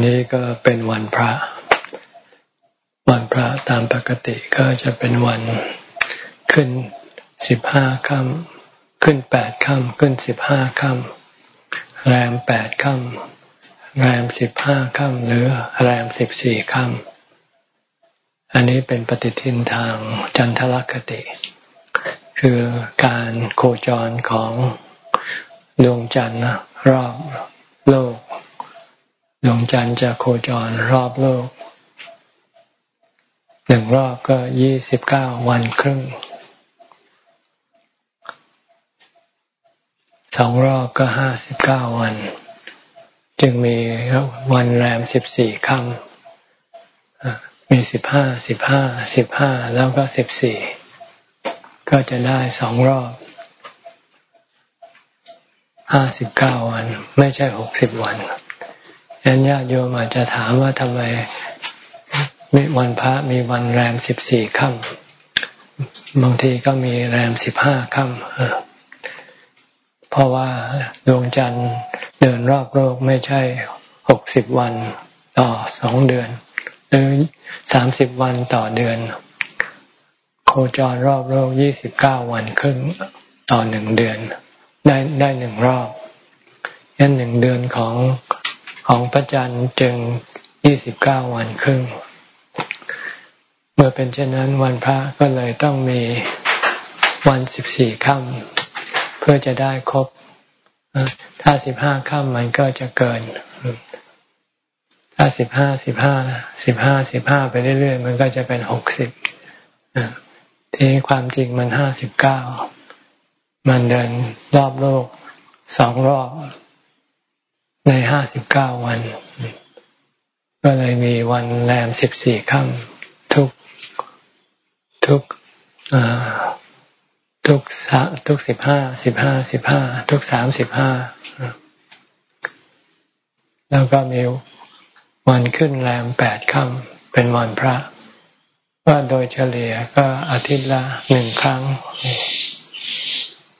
วันนี้ก็เป็นวันพระ วันพระตามปกติก็จะเป็นวันขึ้นสิบห้าค่ำขึ้นแปดค่ำขึ้นสิบห้าค่ำแรมแปดค่ำแรมสิบห้าค่ำหรือแรมสิบสี่ค่ำอันนี้เป็นปฏิทินทางจันทรคติ คือการโคจรของดวงจันทร์รอบโลก ดวงจันทร์จะโคจรรอบโลกหนึ่งรอบก็ยี่สิบเก้าวันครึ่งสองรอบก็ห้าสิบเก้าวัน จึงมีวันแรมสิบสี่ค่ำมีสิบห้าสิบห้าสิบห้าแล้วก็สิบสี่ก็จะได้สองรอบห้าสิบเก้าวัน ไม่ใช่หกสิบวัน ยันญาติโยมอาจจะถามว่าทำไมมีวันพระมีวันแรมสิบสี่ค่ำบางทีก็มีแรมสิบห้าค่ำเพราะว่าดวงจันทร์เดินรอบโลกไม่ใช่หกสิบวันต่อสองเดือน หรือสามสิบวันต่อเดือน โคจรรอบโลกยี่สิบเก้าวันครึ่งต่อหนึ่งเดือน ได้ได้หนึ่งรอบยันหนึ่งเดือนของ ของพระจันทร์จึงยี่สิบเก้าวันครึ่ง เมื่อเป็นเช่นนั้นวันพระก็เลยต้องมีวันสิบสี่ค่ำเพื่อจะได้ครบ ถ้าสิบห้าค่ำมันก็จะเกิน ถ้าสิบห้าสิบห้าสิบห้าสิบห้าไปเรื่อยๆ มันก็จะเป็นหกสิบทีนี้ความจริงมันห้าสิบเก้า มันเดินรอบโลกสองรอบ ในห้าสิบเก้าวัน ก็เลยมีวันแรมสิบสี่ค่ำทุกทุกทุกสาทุกสิบห้าสิบห้าสิบห้าทุกสามสิบห้าแล้วก็มีวันขึ้นแรมแปดค่ำเป็นวันพระ ว่าโดยเฉลี่ยก็อาทิตย์ละหนึ่งครั้ง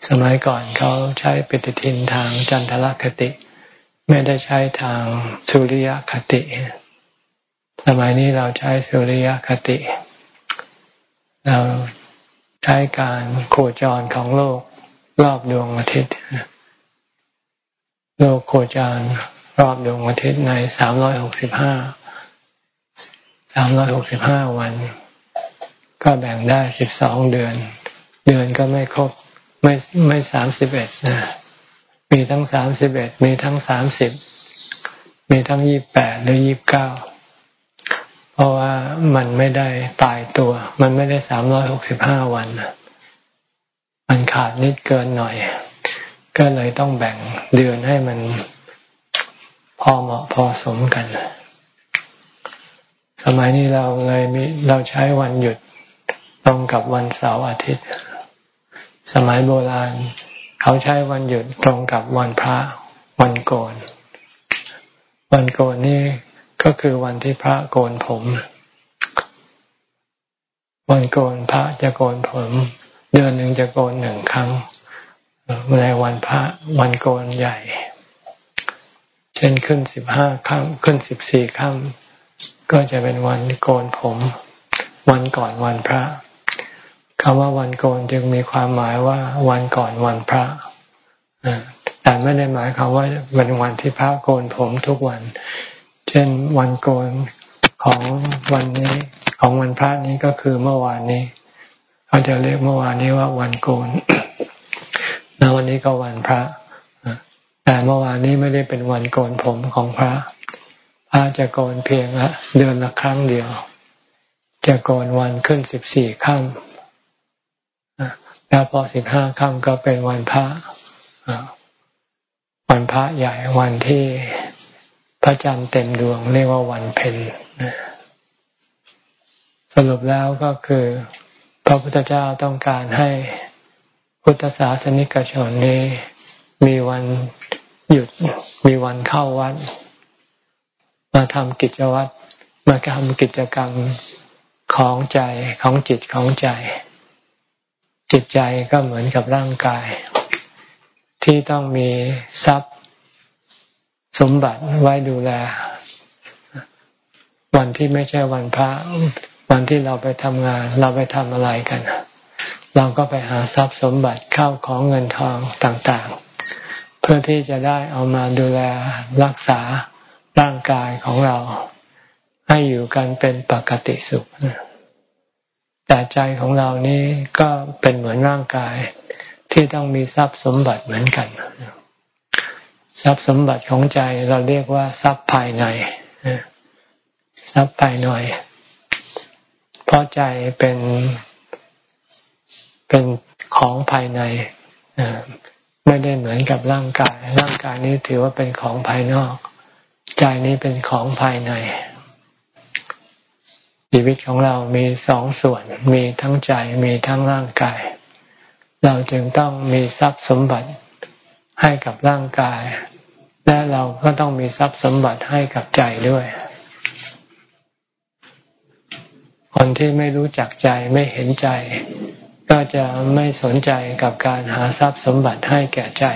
สมัยก่อนเขาใช้ปฏิทินทางจันทรคติ ไม่ได้ใช้ทางสุริยคติ สมัยนี้เราใช้สุริยคติ เราใช้การโคจรของโลกรอบดวงอาทิตย์ โลกโคจรรอบดวงอาทิตย์ในสามร้อยหกสิบห้า สามร้อยหกสิบห้าวัน ก็แบ่งได้สิบสองเดือน เดือนก็ไม่ครบ ไม่ไม่สามสิบเอ็ดนะ มีทั้งสามสิบเอ็ดมีทั้งสามสิบมีทั้งยี่บแปดหรือยี่บเก้าเพราะว่ามันไม่ได้ตายตัว มันไม่ได้สามร้อยหกสิบห้าวัน มันขาดนิดเกินหน่อย ก็เลยต้องแบ่งเดือนให้มันพอเหมาะพอสมกัน สมัยนี้เราเลยมีเราใช้วันหยุดตรงกับวันเสาร์อาทิตย์ สมัยโบราณ เขาใช้วันหยุดตรงกับวันพระวันโกน วันโกนนี่ก็คือวันที่พระโกนผม วันโกนพระจะโกนผม เดือนหนึ่งจะโกนหนึ่งครั้งในวันพระวันโกนใหญ่ เช่นขึ้นสิบห้าครั้งขึ้นสิบสี่ครั้งก็จะเป็นวันโกนผม วันก่อนวันพระ คำว่าวันโกนจึงมีความหมายว่าวันก่อนวันพระแต่ไม่ได้หมายความว่าเป็นวันที่พระโกนผมทุกวัน เช่นวันโกนของวันนี้ของวันพระนี้ก็คือเมื่อวานนี้เขาจะเรียกเมื่อวานนี้ว่าวันโกนแล้ววันนี้ก็วันพระแต่เมื่อวานนี้ไม่ได้เป็นวันโกนผมของพระ พระจะโกนเพียงเดือนละครั้งเดียว จะโกนวันขึ้นสิบสี่ค่ำ แล้วพอสิบห้าค่ำก็เป็นวันพระวันพระใหญ่วันที่พระจันทร์เต็มดวงเรียกว่าวันเพ็ญสรุปแล้วก็คือ พระพุทธเจ้าต้องการให้พุทธศาสนิกชนนี้ มีวันหยุดมีวันเข้าวัด มาทำกิจวัตรมาทำกิจกรรมของใจของจิตของใจ จิตใจก็เหมือนกับร่างกาย ที่ต้องมีทรัพย์สมบัติไว้ดูแล วันที่ไม่ใช่วันพระ วันที่เราไปทำงาน เราไปทำอะไรกัน เราก็ไปหาทรัพย์สมบัติเข้าของเงินทองต่างๆ เพื่อที่จะได้เอามาดูแลรักษาร่างกายของเรา ให้อยู่กันเป็นปกติสุข แต่ใจของเรานี่ก็เป็นเหมือนร่างกายที่ต้องมีทรัพย์สมบัติเหมือนกัน ทรัพย์สมบัติของใจเราเรียกว่าทรัพย์ภายในทรัพย์ภายในเพราะใจเป็นเป็นของภายในไม่ได้เหมือนกับร่างกาย ร่างกายนี้ถือว่าเป็นของภายนอก ใจนี้เป็นของภายใน ชีวิตของเรามีสองส่วน มีทั้งใจ มีทั้งร่างกาย เราจึงต้องมีทรัพย์สมบัติให้กับร่างกาย และเราก็ต้องมีทรัพย์สมบัติให้กับใจด้วย คนที่ไม่รู้จักใจไม่เห็นใจ ก็จะไม่สนใจกับการหาทรัพย์สมบัติให้แก่ใจ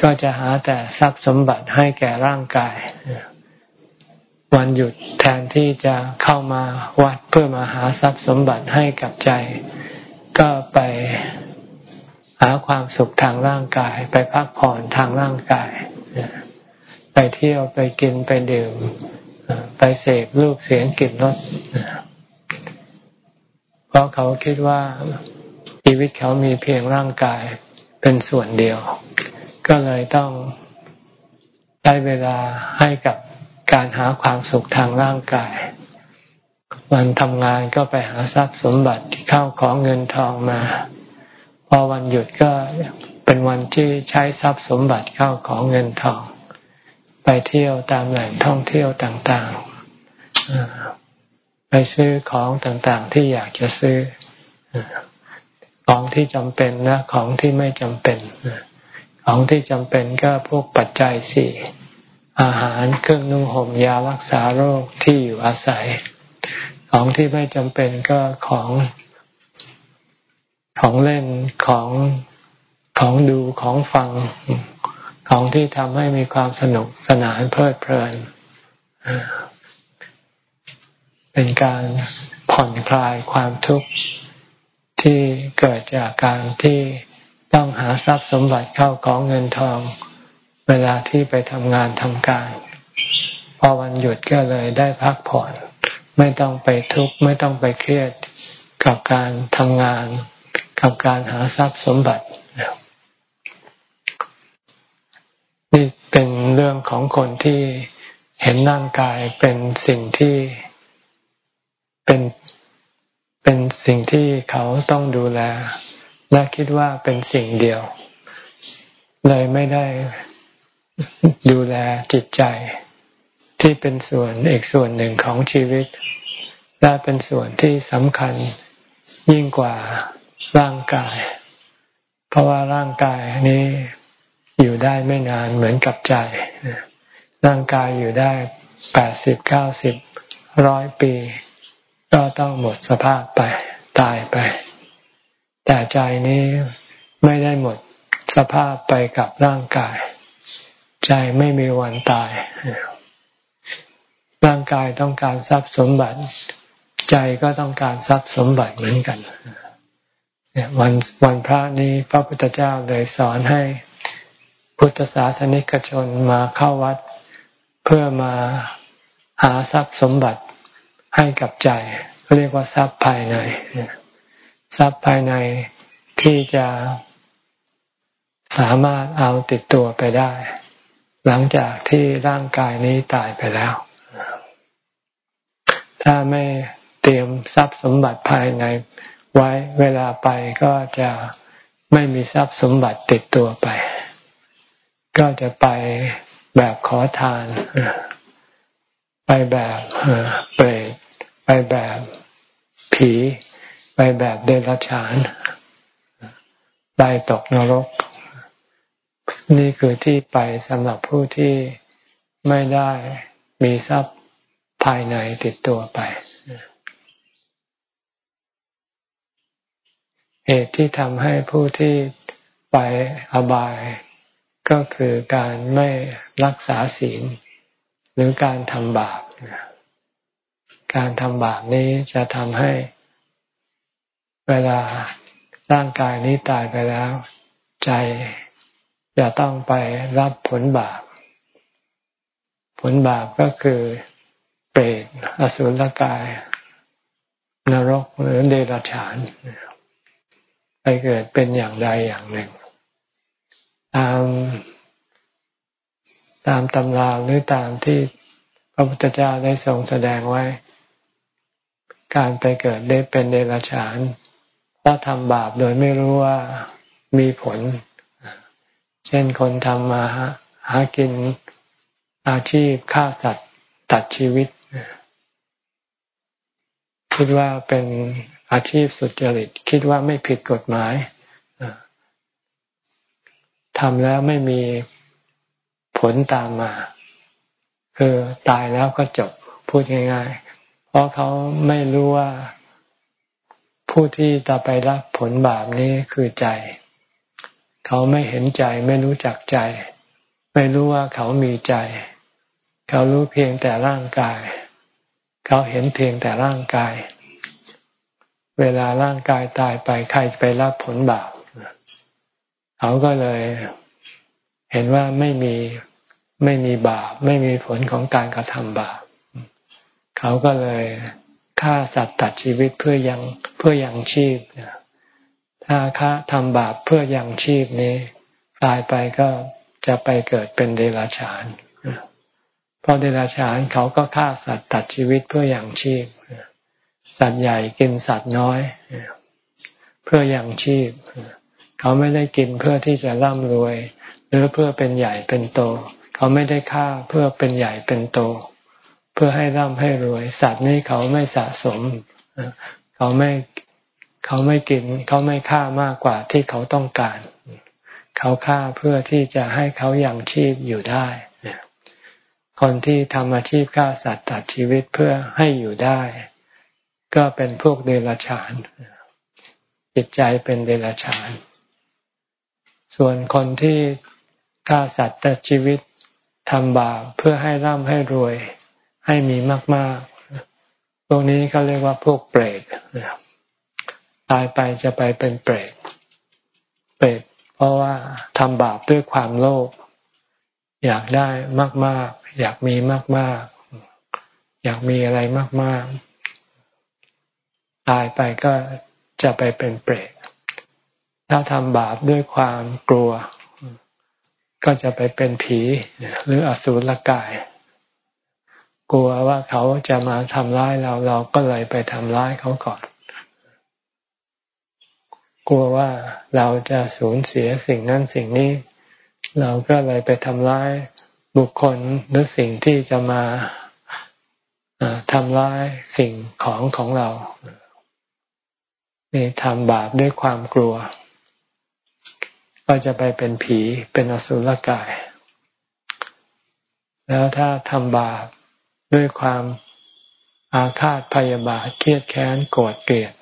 ก็จะหาแต่ทรัพย์สมบัติให้แก่ร่างกาย วันหยุดแทนที่จะเข้ามาวัดเพื่อมาหาทรัพย์สมบัติให้กับใจ ก็ไปหาความสุขทางร่างกาย ไปพักผ่อนทางร่างกาย ไปเที่ยวไปกินไปดื่ม ไปเสพรูปเสียงกลิ่นรสเพราะเขาคิดว่าชีวิตเขามีเพียงร่างกายเป็นส่วนเดียว ก็เลยต้องใช้เวลาให้กับ การหาความสุขทางร่างกาย วันทำงานก็ไปหาทรัพย์สมบัติเข้าของเงินทองมา พอวันหยุดก็เป็นวันที่ใช้ทรัพย์สมบัติเข้าของเงินทอง ไปเที่ยวตามแหล่งท่องเที่ยวต่างๆ ไปซื้อของต่างๆที่อยากจะซื้อ ของที่จำเป็นและของที่ไม่จำเป็น ของที่จำเป็นก็พวกปัจจัยสี่ อาหารเครื่องนุ่งห่มยารักษาโรคที่อยู่อาศัย ของที่ไม่จำเป็นก็ของของเล่นของของดูของฟังของที่ทำให้มีความสนุกสนานเพลิดเพลิน เป็นการผ่อนคลายความทุกข์ที่เกิดจากการที่ต้องหาทรัพย์สมบัติเข้าของเงินทอง เวลาที่ไปทำงานทำการ พอวันหยุดก็เลยได้พักผ่อน ไม่ต้องไปทุกข์ไม่ต้องไปเครียดกับการทำงาน กับการหาทรัพย์สมบัตินี่เป็นเรื่องของคนที่เห็นร่างกายเป็นสิ่งที่เป็นเป็นสิ่งที่เขาต้องดูแล และคิดว่าเป็นสิ่งเดียว เลยไม่ได้ ดูแลจิตใจ ที่เป็นส่วนอีกส่วนหนึ่งของชีวิต และเป็นส่วนที่สำคัญยิ่งกว่าร่างกาย เพราะว่าร่างกายนี้อยู่ได้ไม่นานเหมือนกับใจ ร่างกายอยู่ได้แปดสิบเก้าสิบร้อยปี ก็ต้องหมดสภาพไปตายไป แต่ใจนี้ไม่ได้หมดสภาพไปกับร่างกาย ใจไม่มีวันตาย ร่างกายต้องการทรัพย์สมบัติ ใจก็ต้องการทรัพย์สมบัติเหมือนกันวันวันพระนี้พระพุทธเจ้าเลยสอนให้พุทธศาสนิกชนมาเข้าวัด เพื่อมาหาทรัพย์สมบัติให้กับใจเรียกว่าทรัพย์ภายในทรัพย์ภายในที่จะสามารถเอาติดตัวไปได้ หลังจากที่ร่างกายนี้ตายไปแล้ว ถ้าไม่เตรียมทรัพย์สมบัติภายในไว้เวลาไปก็จะไม่มีทรัพย์สมบัติติดตัวไป ก็จะไปแบบขอทาน ไปแบบเปรตไปแบบผี ไปแบบเดรัจฉาน ไปตกนรก นี่คือที่ไปสำหรับผู้ที่ไม่ได้มีทรัพย์ภายในติดตัวไป เหตุที่ทำให้ผู้ที่ไปอบาย ก็คือการไม่รักษาศีล หรือการทำบาป การทำบาปนี้จะทำให้เวลาร่างกายนี้ตายไปแล้ว ใจ จะต้องไปรับผลบาป ผลบาปก็คือเปรตอสุรกาย นรกหรือเดรัจฉานไปเกิดเป็นอย่างใดอย่างหนึ่ง ตามตามตำราหรือตามที่พระพุทธเจ้าได้ทรงแสดงไว้ การไปเกิดได้เป็นเดรัจฉานเพราะทำบาปโดยไม่รู้ว่ามีผล เช่นคนทำมาหากินอาชีพฆ่าสัตว์ตัดชีวิต คิดว่าเป็นอาชีพสุจริต คิดว่าไม่ผิดกฎหมายทำแล้วไม่มีผลตามมา คือตายแล้วก็จบพูดง่ายๆ เพราะเขาไม่รู้ว่าผู้ที่จะไปรับผลบาปนี้คือใจ เขาไม่เห็นใจไม่รู้จักใจ ไม่รู้ว่าเขามีใจ เขารู้เพียงแต่ร่างกาย เขาเห็นเพียงแต่ร่างกาย เวลาร่างกายตายไปใครไปรับผลบาปเขาก็เลยเห็นว่าไม่มีไม่มีบาปไม่มีผลของการกระทำบาปเขาก็เลยฆ่าสัตว์ตัดชีวิตเพื่อยังเพื่อยังชีพ ถ้าฆ่าทำบาปเพื่อยังชีพนี้ ตายไปก็จะไปเกิดเป็นเดรัจฉาน เพราะเดรัจฉานเขาก็ฆ่าสัตว์ตัดชีวิตเพื่ออยังชีพ สัตว์ใหญ่กินสัตว์น้อย เพื่อยังชีพ เขาไม่ได้กินเพื่อที่จะร่ำรวย หรือเพื่อเป็นใหญ่เป็นโต เขาไม่ได้ฆ่าเพื่อเป็นใหญ่เป็นโต เพื่อให้ร่ำให้รวย สัตว์นี้เขาไม่สะสม เขาไม่ เขาไม่กิน เขาไม่ฆ่ามากกว่าที่เขาต้องการ เขาฆ่าเพื่อที่จะให้เขายังชีพอยู่ได้คนที่ทำอาชีพฆ่าสัตว์ตัดชีวิตเพื่อให้อยู่ได้ ก็เป็นพวกเดรัจฉาน จิตใจเป็นเดรัจฉาน ส่วนคนที่ฆ่าสัตว์แต่ชีวิตทำบาปเพื่อให้ร่ำให้รวยให้มีมากๆพวกนี้เขาเรียกว่าพวกเปรตนะครับ ตายไปจะไปเป็นเปรต เปรตเพราะว่าทำบาปด้วยความโลภ อยากได้มาก ๆ อยากมีมาก ๆ อยากมีอะไรมาก ๆ ตายไปก็จะไปเป็นเปรต ถ้าทำบาปด้วยความกลัว ก็จะไปเป็นผีหรืออสูรกายกลัวว่าเขาจะมาทำร้ายเราเราก็เลยไปทำร้ายเขาก่อน กลัวว่าเราจะสูญเสียสิ่งนั้นสิ่งนี้ เราก็เลยไปทำร้ายบุคคลหรือสิ่งที่จะมาทำร้ายสิ่งของของเรานี่ทำบาปด้วยความกลัว ก็จะไปเป็นผีเป็นอสุรกาย แล้วถ้าทำบาปด้วยความอาฆาตพยาบาทเครียดแค้นโกรธเกลียด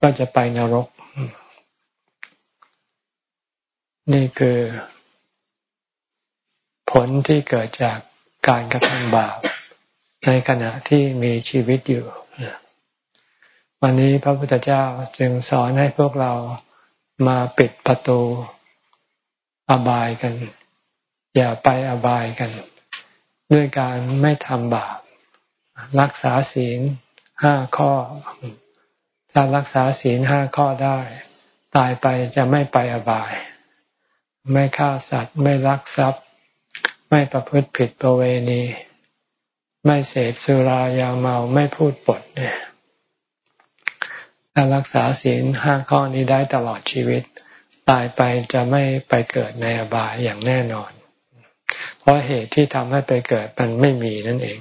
ก็จะไปนรก นี่คือ ผลที่เกิดจากการกระทำบาปในขณะที่มีชีวิตอยู่ วันนี้พระพุทธเจ้าจึงสอนให้พวกเรามาปิดประตูอบายกัน อย่าไปอบายกัน ด้วยการไม่ทำบาปรักษาศีลห้าข้อ ถ้ารักษาศีลห้าข้อได้ ตายไปจะไม่ไปอบาย ไม่ฆ่าสัตว์ ไม่ลักทรัพย์ ไม่ประพฤติผิดประเวณี ไม่เสพสุรายาเมาไม่พูดปดเนี่ยถ้ารักษาศีลห้าข้อนี้ได้ตลอดชีวิต ตายไปจะไม่ไปเกิดในอบายอย่างแน่นอน เพราะเหตุที่ทำให้ไปเกิดมันไม่มีนั่นเอง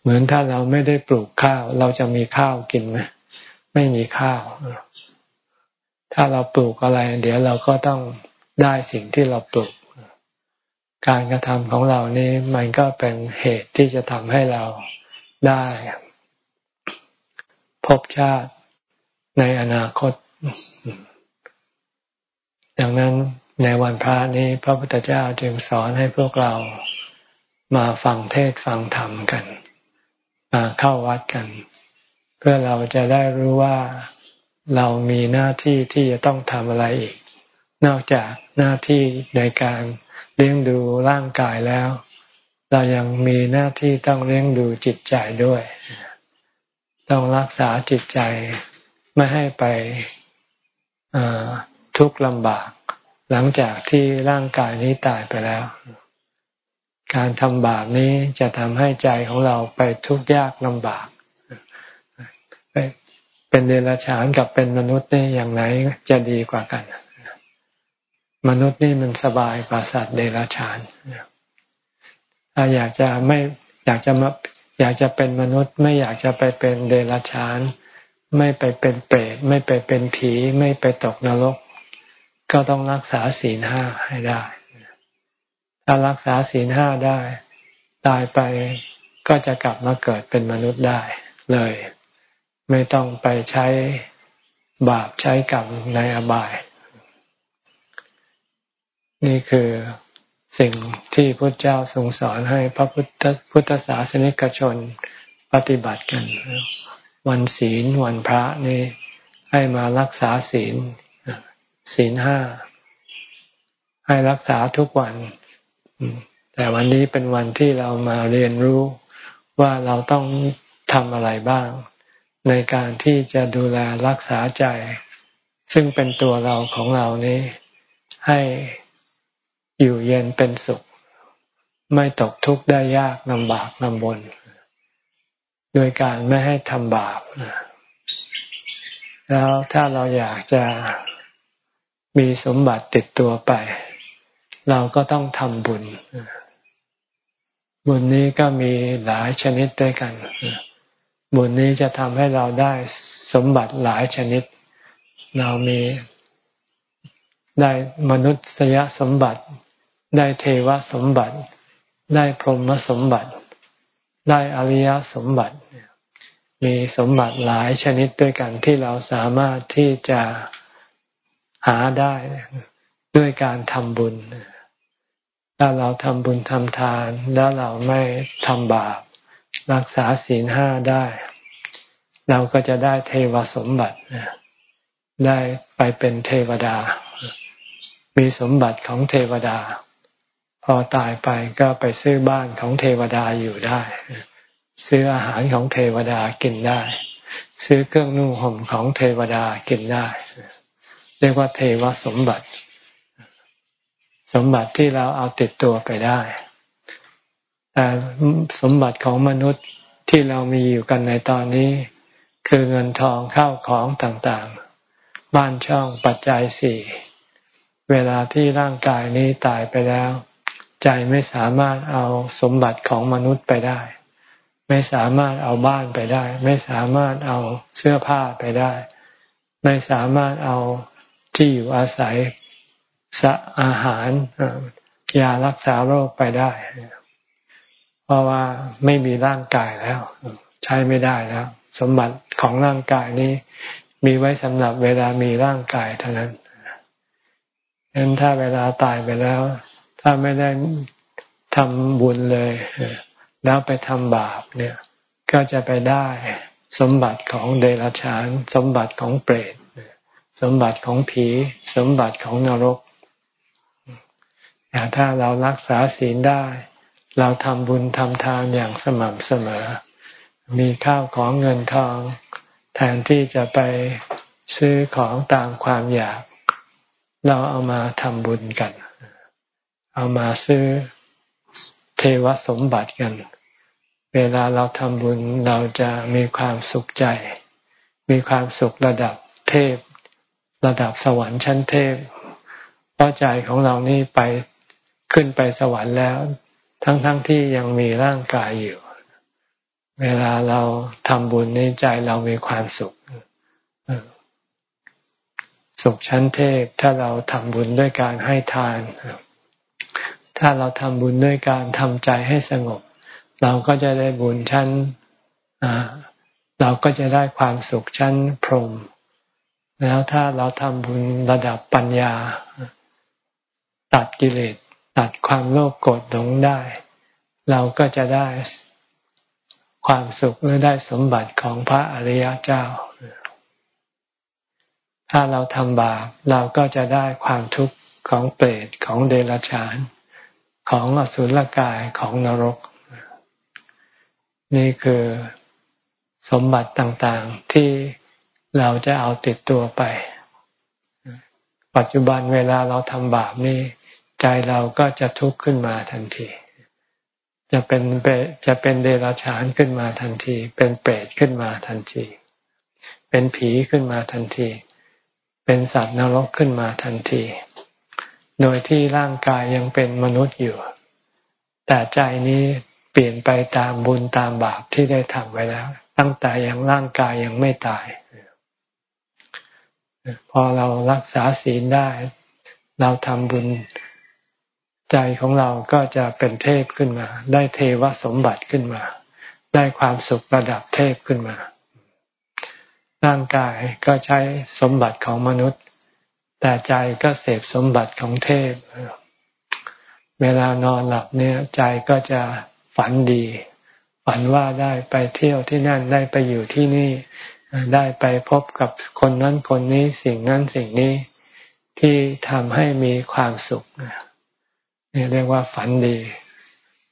เหมือนถ้าเราไม่ได้ปลูกข้าว เราจะมีข้าวกินไหมไม่มีข้าว ถ้าเราปลูกอะไร เดี๋ยวเราก็ต้องได้สิ่งที่เราปลูก การกระทำของเรานี้มันก็เป็นเหตุที่จะทำให้เราได้ภพชาติในอนาคต ดังนั้นในวันพระนี้พระพุทธเจ้าจึงสอนให้พวกเรามาฟังเทศฟังธรรมกัน เข้าวัดกัน เพื่อเราจะได้รู้ว่าเรามีหน้าที่ที่จะต้องทำอะไรอีก นอกจากหน้าที่ในการเลี้ยงดูร่างกายแล้ว เรายังมีหน้าที่ต้องเลี้ยงดูจิตใจด้วย ต้องรักษาจิตใจไม่ให้ไปทุกข์ลำบาก หลังจากที่ร่างกายนี้ตายไปแล้ว การทำบาปนี้จะทำให้ใจของเราไปทุกข์ยากลำบาก เป็นเดรัจฉานกับเป็นมนุษย์นี่อย่างไหนจะดีกว่ากัน มนุษย์นี่มันสบายกว่าสัตว์เดรัจฉานถ้าอยากจะไม่อยากจะมาอยากจะเป็นมนุษย์ ไม่อยากจะไปเป็นเดรัจฉาน ไม่ไปเป็นเปรตไม่ไปเป็นผี ไม่ไปตกนรก ก็ต้องรักษาศีลห้าให้ได้ ถ้ารักษาศีลห้าได้ ตายไปก็จะกลับมาเกิดเป็นมนุษย์ได้เลย ไม่ต้องไปใช้บาปใช้กรรมในอบาย นี่คือสิ่งที่พระเจ้าทรงสอนให้พระพุทธพุทธศาสนิกชนปฏิบัติกัน วันศีลวันพระนี่ให้มารักษาศีล ศีลห้า ให้รักษาทุกวัน แต่วันนี้เป็นวันที่เรามาเรียนรู้ว่าเราต้องทำอะไรบ้าง ในการที่จะดูแลรักษาใจ ซึ่งเป็นตัวเราของเรานี้ให้อยู่เย็นเป็นสุข ไม่ตกทุกข์ได้ยากลำบากลำบนโดยการไม่ให้ทำบาปแล้วถ้าเราอยากจะมีสมบัติติดตัวไป เราก็ต้องทำบุญ บุญนี้ก็มีหลายชนิดด้วยกัน บุญนี้จะทำให้เราได้สมบัติหลายชนิด เรามีได้มนุษยสมบัติ ได้เทวสมบัติ ได้พรหมสมบัติ ได้อริยสมบัติ มีสมบัติหลายชนิดด้วยกันที่เราสามารถที่จะหาได้ด้วยการทำบุญ ถ้าเราทำบุญทำทาน แล้วเราไม่ทำบาป รักษาศีลห้าได้ เราก็จะได้เทวสมบัติ ได้ไปเป็นเทวดา มีสมบัติของเทวดา พอตายไปก็ไปซื้อบ้านของเทวดาอยู่ได้ ซื้ออาหารของเทวดากินได้ ซื้อเครื่องนุ่งห่มของเทวดากินได้ เรียกว่าเทวสมบัติ สมบัติที่เราเอาติดตัวไปได้ แต่สมบัติของมนุษย์ที่เรามีอยู่กันในตอนนี้ คือเงินทองเข้าของต่างๆ บ้านช่องปัจจัยสี่เวลาที่ร่างกายนี้ตายไปแล้ว ใจไม่สามารถเอาสมบัติของมนุษย์ไปได้ ไม่สามารถเอาบ้านไปได้ ไม่สามารถเอาเสื้อผ้าไปได้ ไม่สามารถเอาที่อยู่อาศัย สะอาหารยารักษาโรคไปได้ เพราะว่าไม่มีร่างกายแล้ว ใช้ไม่ได้แล้ว สมบัติของร่างกายนี้ มีไว้สำหรับเวลามีร่างกายเท่านั้นฉะนั้นถ้าเวลาตายไปแล้ว ถ้าไม่ได้ทำบุญเลย แล้วไปทำบาปเนี่ย ก็จะไปได้สมบัติของเดรัจฉาน สมบัติของเปรตสมบัติของผี สมบัติของนรก ถ้าเรารักษาศีลได้ เราทำบุญทำทานอย่างสม่ำเสมอ มีข้าวของเงินทอง แทนที่จะไปซื้อของตามความอยาก เราเอามาทำบุญกัน เอามาซื้อเทวสมบัติกัน เวลาเราทำบุญเราจะมีความสุขใจ มีความสุขระดับเทพ ระดับสวรรค์ชั้นเทพเพราะใจของเรานี่ไป ขึ้นไปสวรรค์แล้ว ทั้งๆทที่ยังมีร่างกายอยู่ เวลาเราทำบุญในใจเรามีความสุขสุขชั้นเทพ ถ้าเราทำบุญด้วยการให้ทาน ถ้าเราทำบุญด้วยการทำใจให้สงบ เราก็จะได้บุญชั้นเราก็จะได้ความสุขชั้นพรหมแล้วถ้าเราทำบุญระดับปัญญา ตัดกิเลส ตัดความโลภโกรธหลงได้ เราก็จะได้ความสุขหรือได้สมบัติของพระอริยเจ้า ถ้าเราทำบาปเราก็จะได้ความทุกข์ของเปรตของเดรัจฉาน ของอสุรกายของนรก นี่คือสมบัติต่างๆที่เราจะเอาติดตัวไป ปัจจุบันเวลาเราทำบาปนี่ ใจเราก็จะทุกข์ขึ้นมาทันที จะเป็นเปจะเป็นเดรัจฉานขึ้นมาทันที เป็นเปรตขึ้นมาทันที เป็นผีขึ้นมาทันที เป็นสัตว์นรกขึ้นมาทันที โดยที่ร่างกายยังเป็นมนุษย์อยู่ แต่ใจนี้เปลี่ยนไปตามบุญตามบาปที่ได้ทำไว้แล้ว ตั้งแต่ยังร่างกายยังไม่ตาย พอเรารักษาศีลได้ เราทำบุญ ใจของเราก็จะเป็นเทพขึ้นมา ได้เทวสมบัติขึ้นมา ได้ความสุขระดับเทพขึ้นมา ร่างกายก็ใช้สมบัติของมนุษย์ แต่ใจก็เสพสมบัติของเทพ เวลานอนหลับเนี่ยใจก็จะฝันดี ฝันว่าได้ไปเที่ยวที่นั่นได้ไปอยู่ที่นี่ ได้ไปพบกับคนนั้นคนนี้สิ่งนั้นสิ่งนี้ที่ทำให้มีความสุขนี่ เรียกว่าฝันดี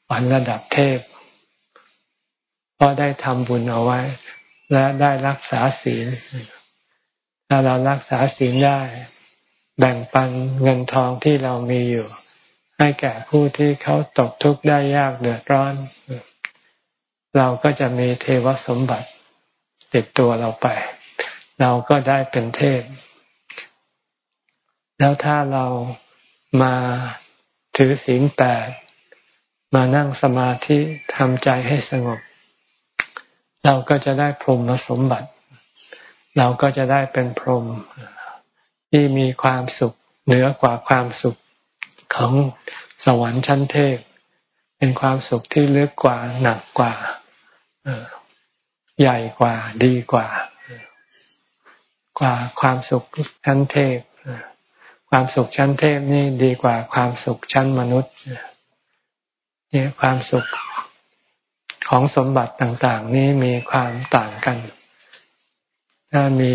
ฝันระดับเทพ เพราะได้ทำบุญเอาไว้ และได้รักษาศีล ถ้าเรารักษาศีลได้ แบ่งปันเงินทองที่เรามีอยู่ ให้แก่ผู้ที่เขาตกทุกข์ได้ยากเดือดร้อน เราก็จะมีเทวสมบัติ ติดตัวเราไป เราก็ได้เป็นเทพแล้วถ้าเรามา ถือศีลแปดมานั่งสมาธิทำใจให้สงบ เราก็จะได้พรหมสมบัติ เราก็จะได้เป็นพรหมที่มีความสุขเหนือกว่าความสุขของสวรรค์ชั้นเทพ เป็นความสุขที่ลึกกว่าหนักกว่าใหญ่กว่าดีกว่า กว่าความสุขชั้นเทพ ความสุขชั้นเทพนี่ดีกว่าความสุขชั้นมนุษย์เนี่ยความสุขของสมบัติต่าง ๆ นี้มีความต่างกัน ถ้ามี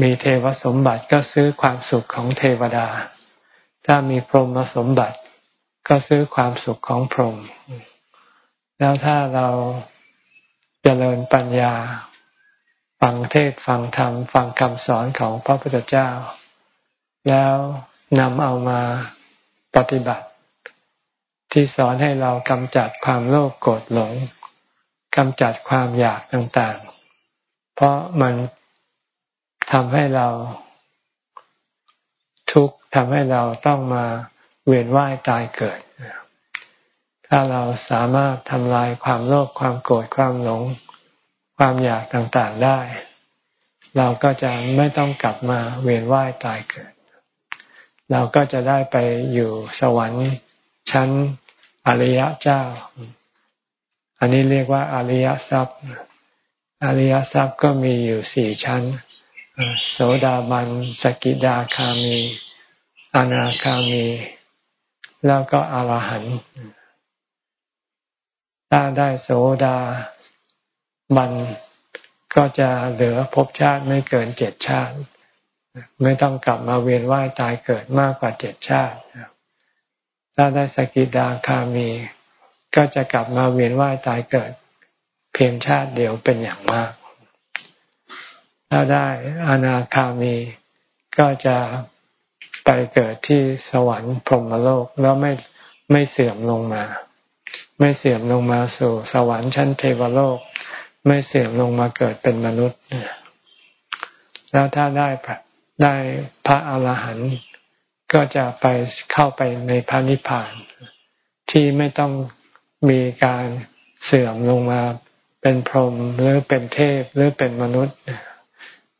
มีเทวสมบัติก็ซื้อความสุขของเทวดา ถ้ามีพรหมสมบัติ ก็ซื้อความสุขของพรหมแล้วถ้าเราเจริญปัญญา ฟังเทศฟังธรรม ฟังคำสอนของพระพุทธเจ้า แล้วนำเอามาปฏิบัติ ที่สอนให้เรากำจัดความโลภโกรธหลงกำจัดความอยากต่างๆ เพราะมันทำให้เราทุกข์ทำให้เราต้องมาเวียนว่ายตายเกิด ถ้าเราสามารถทำลายความโลภความโกรธความหลง ความอยากต่างๆได้ เราก็จะไม่ต้องกลับมาเวียนว่ายตายเกิด เราก็จะได้ไปอยู่สวรรค์ชั้นอริยเจ้า อันนี้เรียกว่าอริยทรัพย์ อริยทรัพย์ก็มีอยู่สี่ชั้น โสดาบัน สกิดาคามี อนาคามี แล้วก็อรหันต์ถ้าได้โสดาบันก็จะเหลือภพชาติไม่เกินเจ็ดชาติ ไม่ต้องกลับมาเวียนว่ายตายเกิดมากกว่าเจ็ดชาติถ้าได้สกิดาคามี ก็จะกลับมาเวียนว่ายตายเกิด เพียงชาติเดียวเป็นอย่างมาก ถ้าได้อนาคามี ก็จะไปเกิดที่สวรรค์พรหมโลกแล้วไม่ไม่เสื่อมลงมา ไม่เสื่อมลงมาสู่สวรรค์ชั้นเทวโลก ไม่เสื่อมลงมาเกิดเป็นมนุษย์แล้วถ้าได้ ได้พระอาหารหันต์ก็จะไปเข้าไปในพระนิพพาน ที่ไม่ต้องมีการเสื่อมลงมาเป็นพรหมหรือเป็นเทพหรือเป็นมนุษย์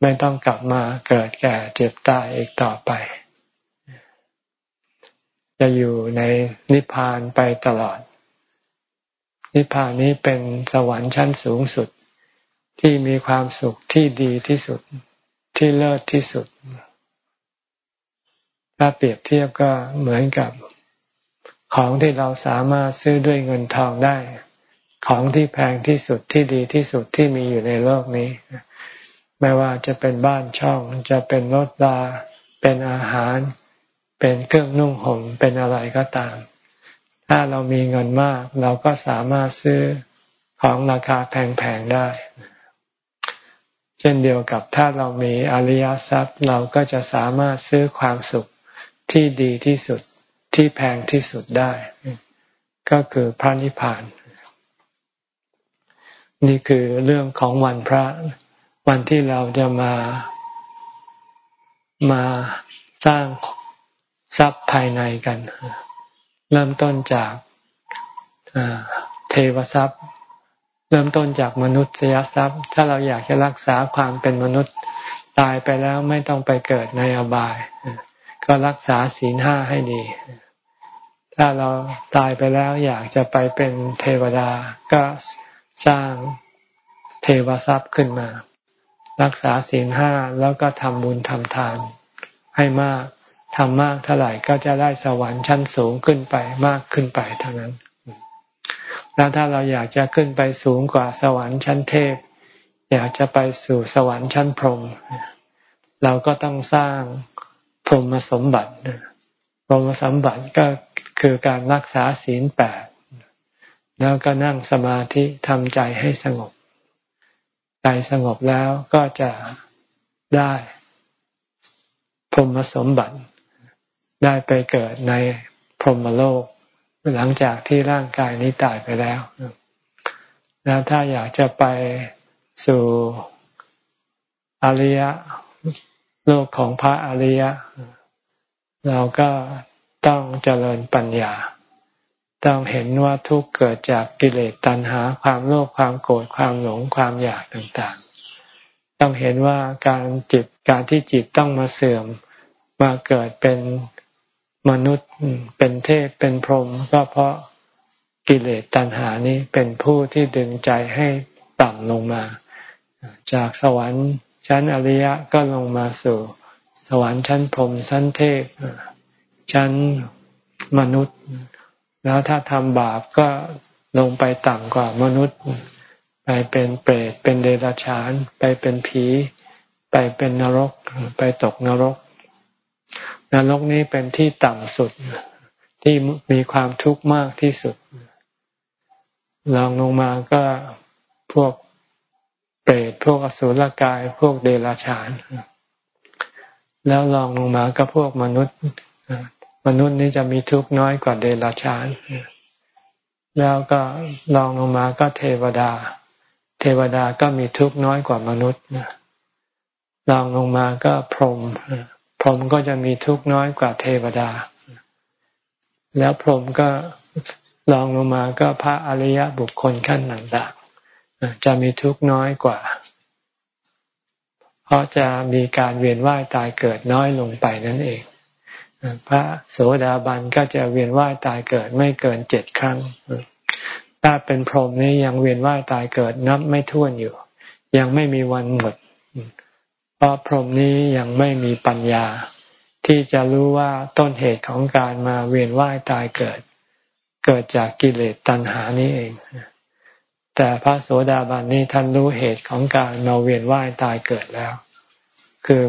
ไม่ต้องกลับมาเกิดแก่เจ็บตายอีกต่อไป จะอยู่ในนิพพานไปตลอด นิพพานนี้เป็นสวรรค์ชั้นสูงสุดที่มีความสุขที่ดีที่สุด ที่เลิศที่สุด ถ้าเปรียบเทียบก็เหมือนกับของที่เราสามารถซื้อด้วยเงินทองได้ ของที่แพงที่สุดที่ดีที่สุดที่มีอยู่ในโลกนี้ ไม่ว่าจะเป็นบ้านช่องจะเป็นรถลาเป็นอาหาร เป็นเครื่องนุ่งห่มเป็นอะไรก็ตาม ถ้าเรามีเงินมาก เราก็สามารถซื้อของราคาแพงๆได้ เช่นเดียวกับถ้าเรามีอริยทรัพย์เราก็จะสามารถซื้อความสุขที่ดีที่สุดที่แพงที่สุดได้ ก็คือพระนิพพาน นี่คือเรื่องของวันพระวันที่เราจะมามาสร้างทรัพย์ภายในกัน เริ่มต้นจากเทวทรัพย์ เริ่มต้นจากมนุษยทรัพย์ ถ้าเราอยากจะรักษาความเป็นมนุษย์ตายไปแล้วไม่ต้องไปเกิดในอบาย ก็รักษาศีลห้าให้ดี ถ้าเราตายไปแล้วอยากจะไปเป็นเทวดาก็สร้างเทวทรัพย์ขึ้นมา รักษาศีลห้าแล้วก็ทำบุญทำทาน ให้มากทำมากเท่าไหร่ก็จะได้สวรรค์ชั้นสูงขึ้นไปมากขึ้นไปเท่านั้น แล้วถ้าเราอยากจะขึ้นไปสูงกว่าสวรรค์ชั้นเทพ อยากจะไปสู่สวรรค์ชั้นพรหมเราก็ต้องสร้างพรหมสมบัติพรหมสมบัติก็คือการรักษาศีลแปดแล้วก็นั่งสมาธิทำใจให้สงบ ใจสงบแล้วก็จะได้พรหมสมบัติ ได้ไปเกิดในพรหมโลก หลังจากที่ร่างกายนี้ตายไปแล้ว แล้วถ้าอยากจะไปสู่อริยะโลกของพระอริยะ เราก็ต้องเจริญปัญญา ต้องเห็นว่าทุกเกิดจากกิเลสตัณหาความโลภความโกรธความหลงความอยากต่างๆ ต้องเห็นว่าการจิตการที่จิตต้องมาเสื่อมมาเกิดเป็น มนุษย์เป็นเทพเป็นพรหมก็เพราะกิเลสตัณหานี้เป็นผู้ที่ดึงใจให้ต่ำลงมา จากสวรรค์ชั้นอริยะก็ลงมาสู่ สวรรค์ชั้นพรหมชั้นเทพชั้นมนุษย์ แล้วถ้าทำบาปก็ลงไปต่ำกว่ามนุษย์ ไปเป็นเปรตเป็นเดรัจฉาน ไปเป็นผี ไปเป็นนรก ไปตกนรก นรกนี้เป็นที่ต่ำสุดที่มีความทุกข์มากที่สุดลองลงมาก็พวกเปรตพวกอสุรกาย พวกเดรัจฉาน แล้วลองลงมาก็พวกมนุษย์ มนุษย์นี่จะมีทุกข์น้อยกว่าเดรัจฉาน แล้วก็ลองลงมาก็เทวดา เทวดาก็มีทุกข์น้อยกว่ามนุษย์ลองลงมาก็พรหม พรหมก็จะมีทุกข์น้อยกว่าเทวดา แล้วพรหมก็ลองลงมาก็พระอริยบุคคลขั้นต่างๆจะมีทุกข์น้อยกว่า เพราะจะมีการเวียนว่ายตายเกิดน้อยลงไปนั่นเอง พระโสดาบันก็จะเวียนว่ายตายเกิดไม่เกินเจ็ดครั้ง ถ้าเป็นพรหมนี่ยังเวียนว่ายตายเกิดนับไม่ถ้วนอยู่ ยังไม่มีวันหมด เพราะพรหมนี้ยังไม่มีปัญญา ที่จะรู้ว่าต้นเหตุของการมาเวียนว่ายตายเกิด เกิดจากกิเลสตัณหานี้เอง แต่พระโสดาบันนี่ท่านรู้เหตุของการมาเวียนว่ายตายเกิดแล้ว คือ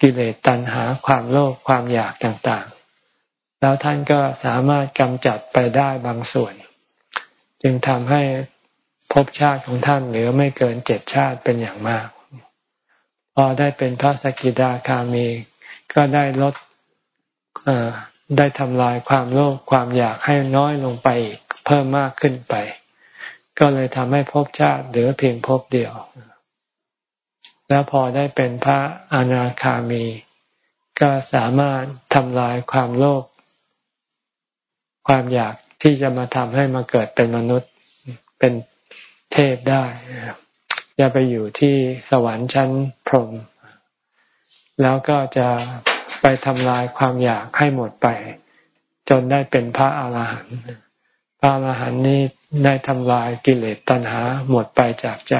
กิเลสตัณหาความโลภความอยากต่างๆ แล้วท่านก็สามารถกำจัดไปได้บางส่วน จึงทำให้ภพชาติของท่านเหลือไม่เกินเจ็ดชาติเป็นอย่างมาก พอได้เป็นพระสกิดาคามี ก็ได้ลดได้ทำลายความโลภความอยากให้น้อยลงไปอีกเพิ่มมากขึ้นไป ก็เลยทำให้ภพชาติเหลือเพียงภพเดียว แล้วพอได้เป็นพระอนาคามี ก็สามารถทำลายความโลภความอยากที่จะมาทำให้มาเกิดเป็นมนุษย์เป็นเทพได้ครับ จะไปอยู่ที่สวรรค์ชั้นพรหมแล้วก็จะไปทำลายความอยากให้หมดไป จนได้เป็นพระอาหารหันต์พระอาหารหันต์นี้ได้ทำลายกิเลสตัณหาหมดไปจากใจ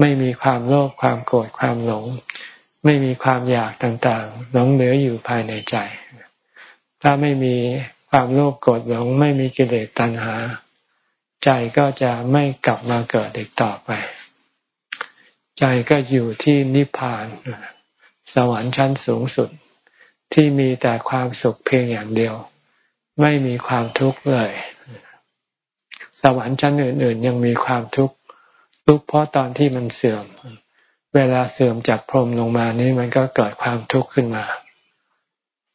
ไม่มีความโลภความโกรธความหลง ไม่มีความอยากต่างๆหลงเหลืออยู่ภายในใจ ถ้าไม่มีความโลภโกรธหลง ไม่มีกิเลสตัณหา ใจก็จะไม่กลับมาเกิดอีกต่อไป ใจก็อยู่ที่นิพพาน สวรรค์ชั้นสูงสุด ที่มีแต่ความสุขเพียงอย่างเดียว ไม่มีความทุกข์เลย สวรรค์ชั้นอื่น ๆ ยังมีความทุกข์ทุกข์เพราะตอนที่มันเสื่อม เวลาเสื่อมจากพรหมลงมานี้มันก็เกิดความทุกข์ขึ้นมา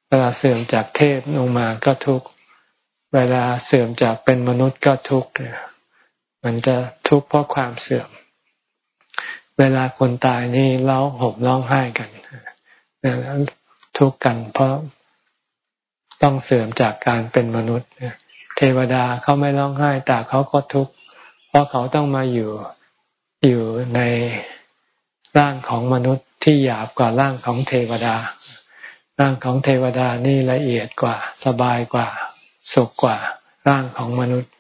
เวลาเสื่อมจากเทพลงมาก็ทุกข์เวลาเสื่อมจากเป็นมนุษย์ก็ทุกข์มันจะทุกข์เพราะความเสื่อม เวลาคนตายนี่ร้องห่มร้องไห้กันทุกข์กัน เพราะต้องเสื่อมจากการเป็นมนุษย์เทวดาเขาไม่ร้องไห้แต่เขาก็ทุกข์เพราะเขาต้องมาอยู่อยู่ในร่างของมนุษย์ที่หยาบกว่าร่างของเทวดา ร่างของเทวดานี่ละเอียดกว่า สบายกว่า สุขกว่า ร่างของมนุษย์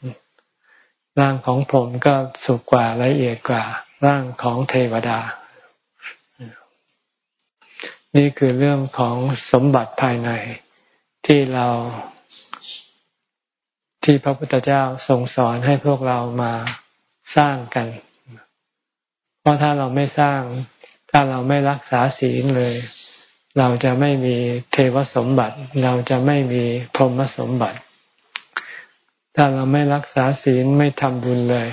ร่างของผมก็สุขกว่าละเอียดกว่า ร่างของเทวดา นี่คือเรื่องของสมบัติภายในที่เราที่พระพุทธเจ้าทรงสอนให้พวกเรามาสร้างกัน เพราะถ้าเราไม่สร้าง ถ้าเราไม่รักษาศีลเลย เราจะไม่มีเทวสมบัติ เราจะไม่มีพรหมสมบัติ ถ้าเราไม่รักษาศีลไม่ทำบุญเลย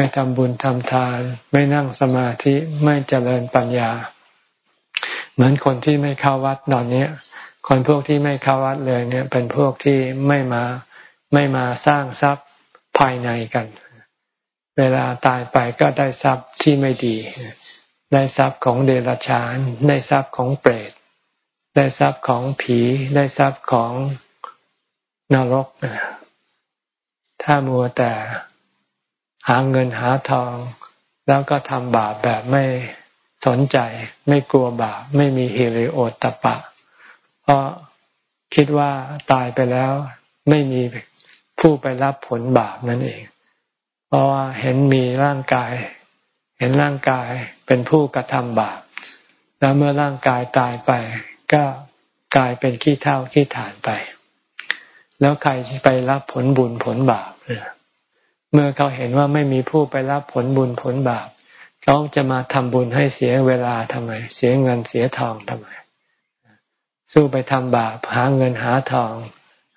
ไม่ทำบุญทำทาน ไม่นั่งสมาธิไม่เจริญปัญญา เหมือนคนที่ไม่เข้าวัดตอนนี้คนพวกที่ไม่เข้าวัดเลยเนี่ย เป็นพวกที่ไม่มาไม่มาสร้างทรัพย์ภายในกัน เวลาตายไปก็ได้ทรัพย์ที่ไม่ดี ได้ทรัพย์ของเดรัจฉาน ได้ทรัพย์ของเปรตได้ทรัพย์ของผีได้ทรัพย์ของนรกถ้ามัวแต่ หาเงินหาทอง แล้วก็ทำบาปแบบไม่สนใจ ไม่กลัวบาปไม่มีฮิริโอตปะ เพราะคิดว่าตายไปแล้วไม่มีผู้ไปรับผลบาปนั่นเอง เพราะว่าเห็นมีร่างกาย เห็นร่างกายเป็นผู้กระทำบาป แล้วเมื่อร่างกายตายไป ก็กลายเป็นขี้เท่าขี้ฐานไป แล้วใครไปรับผลบุญผลบาปเนี่ย เมื่อเขาเห็นว่าไม่มีผู้ไปรับผลบุญผลบาปเขาจะมาทำบุญให้เสียเวลาทำไม เสียเงินเสียทองทำไม สู้ไปทำบาปหาเงินหาทอง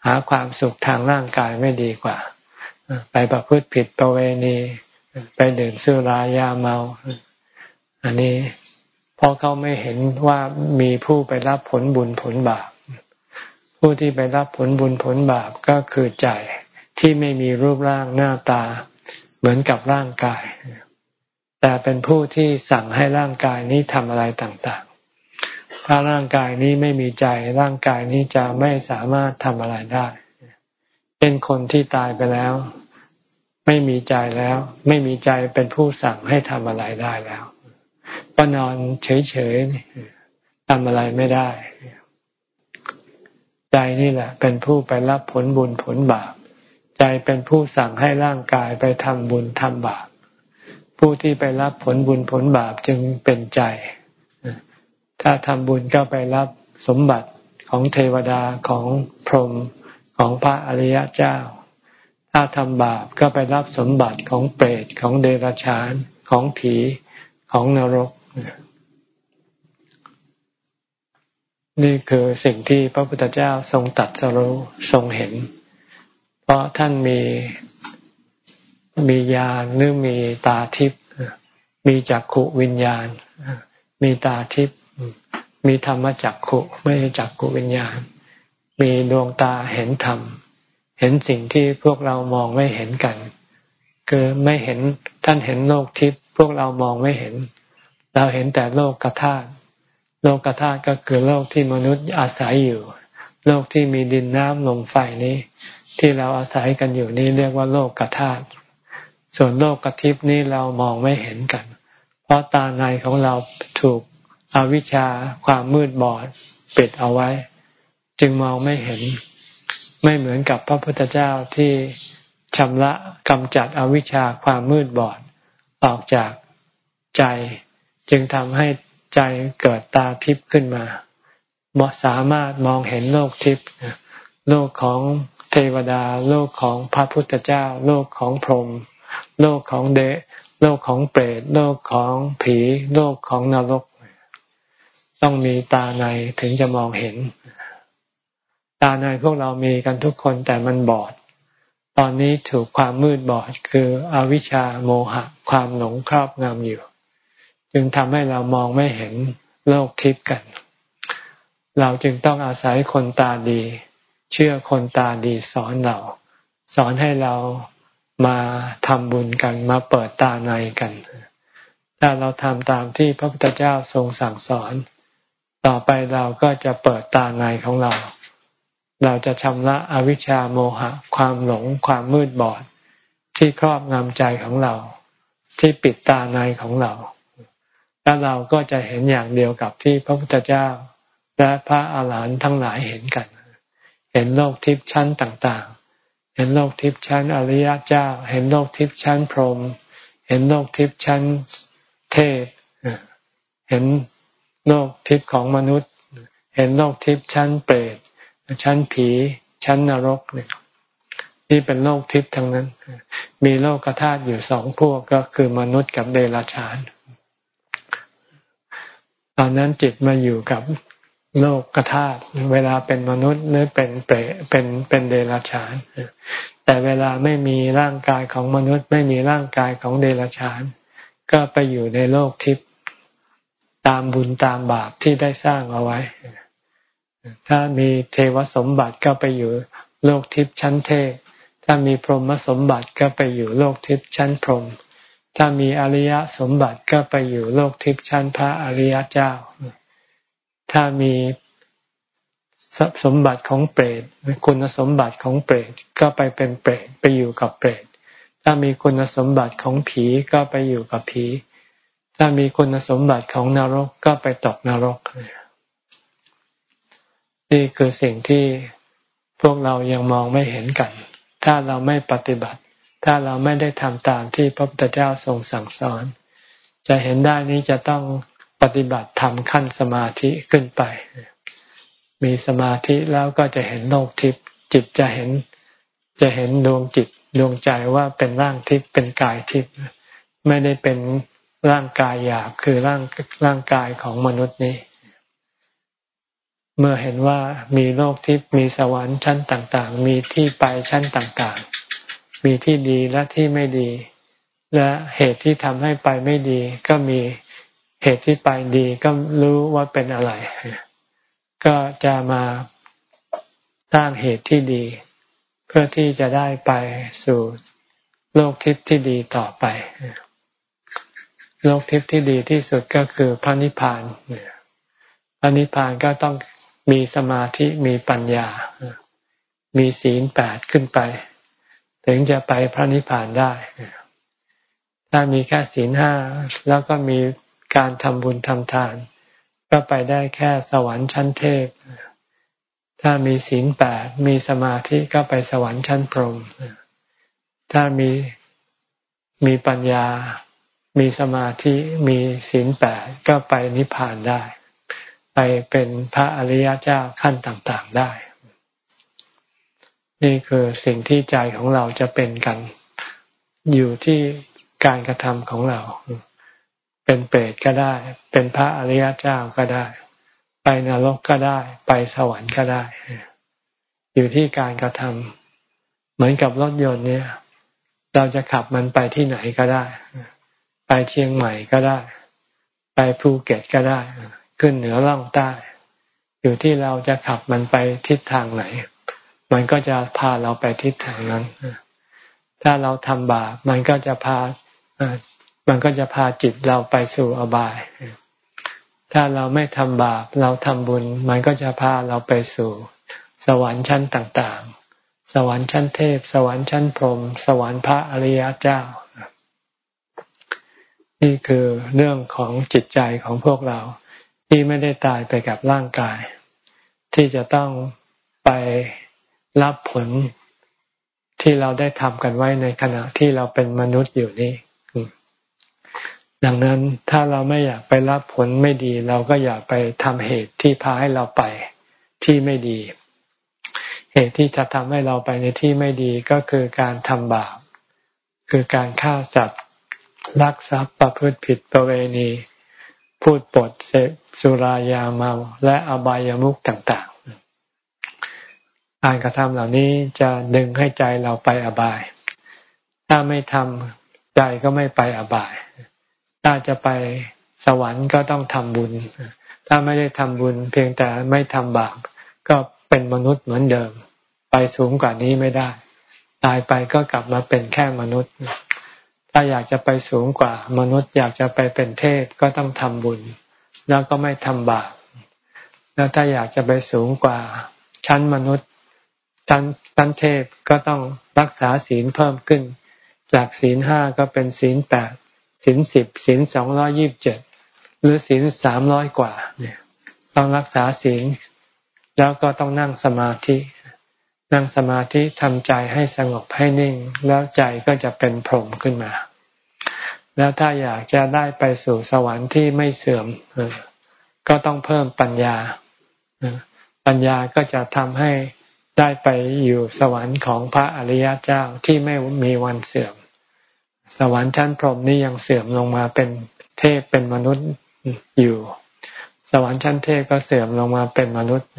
หาความสุขทางร่างกายไม่ดีกว่า ไปประพฤติผิดประเวณี ไปดื่มสุรายาเมา อันนี้เพราะเขาไม่เห็นว่ามีผู้ไปรับผลบุญผลบาป ผู้ที่ไปรับผลบุญผลบาปก็คือใจ ที่ไม่มีรูปร่างหน้าตา เหมือนกับร่างกาย แต่เป็นผู้ที่สั่งให้ร่างกายนี้ทำอะไรต่างๆ ถ้าร่างกายนี้ไม่มีใจ ร่างกายนี้จะไม่สามารถทำอะไรได้เป็นคนที่ตายไปแล้ว ไม่มีใจแล้ว ไม่มีใจเป็นผู้สั่งให้ทำอะไรได้แล้ว ก็นอนเฉยๆทำอะไรไม่ได้ ใจนี่แหละ เป็นผู้ไปรับผลบุญผลบาป ใจเป็นผู้สั่งให้ร่างกายไปทำบุญทำบาป ผู้ที่ไปรับผลบุญผลบาปจึงเป็นใจ ถ้าทำบุญก็ไปรับสมบัติของเทวดาของพรหมของพระอริยเจ้า ถ้าทำบาปก็ไปรับสมบัติของเปรตของเดรัจฉานของผีของนรก นี่คือสิ่งที่พระพุทธเจ้าทรงตัดสรู้ทรงเห็น ราะท่านมีมีญาณหรือมีตาทิพย์มีจักขุวิญญาณ มีตาทิพย์มีธรรมจักขุไม่ใช่จักขุวิญญาณ มีดวงตาเห็นธรรม เห็นสิ่งที่พวกเรามองไม่เห็นกัน คือไม่เห็นท่านเห็นโลกทิพย์พวกเรามองไม่เห็น เราเห็นแต่โลกกระธาโลกกระธาก็คือโลกที่มนุษย์อาศัยอยู่ โลกที่มีดินน้ำลมไฟนี้ ที่เราอาศัยกันอยู่นี่เรียกว่าโลกกระธาส่วนโลกกระทิพนี้เรามองไม่เห็นกัน เพราะตาในของเราถูกอวิชชาความมืดบอดปิดเอาไว้ จึงมองไม่เห็น ไม่เหมือนกับพระพุทธเจ้าที่ชำระกำจัดอวิชชาความมืดบอดออกจากใจ จึงทำให้ใจเกิดตาทิพย์ขึ้นมาสามารถมองเห็นโลกทิพย์โลกของ เทวดา โลกของพระพุทธเจ้า โลกของพรหมโลกของเดโลกของเปรตโลกของผี โลกของนรก ต้องมีตาในถึงจะมองเห็น ตาในพวกเรามีกันทุกคนแต่มันบอด ตอนนี้ถูกความมืดบอดคืออวิชชาโมหะ ความหลงครอบงำอยู่ จึงทำให้เรามองไม่เห็นโลกทิพย์กัน เราจึงต้องอาศัยคนตาดี เชื่อคนตาดีสอนเรา สอนให้เรามาทำบุญกันมาเปิดตาในกัน ถ้าเราทำตามที่พระพุทธเจ้าทรงสั่งสอน ต่อไปเราก็จะเปิดตาในของเรา เราจะชำระอวิชชาโมหะ ความหลงความมืดบอด ที่ครอบงำใจของเรา ที่ปิดตาในของเรา แล้วเราก็จะเห็นอย่างเดียวกับที่พระพุทธเจ้า และพระอาหารหันต์ทั้งหลายเห็นกัน เห็นโลกทิพย์ชั้นต่างๆ เห็นโลกทิพย์ชั้นอริยเจ้า เห็นโลกทิพย์ชั้นพรหม เห็นโลกทิพย์ชั้นเทพ เห็นโลกทิพย์ของมนุษย์ เห็นโลกทิพย์ชั้นเปรต ชั้นผี ชั้นนรกเนี่ยนี่เป็นโลกทิพย์ทั้งนั้น มีโลกธาตุอยู่สองพวกก็คือมนุษย์กับเดรัจฉาน ตอนนั้นจิตมาอยู่กับ โลกกธาตุเวลาเป็นมนุษย์หรือเป็นเปรเป็นเป็นเดรัจฉาน แต่เวลาไม่มีร่างกายของมนุษย์ ไม่มีร่างกายของเดรัจฉาน ก็ไปอยู่ในโลกทิพย์ตามบุญตามบาปที่ได้สร้างเอาไว้ ถ้ามีเทวสมบัติก็ไปอยู่โลกทิพย์ชั้นเทพ ถ้ามีพรหมสมบัติก็ไปอยู่โลกทิพย์ชั้นพรหม ถ้ามีอริยสมบัติก็ไปอยู่โลกทิพย์ชั้นพระอริยเจ้า ถ้ามีสมบัติของเปรตคุณสมบัติของเปรตก็ไปเป็นเปรตไปอยู่กับเปรตถ้ามีคุณสมบัติของผีก็ไปอยู่กับผี ถ้ามีคุณสมบัติของนรกก็ไปตกนรก นี่คือสิ่งที่พวกเรายังมองไม่เห็นกัน ถ้าเราไม่ปฏิบัติ ถ้าเราไม่ได้ทำตามที่พระพุทธเจ้าทรงสั่งสอน จะเห็นได้นี้จะต้อง ปฏิบัติทำขั้นสมาธิขึ้นไป มีสมาธิแล้วก็จะเห็นโลกทิพย์จิตจะเห็นจะเห็นดวงจิตดวงใจว่าเป็นร่างทิพย์เป็นกายทิพย์ไม่ได้เป็นร่างกายหยาบคือร่างร่างกายของมนุษย์นี้ เมื่อเห็นว่ามีโลกทิพย์มีสวรรค์ชั้นต่าง ๆ มีที่ไปชั้นต่างๆ มีที่ดีและที่ไม่ดี และเหตุที่ทำให้ไปไม่ดีก็มี เหตุที่ไปดีก็รู้ว่าเป็นอะไร ก็จะมาสร้างเหตุที่ดี เพื่อที่จะได้ไปสู่โลกทิพย์ที่ดีต่อไป โลกทิพย์ที่ดีที่สุดก็คือพระนิพพานพระนิพพานก็ต้องมีสมาธิมีปัญญา มีศีลแปดขึ้นไป ถึงจะไปพระนิพพานได้ ถ้ามีแค่ศีลห้าแล้วก็มี การทำบุญทำทาน ก็ไปได้แค่สวรรค์ชั้นเทพ ถ้ามีศีลแปดมีสมาธิก็ไปสวรรค์ชั้นพรหมถ้ามีมีปัญญา มีสมาธิมีศีลแปดก็ไปนิพพานได้ ไปเป็นพระอริยเจ้าขั้นต่างๆได้ นี่คือสิ่งที่ใจของเราจะเป็นกัน อยู่ที่การกระทำของเรา เป็นเปรตก็ได้ เป็นพระอริยเจ้าก็ได้ ไปนรกก็ได้ ไปสวรรค์ก็ได้ อยู่ที่การกระทำเหมือนกับรถยนต์เนี่ย เราจะขับมันไปที่ไหนก็ได้ ไปเชียงใหม่ก็ได้ ไปภูเก็ตก็ได้ ขึ้นเหนือล่องใต้ อยู่ที่เราจะขับมันไปทิศทางไหน มันก็จะพาเราไปทิศทางนั้นถ้าเราทำบาปมันก็จะพา มันก็จะพาจิตเราไปสู่อบาย ถ้าเราไม่ทำบาปเราทำบุญ มันก็จะพาเราไปสู่ สวรรค์ชั้นต่างๆ สวรรค์ชั้นเทพ สวรรค์ชั้นพรหมสวรรค์พระอริยเจ้า นี่คือเรื่องของจิตใจของพวกเรา ที่ไม่ได้ตายไปกับร่างกาย ที่จะต้องไปรับผลที่เราได้ทำกันไว้ในขณะที่เราเป็นมนุษย์อยู่นี่ ดังนั้นถ้าเราไม่อยากไปรับผลไม่ดี เราก็อย่าไปทำเหตุที่พาให้เราไปที่ไม่ดี เหตุที่จะทำให้เราไปในที่ไม่ดีก็คือการทำบาปคือการฆ่าสัตว์ลักทรัพย์ประพฤติผิดประเวณี พูดปดเสพสุรายาเมาและอบายามุขต่างๆ การกระทำเหล่านี้จะดึงให้ใจเราไปอบาย ถ้าไม่ทำใจก็ไม่ไปอบาย ถ้าจะไปสวรรค์ก็ต้องทำบุญ ถ้าไม่ได้ทำบุญ เพียงแต่ไม่ทำบาปก็เป็นมนุษย์เหมือนเดิม ไปสูงกว่านี้ไม่ได้ ตายไปก็กลับมาเป็นแค่มนุษย์ ถ้าอยากจะไปสูงกว่ามนุษย์ อยากจะไปเป็นเทพก็ต้องทำบุญ แล้วก็ไม่ทำบาปแล้วถ้าอยากจะไปสูงกว่าชั้นมนุษย์ชั้นชั้นเทพก็ต้องรักษาศีลเพิ่มขึ้น จากศีลห้าก็เป็นศีลแปด ศีลสิบศีลสองร้อยิบเจ็ดหรือศีลสามร้อยกว่าเนี่ยต้องรักษาศีลแล้วก็ต้องนั่งสมาธิ นั่งสมาธิทำใจให้สงบให้นิ่ง แล้วใจก็จะเป็นพรหมขึ้นมา แล้วถ้าอยากจะได้ไปสู่สวรรค์ที่ไม่เสื่อมก็ต้องเพิ่มปัญญา ปัญญาก็จะทำให้ได้ไปอยู่สวรรค์ของพระอริยเจ้าที่ไม่มีวันเสื่อม สวรรค์ชั้นพรหมนี้ยังเสื่อมลงมาเป็นเทพเป็นมนุษย์อยู่ สวรรค์ชั้นเทพก็เสื่อมลงมาเป็นมนุษย์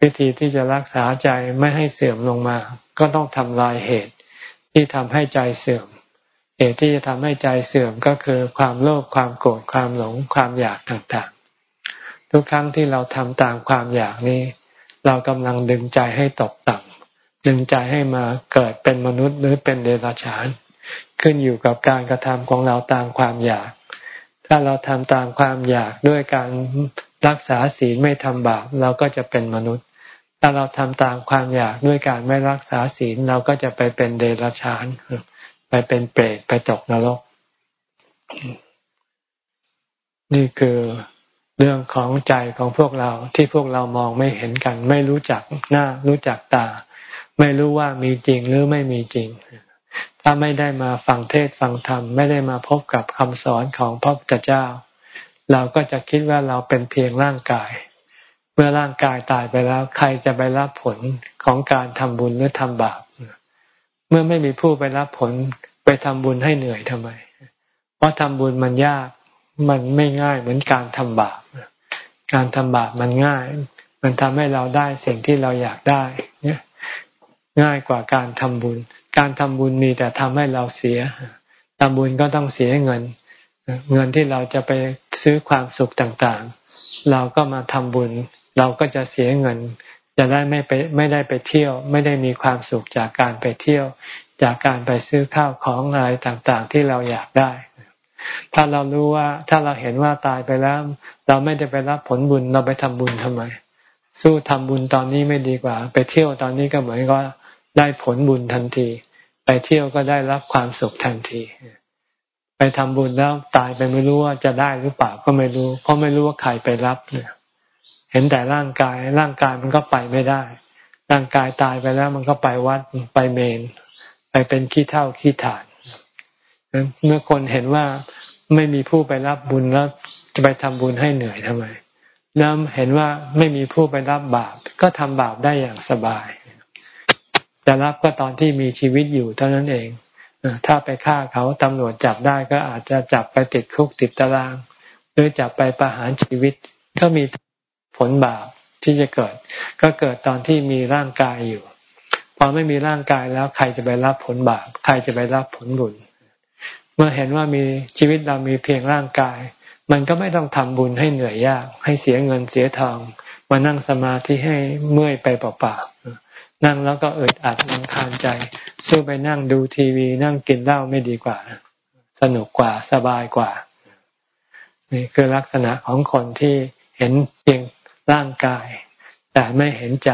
วิธีที่จะรักษาใจไม่ให้เสื่อมลงมา ก็ต้องทำลายเหตุ ที่ทำให้ใจเสื่อม เหตุที่จะทำให้ใจเสื่อมก็คือความโลภความโกรธความหลงความอยากต่างๆ ทุกครั้งที่เราทำตามความอยากนี้ เรากำลังดึงใจให้ตกต่ำดึงใจให้มาเกิดเป็นมนุษย์หรือเป็นเดรัจฉาน ขึ้นอยู่กับการกระทำของเราตามความอยาก ถ้าเราทำตามความอยากด้วยการรักษาศีลไม่ทำบาปเราก็จะเป็นมนุษย์ ถ้าเราทำตามความอยากด้วยการไม่รักษาศีลเราก็จะไปเป็นเดรัจฉาน ไปเป็นเปรตไปตกนรก นี่คือเรื่องของใจของพวกเราที่พวกเรามองไม่เห็นกัน ไม่รู้จักหน้ารู้จักตา ไม่รู้ว่ามีจริงหรือไม่มีจริง ถ้าไม่ได้มาฟังเทศฟังธรรม ไม่ได้มาพบกับคำสอนของพระพุทธเจ้า เราก็จะคิดว่าเราเป็นเพียงร่างกาย เมื่อร่างกายตายไปแล้วใครจะไปรับผลของการทำบุญหรือทำบาป เมื่อไม่มีผู้ไปรับผลไปทำบุญให้เหนื่อยทำไม เพราะทำบุญมันยากมันไม่ง่ายเหมือนการทำบาป การทำบาปมันง่าย มันทำให้เราได้สิ่งที่เราอยากได้ ง่ายกว่าการทำบุญ การทำบุญมีแต่ทำให้เราเสียทำบุญก็ต้องเสียเงิน เงินที่เราจะไปซื้อความสุขต่างๆ เราก็มาทำบุญ เราก็จะเสียเงิน จะได้ไม่ไปไม่ได้ไปเที่ยว ไม่ได้มีความสุขจากการไปเที่ยว จากการไปซื้อข้าวของอะไรต่างๆ ที่เราอยากได้ ถ้าเรารู้ว่าถ้าเราเห็นว่าตายไปแล้ว เราไม่ได้ไปรับผลบุญเราไปทำบุญทำไม สู้ทำบุญตอนนี้ไม่ดีกว่า ไปเที่ยวตอนนี้ก็เหมือนก็ ได้ผลบุญทันที ไปเที่ยวก็ได้รับความสุขทันที ไปทำบุญแล้วตายไปไม่รู้ว่าจะได้หรือเปล่าก็ไม่รู้ เพราะไม่รู้ว่าใครไปรับเนี่ยเห็นแต่ร่างกายร่างกายมันก็ไปไม่ได้ ร่างกายตายไปแล้วมันก็ไปวัดไปเมน ไปเป็นขี้เท่าขี้ฐานเมื่อคนเห็นว่าไม่มีผู้ไปรับบุญแล้วจะไปทำบุญให้เหนื่อยทำไมแล้วเห็นว่าไม่มีผู้ไปรับบาป ก็ทำบาปได้อย่างสบาย จะรับก็ตอนที่มีชีวิตอยู่เท่านั้นเองถ้าไปฆ่าเขาตำรวจจับได้ก็อาจจะจับไปติดคุกติดตาราง หรือจับไปประหารชีวิต ก็มีผลบาปที่จะเกิด ก็เกิดตอนที่มีร่างกายอยู่ พอไม่มีร่างกายแล้วใครจะไปรับผลบาปใครจะไปรับผลบุญ เมื่อเห็นว่ามีชีวิตเรามีเพียงร่างกาย มันก็ไม่ต้องทำบุญให้เหนื่อยยาก ให้เสียเงินเสียทอง มานั่งสมาธิให้เมื่อยไปเปล่าๆ นั่งแล้วก็อึดอัดลำคาญใจ สู้ไปนั่งดูทีวี นั่งกินเหล้าไม่ดีกว่า สนุกกว่าสบายกว่า นี่คือลักษณะของคนที่เห็นเพียงร่างกาย แต่ไม่เห็นใจ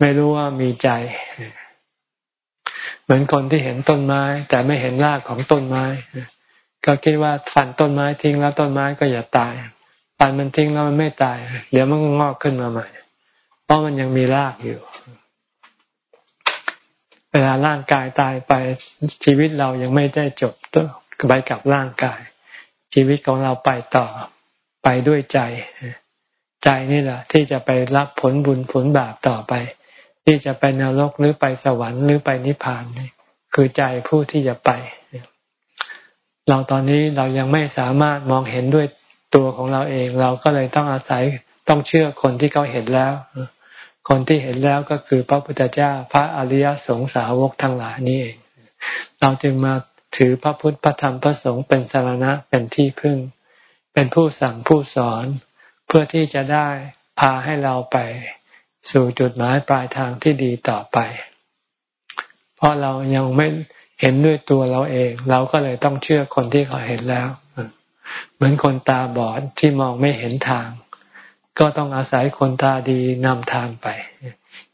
ไม่รู้ว่ามีใจ เหมือนคนที่เห็นต้นไม้ แต่ไม่เห็นรากของต้นไม้ ก็คิดว่าฟันต้นไม้ทิ้งแล้วต้นไม้ก็อย่าตายฟันมันทิ้งแล้วมันไม่ตาย เดี๋ยวมันก็งอกขึ้นมาใหม่ เพราะมันยังมีรากอยู่ เวลาร่างกายตายไปชีวิตเรายังไม่ได้จบไปกับร่างกาย ชีวิตของเราไปต่อไปด้วยใจ ใจนี่แหละที่จะไปรับผลบุญผลบาปต่อไป ที่จะไปนรกหรือไปสวรรค์หรือไปนิพพานคือใจผู้ที่จะไป เราตอนนี้เรายังไม่สามารถมองเห็นด้วยตัวของเราเอง เราก็เลยต้องอาศัยต้องเชื่อคนที่เขาเห็นแล้ว คนที่เห็นแล้วก็คือพระพุทธเจ้าพระอริยสงสาวกทั้งหลายนี่เองเราจึงมาถือพระพุทธพระธรรมพระสงฆ์เป็นสารณะเป็นที่พึ่ง เป็นผู้สั่งผู้สอน เพื่อที่จะได้พาให้เราไปสู่จุดหมายปลายทางที่ดีต่อไป เพราะเรายังไม่เห็นด้วยตัวเราเอง เราก็เลยต้องเชื่อคนที่เขาเห็นแล้ว เหมือนคนตาบอดที่มองไม่เห็นทาง ก็ต้องอาศัยคนตาดีนำทางไป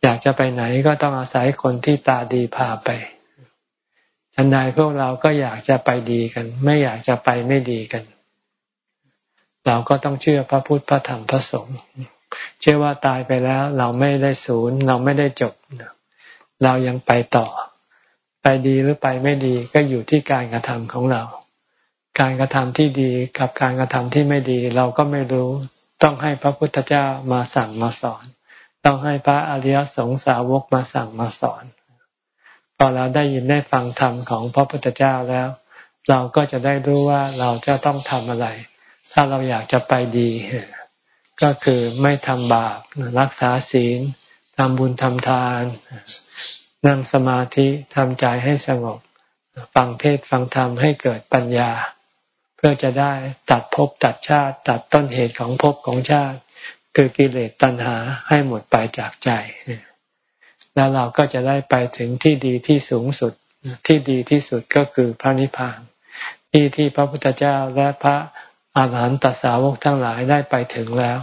อยากจะไปไหนก็ต้องอาศัยคนที่ตาดีพาไปทันใดพวกเราก็อยากจะไปดีกัน ไม่อยากจะไปไม่ดีกัน เราก็ต้องเชื่อพระพุทธพระธรรมพระสงฆ์เชื่อว่าตายไปแล้ว เราไม่ได้ศูนย์ เราไม่ได้จบ เรายังไปต่อ ไปดีหรือไปไม่ดีก็อยู่ที่การกระทำของเรา การกระทำที่ดีกับการกระทำที่ไม่ดี เราก็ไม่รู้ ต้องให้พระพุทธเจ้ามาสั่งมาสอน ต้องให้พระอริยสงสาวกมาสั่งมาสอน พอเราได้ยินได้ฟังธรรมของพระพุทธเจ้าแล้ว เราก็จะได้รู้ว่าเราจะต้องทำอะไร ถ้าเราอยากจะไปดี ก็คือไม่ทำบาปรักษาศีลทำบุญทำทาน นั่งสมาธิทำใจให้สงบ ฟังเทศฟังธรรมให้เกิดปัญญา เพื่อจะได้ตัดภพตัดชาติ ตัดต้นเหตุของภพของชาติ คือกิเลสตัณหาให้หมดไปจากใจ แล้วเราก็จะได้ไปถึงที่ดีที่สูงสุดที่ดีที่สุดก็คือพระนิพพานที่ที่พระพุทธเจ้าและพระอาหารหันตสาวกทั้งหลายได้ไปถึงแล้ว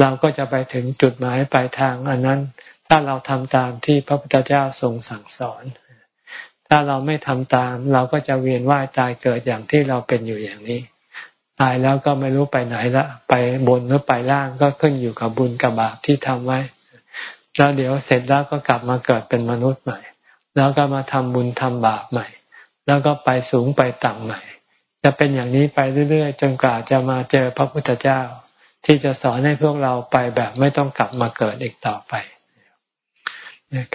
เราก็จะไปถึงจุดหมายปลายทางอันนั้น ถ้าเราทำตามที่พระพุทธเจ้าทรงสั่งสอน ถ้าเราไม่ทำตาม เราก็จะเวียนว่ายตายเกิดอย่างที่เราเป็นอยู่อย่างนี้ ตายแล้วก็ไม่รู้ไปไหนละ ไปบนหรือไปล่างก็ขึ้นอยู่กับบุญกับบาปที่ทำไว้ แล้วเดี๋ยวเสร็จแล้วก็กลับมาเกิดเป็นมนุษย์ใหม่ แล้วก็มาทำบุญทำบาปใหม่ แล้วก็ไปสูงไปต่ำใหม่ จะเป็นอย่างนี้ไปเรื่อยๆ จนกว่าจะมาเจอพระพุทธเจ้า ที่จะสอนให้พวกเราไปแบบไม่ต้องกลับมาเกิดอีกต่อไป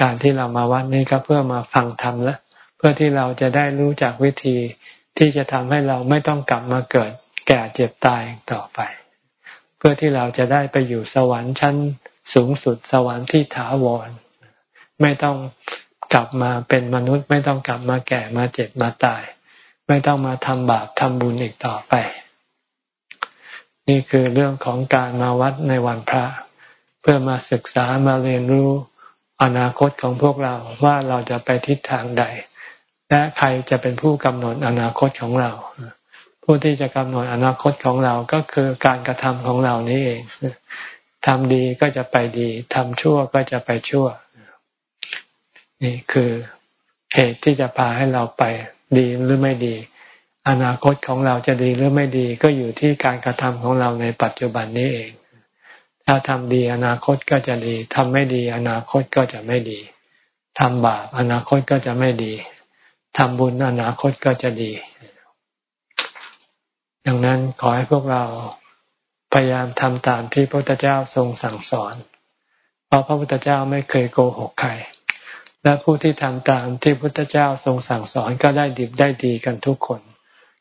การที่เรามาวัดนี้ก็เพื่อมาฟังธรรมแล้ว พื่อที่เราจะได้รู้จักวิธีที่จะทำให้เราไม่ต้องกลับมาเกิดแก่เจ็บตายต่อไป เพื่อที่เราจะได้ไปอยู่สวรรค์ชั้นสูงสุดสวรรค์ที่ถาวร ไม่ต้องกลับมาเป็นมนุษย์ ไม่ต้องกลับมาแก่มาเจ็บมาตาย ไม่ต้องมาทำบาปทำบุญอีกต่อไป นี่คือเรื่องของการมาวัดในวันพระ เพื่อมาศึกษามาเรียนรู้อนาคตของพวกเราว่าเราจะไปทิศทางใด และใครจะเป็นผู้กำหนดอนาคตของเรา ผู้ที่จะกำหนดอนาคตของเราก็คือการกระทำของเรานี่เองทำดีก็จะไปดีทำชั่วก็จะไปชั่ว นี่คือเหตุที่จะพาให้เราไปดีหรือไม่ดี อนาคตของเราจะดีหรือไม่ดี ก็อยู่ที่การกระทำของเราในปัจจุบันนี้เอง ถ้าทำดีอนาคตก็จะดีทำไม่ดี อนาคตก็จะไม่ดีทำบาปอนาคตก็จะไม่ดี ทำบุญอนาคตก็จะดี ดังนั้นขอให้พวกเราพยายามทำตามที่พระพุทธเจ้าทรงสั่งสอน เพราะพระพุทธเจ้าไม่เคยโกหกใคร และผู้ที่ทำตามที่พระพุทธเจ้าทรงสั่งสอนก็ได้ดิบได้ดีกันทุกคน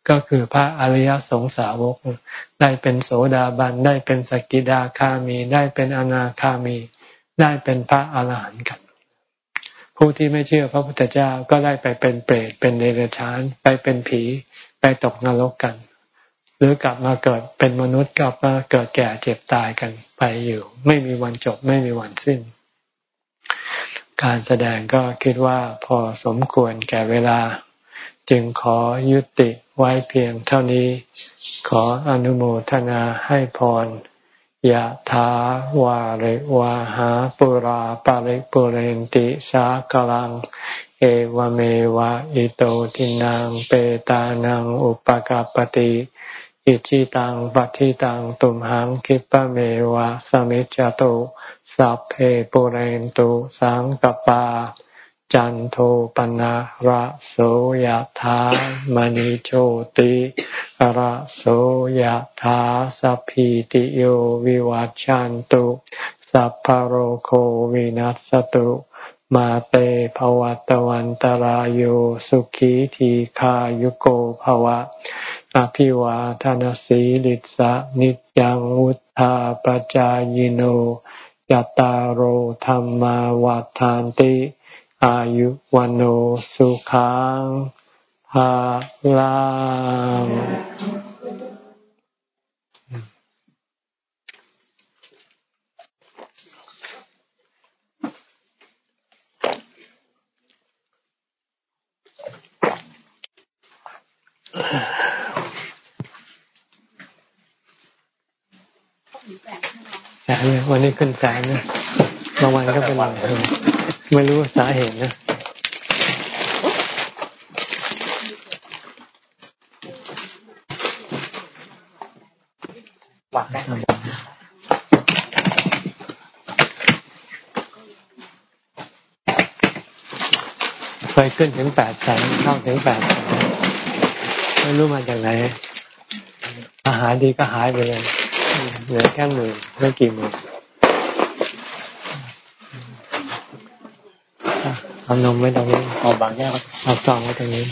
ก็คือพระอริยสงสาวก ได้เป็นโสดาบัน ได้เป็นสกิดาคามี ได้เป็นอนาคามี ได้เป็นพระอรหันต์กัน ผู้ที่ไม่เชื่อพระพุทธเจ้าก็ได้ไปเป็นเปรตเป็นเดรัจฉาน ไปเป็นผี ไปตกนรกกัน หรือกลับมาเกิดเป็นมนุษย์กลับมาเกิดแก่เจ็บตายกันไปอยู่ ไม่มีวันจบไม่มีวันสิ้น การแสดงก็คิดว่าพอสมควรแก่เวลา จึงขอยุติไว้เพียงเท่านี้ ขออนุโมทนาให้พร ยะถาวาริวาหาปุราปาริปุเรนติสากลัง เอวเมวะอิโตทินังเปตานังอุปกาปติอิจิตังปฏิตังตุมหังคิปะเมวะสมิจจโตสัพเพปุเรนตุสังกปา จันโทปนะระโสยธามณิโชติ ระโสยธาสัพพิติโยวิวัจจันตุสัพพโรโควินัสตุมาเตภวัตวันตารโยสุขีทีขายุโกภวะ อภิวาทานสีลิสะนิจังวุธาปจายโนยตารโหธรรมวาทานติ อายุวันโอสุขัง ภาลังแสนเลยวันนี้ขึ้นแสนนะบางวันก็เป็นไม่รู้สาเหตุนะ วัดเคยขึ้นถึงแปดแสนเข้าถึงแปดแสนไม่รู้มาจากไหน อาหารดีก็หายไปเลยเหลือแค่หมื่นไม่กี่หมื่นเอานมไว้ตรงนี้เอาบางแก้วเอาซองไว้ตรงนี้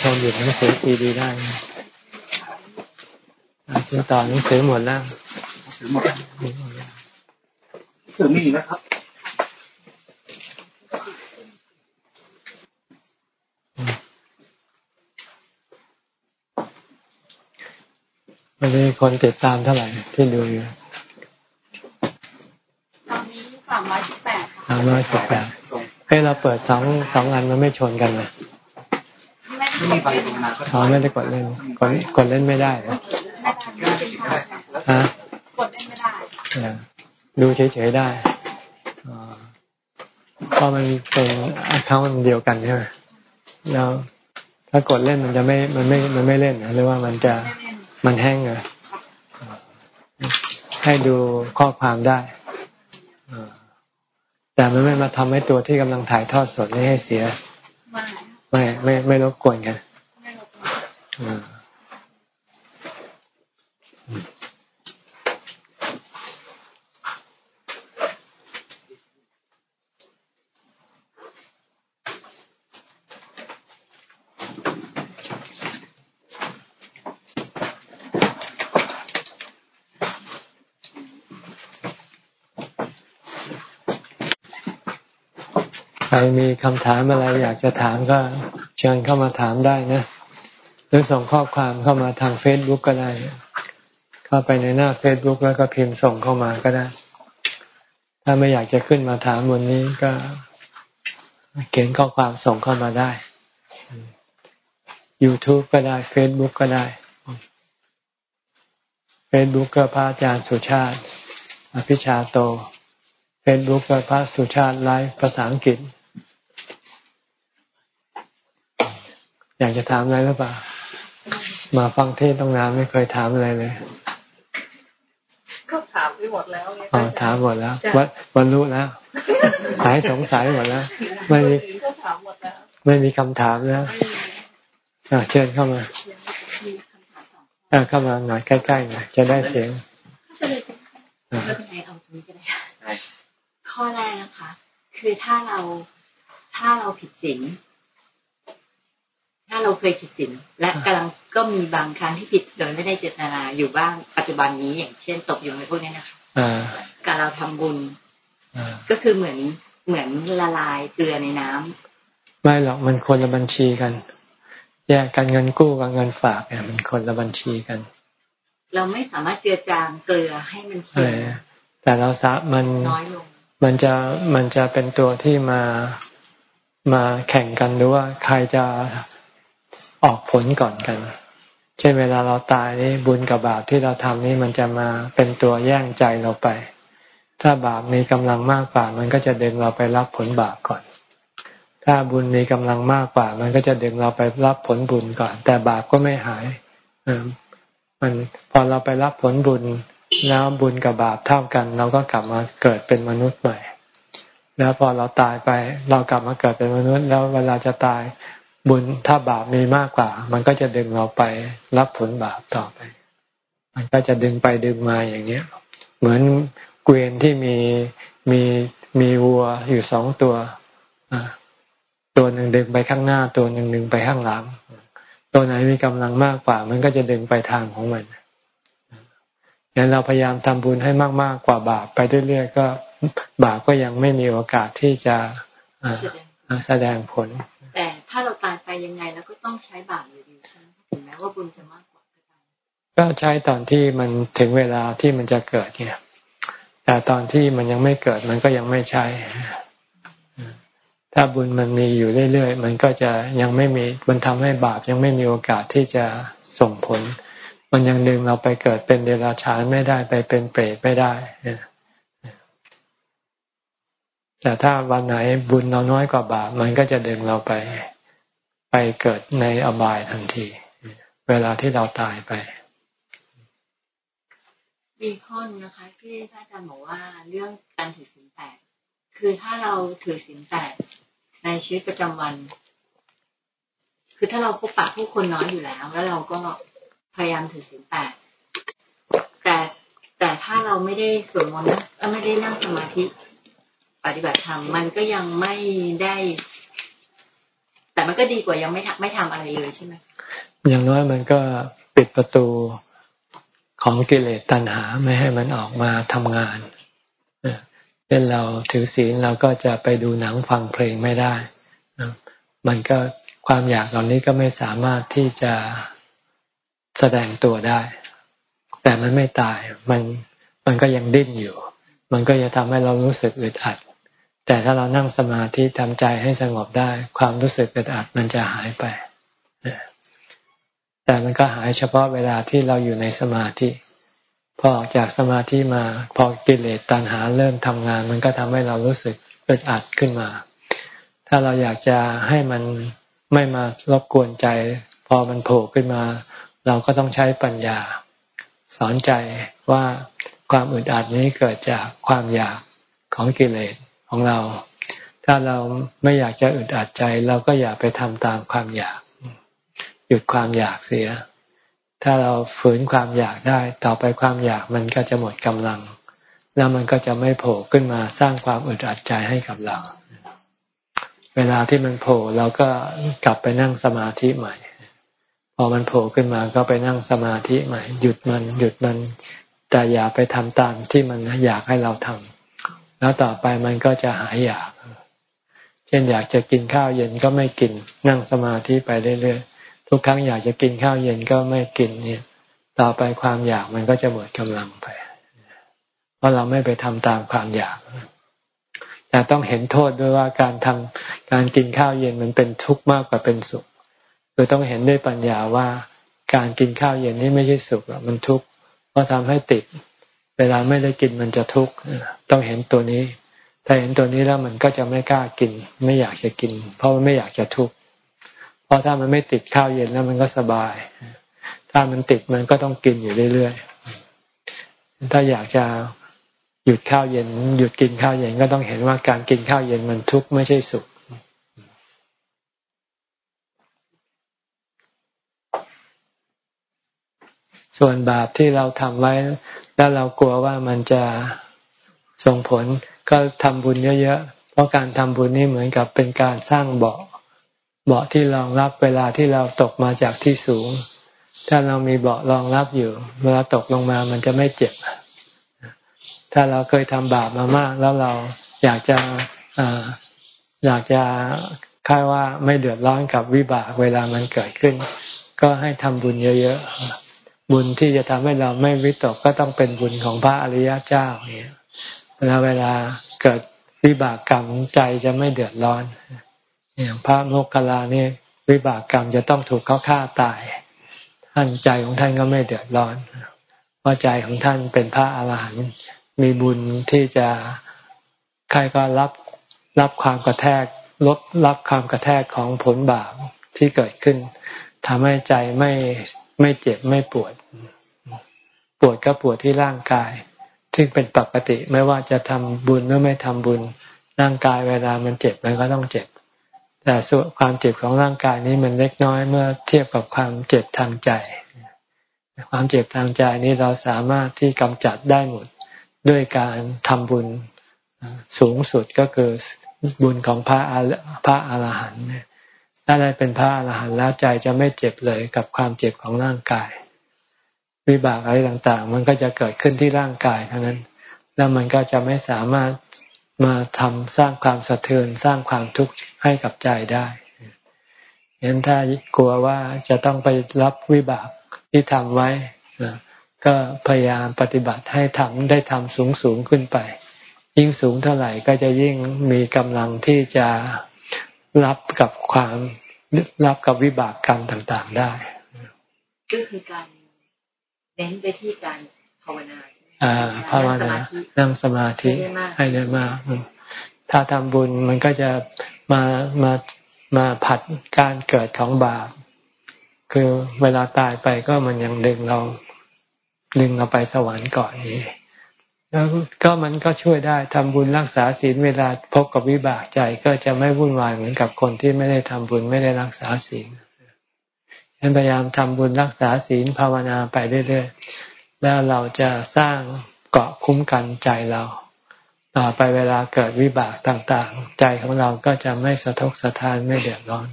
ชมหยุดหนังสือซีดีได้ ซื้อต่อหนังสือหมดแล้วสือหมดสือมีนะครับวันนี้คนติดตามเท่าไหร่ที่ดูอยู่ตอนนี้สามร้อยสิบแปดสามร้อยสิบแปดเฮ้เราเปิดสองสองอันมันไม่ชนกันเลยไม่ได้อ๋อไม่ได้กดเล่นกดกดเล่นไม่ได้รอฮะกดเล่นไม่ได้ ดูเฉยๆได้เพราะมันเป็นอคเคาท์เดียวกันใช่ไหมแล้วถ้ากดเล่นมันจะไม่ มันไม่ มันไม่เล่นหรือว่ามันจะ มันแห้งเลยให้ดูข้อความได้ แต่มันไม่มาทำให้ตัวที่กำลังถ่ายทอดสดนี้ให้เสีย ไม่ ไม่ ไม่รบกวนกัน ใครมีคำถามอะไรอยากจะถามก็เชิญเข้ามาถามได้นะ หรือส่งข้อความเข้ามาทางเฟซบุ๊กก็ได้ เข้าไปในหน้าเฟซบุ๊กแล้วก็พิมพ์ส่งเข้ามาก็ได้ ถ้าไม่อยากจะขึ้นมาถามวันนี้ก็เขียนข้อความส่งเข้ามาได้ YouTube ก็ได้ Facebook ก็ได้ Facebook ก็พระอาจารย์สุชาติ อภิชาโต Facebook ก็พระสุชาติไลฟ์ภาษาอังกฤษ อยากจะถามอะไรหรือเปล่า มาฟังเทศต้องนานไม่เคยถามอะไรเลยก็ถามไปหมดแล้วอ๋อถามหมดแล้ววัดบรรลุแล้วหายสงสัยหมดแล้ว ไม่มีไม่มีคำถามแล้วเชิญเข้ามาเข้ามาหน่อยใกล้ๆหน่อยจะได้เสียงข้อแรกนะคะ คือถ้าเราถ้าเราผิดศีลถ้าเราเคยผิดศีลและกำลังก็มีบางครั้งที่ผิดโดยไม่ได้เจตนาอยู่บ้างปัจจุบันนี้อย่างเช่น ตกอยู่ในพวกนี้นะคะการเราทำบุญก็คือเหมือนเหมือนละลายเกลือในน้ำไม่หรอกมันคนละบัญชีกัน แยกกันเงินกู้กับเงินฝากเนี่ยมันคนละบัญชีกัน เราไม่สามารถเจือจางเกลือให้มันเค็มแต่เราสะมันน้อยลงมันจะมันจะเป็นตัวที่มามาแข่งกันหรือว่าใครจะ ออกผลก่อนกัน เช่นเวลาเราตายนี่บุญกับบาปที่เราทำนี่มันจะมาเป็นตัวแย่งใจเราไป ถ้าบาปมีกำลังมากกว่า มันก็จะดึงเราไปรับผลบาปก่อน ถ้าบุญมีกำลังมากกว่า มันก็จะดึงเราไปรับผลบุญก่อน แต่บาปก็ไม่หายมันพอเราไปรับผลบุญแล้วบุญกับบาปเท่ากัน เราก็กลับมาเกิดเป็นมนุษย์ใหม่ แล้วพอเราตายไป เรากลับมาเกิดเป็นมนุษย์ แล้วเวลาจะตาย บุญถ้าบาปมีมากกว่า มันก็จะดึงเราไปรับผลบาปต่อไป มันก็จะดึงไปดึงมาอย่างเนี้ย เหมือนเกวียนที่มีมีมีวัวอยู่สองตัวตัวหนึ่งดึงไปข้างหน้า ตัวหนึ่งดึงไปข้างหลัง ตัวไหนมีกำลังมากกว่า มันก็จะดึงไปทางของมันงั้นเราพยายามทำบุญให้มาก ๆ กว่าบาปไปเรื่อยๆก็บาปก็ยังไม่มีโอกาสที่จะแสดงผล แต่ถ้าเราตายไปยังไงเราก็ต้องใช้บาปอยู่ดีใช่ไหมถึงแม้ว่าบุญจะมากกว่าก็ตามก็ใช้ตอนที่มันถึงเวลาที่มันจะเกิดเนี่ยแต่ตอนที่มันยังไม่เกิดมันก็ยังไม่ใช้ ถ้าบุญมันมีอยู่เรื่อยๆมันก็จะยังไม่มีมันทำให้บาปยังไม่มีโอกาสที่จะส่งผล มันยังดึงเราไปเกิดเป็นเดรัจฉานไม่ได้ไปเป็นเปรตไม่ได้ แต่ถ้าวันไหนบุญเราน้อยกว่าบาปมันก็จะดึงเราไป ไปเกิดในอบายทันที เวลาที่เราตายไป มีข้อนะคะ ที่ท่านอาจารย์บอกว่าเรื่องการถือศีลแปดคือถ้าเราถือศีลแปดในชีวิตประจำวัน คือถ้าเราพบปะผู้คนน้อยอยู่แล้ว แล้วเราก็พยายามถือศีลแปดแต่แต่ถ้าเราไม่ได้สวดมนต์ไม่ได้นั่งสมาธิ ปฏิบัติธรรมมันก็ยังไม่ได้ แต่มันก็ดีกว่ายังไม่ไม่ทำอะไรเลยใช่ไหมอย่างน้อยมันก็ปิดประตูของกิเลสตัณหาไม่ให้มันออกมาทำงานเช่นเราถือศีลเราก็จะไปดูหนังฟังเพลงไม่ได้ มันก็ความอยากเหล่านี้ก็ไม่สามารถที่จะแสดงตัวได้ แต่มันไม่ตาย มันมันก็ยังดิ้นอยู่ มันก็จะทำให้เรารู้สึกอึดอัด แต่ถ้าเรานั่งสมาธิทำใจให้สงบได้ ความรู้สึกอึดอัดมันจะหายไป แต่มันก็หายเฉพาะเวลาที่เราอยู่ในสมาธิ พอออกจากสมาธิมา พอกิเลสตัณหาเริ่มทำงาน มันก็ทำให้เรารู้สึกอึดอัดขึ้นมา ถ้าเราอยากจะให้มันไม่มารบกวนใจ พอมันโผล่ขึ้นมา เราก็ต้องใช้ปัญญา สอนใจว่าความอึดอัดนี้เกิดจากความอยากของกิเลส ของเรา ถ้าเราไม่อยากจะอึดอัดใจ เราก็อย่าไปทำตามความอยาก หยุดความอยากเสีย ถ้าเราฝืนความอยากได้ ต่อไปความอยากมันก็จะหมดกำลัง แล้วมันก็จะไม่โผล่ขึ้นมาสร้างความอึดอัดใจให้กับเรา เวลาที่มันโผล่เราก็กลับไปนั่งสมาธิใหม่พอมันโผล่ขึ้นมาก็ไปนั่งสมาธิใหม่หยุดมันหยุดมัน แต่อย่าไปทำตามที่มันอยากให้เราทำ แล้วต่อไปมันก็จะหายอยาก เช่นอยากจะกินข้าวเย็นก็ไม่กิน นั่งสมาธิไปเรื่อยๆ ทุกครั้งอยากจะกินข้าวเย็นก็ไม่กินเนี่ย ต่อไปความอยากมันก็จะหมดกำลังไป เพราะเราไม่ไปทำตามความอยากแต่ต้องเห็นโทษด้วยว่าการทำการกินข้าวเย็นมันเป็นทุกข์มากกว่าเป็นสุขคือต้องเห็นด้วยปัญญาว่าการกินข้าวเย็นนี่ไม่ใช่สุขมันทุกข์เพราะทำให้ติด เวลาไม่ได้กินมันจะทุกข์ต้องเห็นตัวนี้ ถ้าเห็นตัวนี้แล้วมันก็จะไม่กล้ากิน ไม่อยากจะกิน เพราะไม่อยากจะทุกข์เพราะถ้ามันไม่ติดข้าวเย็นแล้วมันก็สบาย ถ้ามันติดมันก็ต้องกินอยู่เรื่อยๆถ้าอยากจะหยุดข้าวเย็น หยุดกินข้าวเย็นก็ต้องเห็นว่าการกินข้าวเย็นมันทุกข์ไม่ใช่สุขส่วนบาปที่เราทำไว้ แล้วเรากลัวว่ามันจะส่งผลก็ทำบุญเยอะๆ เพราะการทำบุญนี่เหมือนกับเป็นการสร้างเบาะเบาะที่รองรับเวลาที่เราตกมาจากที่สูง ถ้าเรามีเบาะรองรับอยู่ เวลาตกลงมามันจะไม่เจ็บ ถ้าเราเคยทำบาปมามาก แล้วเราอยากจะอยากจะคายว่าไม่เดือดร้อนกับวิบากเวลามันเกิดขึ้น ก็ให้ทำบุญเยอะๆ บุญที่จะทำให้เราไม่วิตกก็ต้องเป็นบุญของพระอริยเจ้าเนี่ยเวลาเวลาเกิดวิบากกรรมใจจะไม่เดือดร้อนอย่างพระโมกขลานี่วิบากกรรมจะต้องถูกเขาฆ่าตาย ท่านใจของท่านก็ไม่เดือดร้อนว่าะใจของท่านเป็นพระอาหารหันต์มีบุญที่จะใครก็รับรับความกระแทกลดรับความกระแทกของผลบาปที่เกิดขึ้นทำให้ใจไม่ ไม่เจ็บไม่ปวด ปวดก็ปวดที่ร่างกาย ซึ่งเป็นปกติไม่ว่าจะทำบุญหรือไม่ทำบุญ ร่างกายเวลามันเจ็บมันก็ต้องเจ็บ แต่ส่วนความเจ็บของร่างกายนี้มันเล็กน้อยเมื่อเทียบกับความเจ็บทางใจ ความเจ็บทางใจนี้เราสามารถที่กำจัดได้หมดด้วยการทำบุญสูงสุดก็คือบุญของพระพระอรหันต์ ถ้าได้เป็นพระอรหันต์แล้วใจจะไม่เจ็บเลยกับความเจ็บของร่างกาย วิบากอะไรต่างๆ มันก็จะเกิดขึ้นที่ร่างกายเท่านั้น แล้วมันก็จะไม่สามารถมาทำสร้างความสะเทือนสร้างความทุกข์ให้กับใจได้เห็นถ้ากลัวว่าจะต้องไปรับวิบากที่ทำไว้ก็พยายามปฏิบัติให้ทำได้ทำสูงสูงขึ้นไป ยิ่งสูงเท่าไหร่ก็จะยิ่งมีกำลังที่จะ รับกับความรับกับวิบากกรรมต่างๆได้ ก็คือการเน้นไปที่การภาวนาใช่ไหมอ่าภาวนานั่งสมาธิให้ได้มากถ้าทำบุญมันก็จะมามามาผัดการเกิดของบาปคือเวลาตายไปก็มันยังดึงเรา ดึงเราไปสวรรค์ก่อนนี้ แล้วก็มันก็ช่วยได้ทำบุญรักษาศีลเวลาพบกับวิบากใจก็จะไม่วุ่นวายเหมือนกับคนที่ไม่ได้ทำบุญไม่ได้รักษาศีลฉันพยายามทำบุญรักษาศีลภาวนาไปเรื่อยๆ แล้วเราจะสร้างเกาะคุ้มกันใจเรา ต่อไปเวลาเกิดวิบากต่างๆ ใจของเราก็จะไม่สะทกสะท้านไม่เดือดร้อน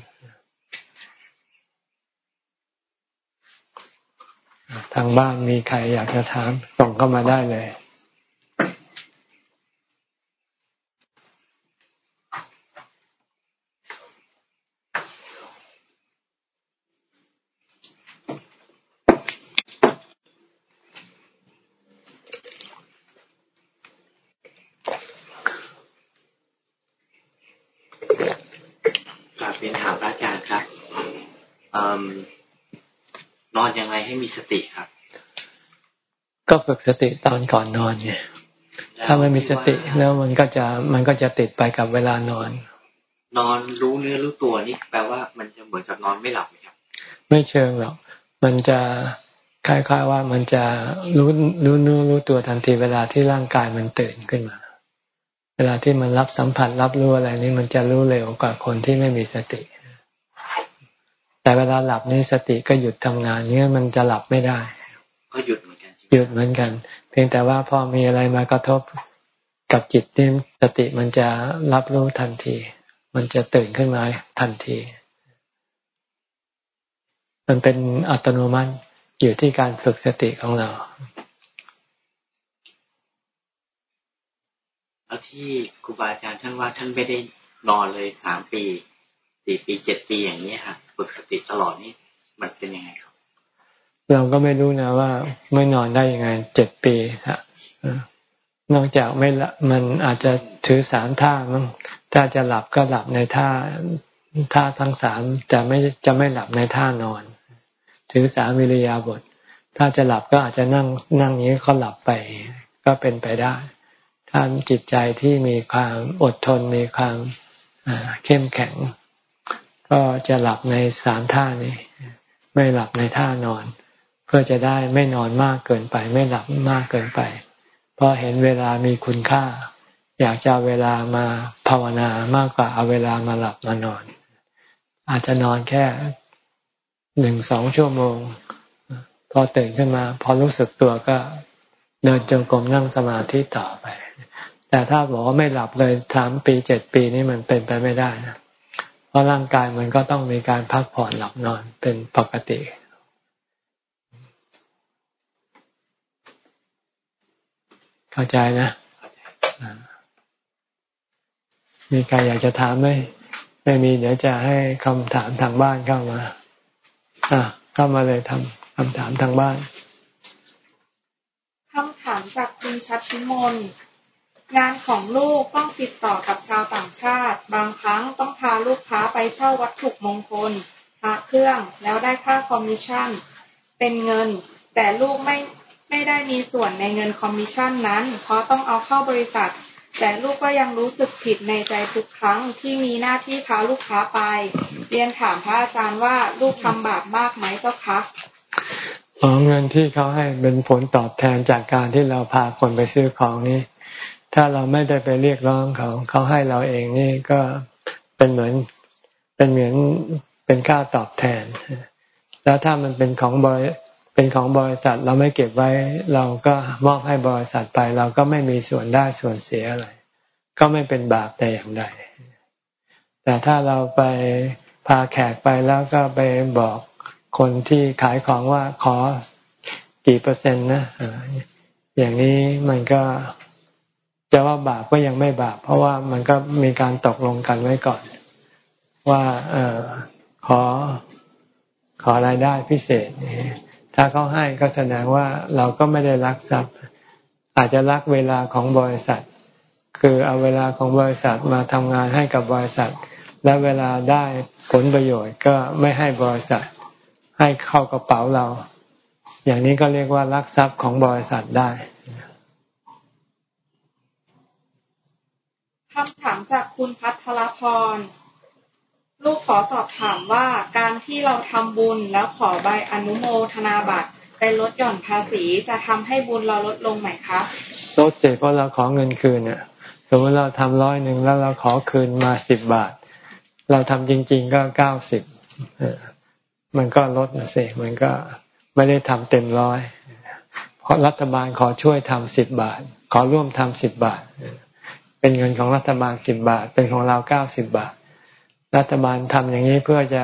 ทางบ้านมีใครอยากจะถามส่งเข้ามาได้เลยเป็นถามพระอาจารย์ครับ นอนยังไงให้มีสติครับ ก็ฝึกสติตอนก่อนนอนไงถ้าไม่มีสติแล้วมันก็จะมันก็จะติดไปกับเวลานอน นอนรู้เนื้อรู้ตัวนี่แปลว่ามันจะเหมือนกับนอนไม่หลับไหมครับ ไม่เชิงหรอกมันจะคล้ายๆว่ามันจะรู้รู้เนื้อรู้ตัวทันทีเวลาที่ร่างกายมันตื่นขึ้นมา เวลาที่มันรับสัมผัสรับรู้อะไรนี่มันจะรู้เร็วกว่าคนที่ไม่มีสติ แต่เวลาหลับนี่สติก็หยุดทำงานเนี่ยมันจะหลับไม่ได้ก็หยุดเหมือนกันหยุดเหมือนกัน เพียงแต่ว่าพอมีอะไรมากระทบกับจิตนี่สติมันจะรับรู้ทันที มันจะตื่นขึ้นมาทันที มันเป็นอัตโนมัติอยู่ที่การฝึกสติของเราแล้วที่ครูบาอาจารย์ท่านว่าท่านไม่ได้นอนเลยสามปี สี่ปีเจ็ดปีอย่างนี้ค่ะฝึกสติตลอดนี่มันเป็นยังไงครับ เราก็ไม่รู้นะว่าไม่นอนได้ยังไงเจ็ดปีนอกจากไม่ละมันอาจจะถือสามท่ามั้งถ้าจะหลับก็หลับในท่าท่าทั้งสามจะไม่จะไม่หลับในท่านอน ถือสามิริยาบท ถ้าจะหลับก็อาจจะนั่งนั่งนี้ก็หลับไปก็เป็นไปได้ ถ้าจิตใจที่มีความอดทนมีความเข้มแข็ง ก็จะหลับในสามท่านี้ไม่หลับในท่านอน เพื่อจะได้ไม่นอนมากเกินไป ไม่หลับมากเกินไป เพราะเห็นเวลามีคุณค่า อยากจะเวลามาภาวนามากกว่าเอาเวลามาหลับมานอน อาจจะนอนแค่หนึ่งสองชั่วโมง พอตื่นขึ้นมา พอรู้สึกตัวก็เดินจงกรมนั่งสมาธิต่อไป แต่ถ้าบอกว่าไม่หลับเลยสามปีเจ็ดปีนี่มันเป็นไปไม่ได้นะ เพราะร่างกายมันก็ต้องมีการพักผ่อนหลับนอนเป็นปกติ เข้าใจนะ มีใครอยากจะถามไหมไม่มีเดี๋ยวจะให้คำถามทางบ้านเข้ามา อะเข้ามาเลยทำคำถามทางบ้านคำถามจากคุณชัดพิมล งานของลูกต้องติดต่อกับชาวต่างชาติ บางครั้งต้องพาลูกค้าไปเช่าวัตถุมงคลพระเครื่องแล้วได้ค่าคอมมิชชั่น เป็นเงิน แต่ลูกไม่ไม่ได้มีส่วนในเงินคอมมิชชั่นนั้นเพราะต้องเอาเข้าบริษัท แต่ลูกก็ยังรู้สึกผิดในใจทุกครั้งที่มีหน้าที่พาลูกค้าไป เรียนถามพระอาจารย์ว่าลูกทำบาปมากไหมเจ้าคะเงินที่เขาให้เป็นผลตอบแทนจากการที่เราพาคนไปซื้อของนี้ ถ้าเราไม่ได้ไปเรียกร้องเขาเขาให้เราเองนี่ก็เป็นเหมือนเป็นเหมือนเป็นค่าตอบแทน แล้วถ้ามันเป็นของบริเป็นของบริษัทเราไม่เก็บไว้ เราก็มอบให้บริษัทไป เราก็ไม่มีส่วนได้ส่วนเสียอะไร ก็ไม่เป็นบาปแต่อย่างใด แต่ถ้าเราไปพาแขกไปแล้วก็ไปบอกคนที่ขายของว่าขอกี่เปอร์เซ็นต์นะอย่างนี้มันก็ จะว่าบาปก็ยังไม่บาป เพราะว่ามันก็มีการตกลงกันไว้ก่อน ว่าเออขอขอรายได้พิเศษ ถ้าเขาให้ก็แสดงว่าเราก็ไม่ได้รักทรัพย์ อาจจะรักเวลาของบริษัท คือเอาเวลาของบริษัทมาทำงานให้กับบริษัท และเวลาได้ผลประโยชน์ก็ไม่ให้บริษัท ให้เข้ากระเป๋าเรา อย่างนี้ก็เรียกว่ารักทรัพย์ของบริษัทได้คำถาม จากคุณพัทรพร ลูกขอสอบถามว่าการที่เราทำบุญแล้วขอใบอนุโมทนาบัตรไปลดหย่อนภาษีจะทำให้บุญเราลดลงไหมคะลดเสร็เพราะเราขอเงินคืนเนี่ยสมมติเราทำร้อยหนึ่งแล้วเราขอคืนมาสิบบาท เราทำจริง ๆ ก็เก้าสิบมันก็ลดนะสิมันก็ไม่ได้ทำเต็มร้อยเพราะรัฐบาลขอช่วยทำสิบบาท ขอร่วมทำสิบบาทเป็นเงินของรัฐบาลสิบบาท เป็นของเราเก้าสิบบาท รัฐบาลทำอย่างนี้เพื่อจะ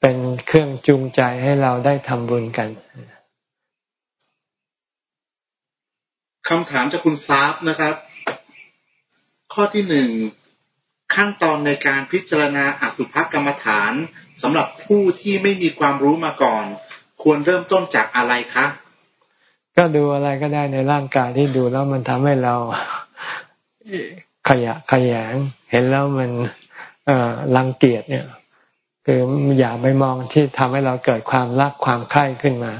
เป็นเครื่องจูงใจให้เราได้ทำบุญกันคำถามจากคุณซาฟนะครับ ข้อที่หนึ่งขั้นตอนในการพิจารณาอสุภกรรมฐานสำหรับผู้ที่ไม่มีความรู้มาก่อน ควรเริ่มต้นจากอะไรคะ ก็ดูอะไรก็ได้ในร่างกายที่ดูแล้วมันทำให้เรา ขยะขยงเห็นแล้วมันรังเกียจเนี่ย คืออย่าไปมองที่ทำให้เราเกิดความรักความใคร่ขึ้นมา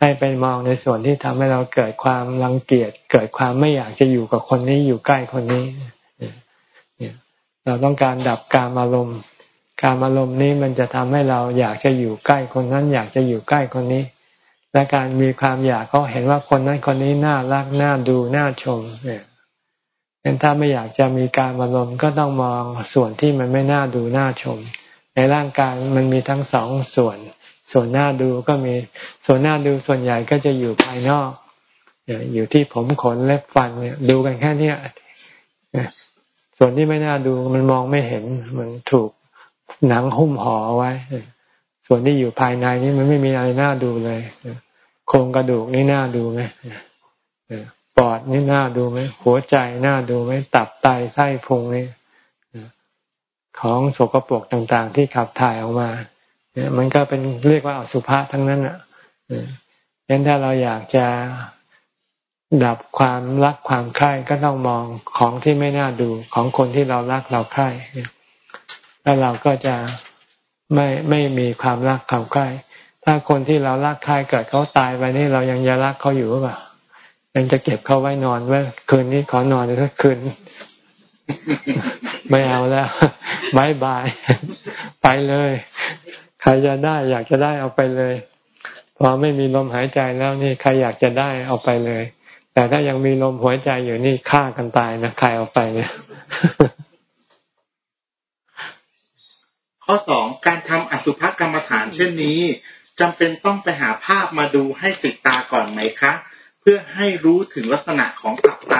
ให้ไปมองในส่วนที่ทำให้เราเกิดความรังเกียจเกิดความไม่อยากจะอยู่กับคนนี้อยู่ใกล้คนนี้เนี่ยเราต้องการดับการอารมณ์การอารมณ์นี้มันจะทำให้เราอยากจะอยู่ใกล้คนนั้น อยากจะอยู่ใกล้คนนี้ และการมีความอยากเขาเห็นว่าคนนั้นคนนี้น่ารักน่าดูน่าชมเนี่ย เนถ้าไม่อยากจะมีการอารมก็ต้องมองส่วนที่มันไม่น่าดูน่าชม ในร่างกายมันมีทั้งสองส่วน ส่วนน่าดูก็มีส่วนน่าดูส่วนใหญ่ก็จะอยู่ภายนอกอยู่ที่ผมขนเล็บฟันเนี่ยดูกันแค่เนี้ยส่วนที่ไม่น่าดูมันมองไม่เห็นมันถูกหนังหุ้มห่อไว้ ส่วนที่อยู่ภายในนี้มันไม่มีอะไรน่าดูเลยโครงกระดูกนี่น่าดูไหม ปอดนี่น่าดูไหมหัวใจน่าดูไหมตับไตไส้พุงนี่ของสกปรกต่างๆ ที่ขับถ่ายออกมาเนี่ยมันก็เป็นเรียกว่าอสุภะทั้งนั้นอะยันถ้าเราอยากจะดับความรักความใคร่ก็ต้องมองของที่ไม่น่าดูของคนที่เรารักเราใคร่แล้วเราก็จะไม่ไม่มีความรักความใคร่ถ้าคนที่เรารักใคร่เกิดเขาตายไปนี่เรายังจะรักเขาอยู่หรือเปล่า ยังจะเก็บเขาไว้นอนไว้คืนนี้ขอนอนสักคืน ไม่เอาแล้วบายบาย ไปเลย ใครจะได้ อยากจะได้เอาไปเลย พอไม่มีลมหายใจแล้วนี่ใครอยากจะได้เอาไปเลย แต่ถ้ายังมีลมหัวใจอยู่นี่ฆ่ากันตายนะใครเอาไปเนี่ยข้อสองการทำอสุภกรรมฐานเช่นนี้จำเป็นต้องไปหาภาพมาดูให้ติดตาก่อนไหมคะ พื่อให้รู้ถึงลักษณะของตับไต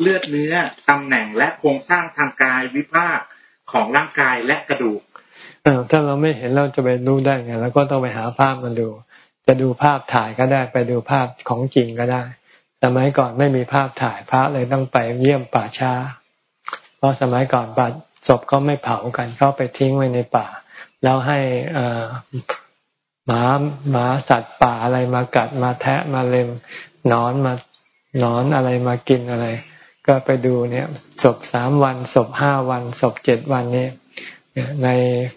เลือดเนื้อตำแหน่งและโครงสร้างทางกายวิภาคของร่างกายและกระดูกถ้าเราไม่เห็นเราจะไปรู้ได้ไงแล้วก็ต้องไปหาภาพมาดู จะดูภาพถ่ายก็ได้ไปดูภาพของจริงก็ได้สมัยก่อนไม่มีภาพถ่ายพระเลยต้องไปเยี่ยมป่าช้า เพราะสมัยก่อนป่าศพก็ไม่เผากันเขาไปทิ้งไว้ในป่า แล้วให้หมาหมาสัตว์ป่าอะไรมากัดมาแทะมาเล็ม นอนมานอนอะไรมากินอะไร ก็ไปดูเนี่ยศพสามวันศพห้าวันศพเจ็ดวันนี้ใน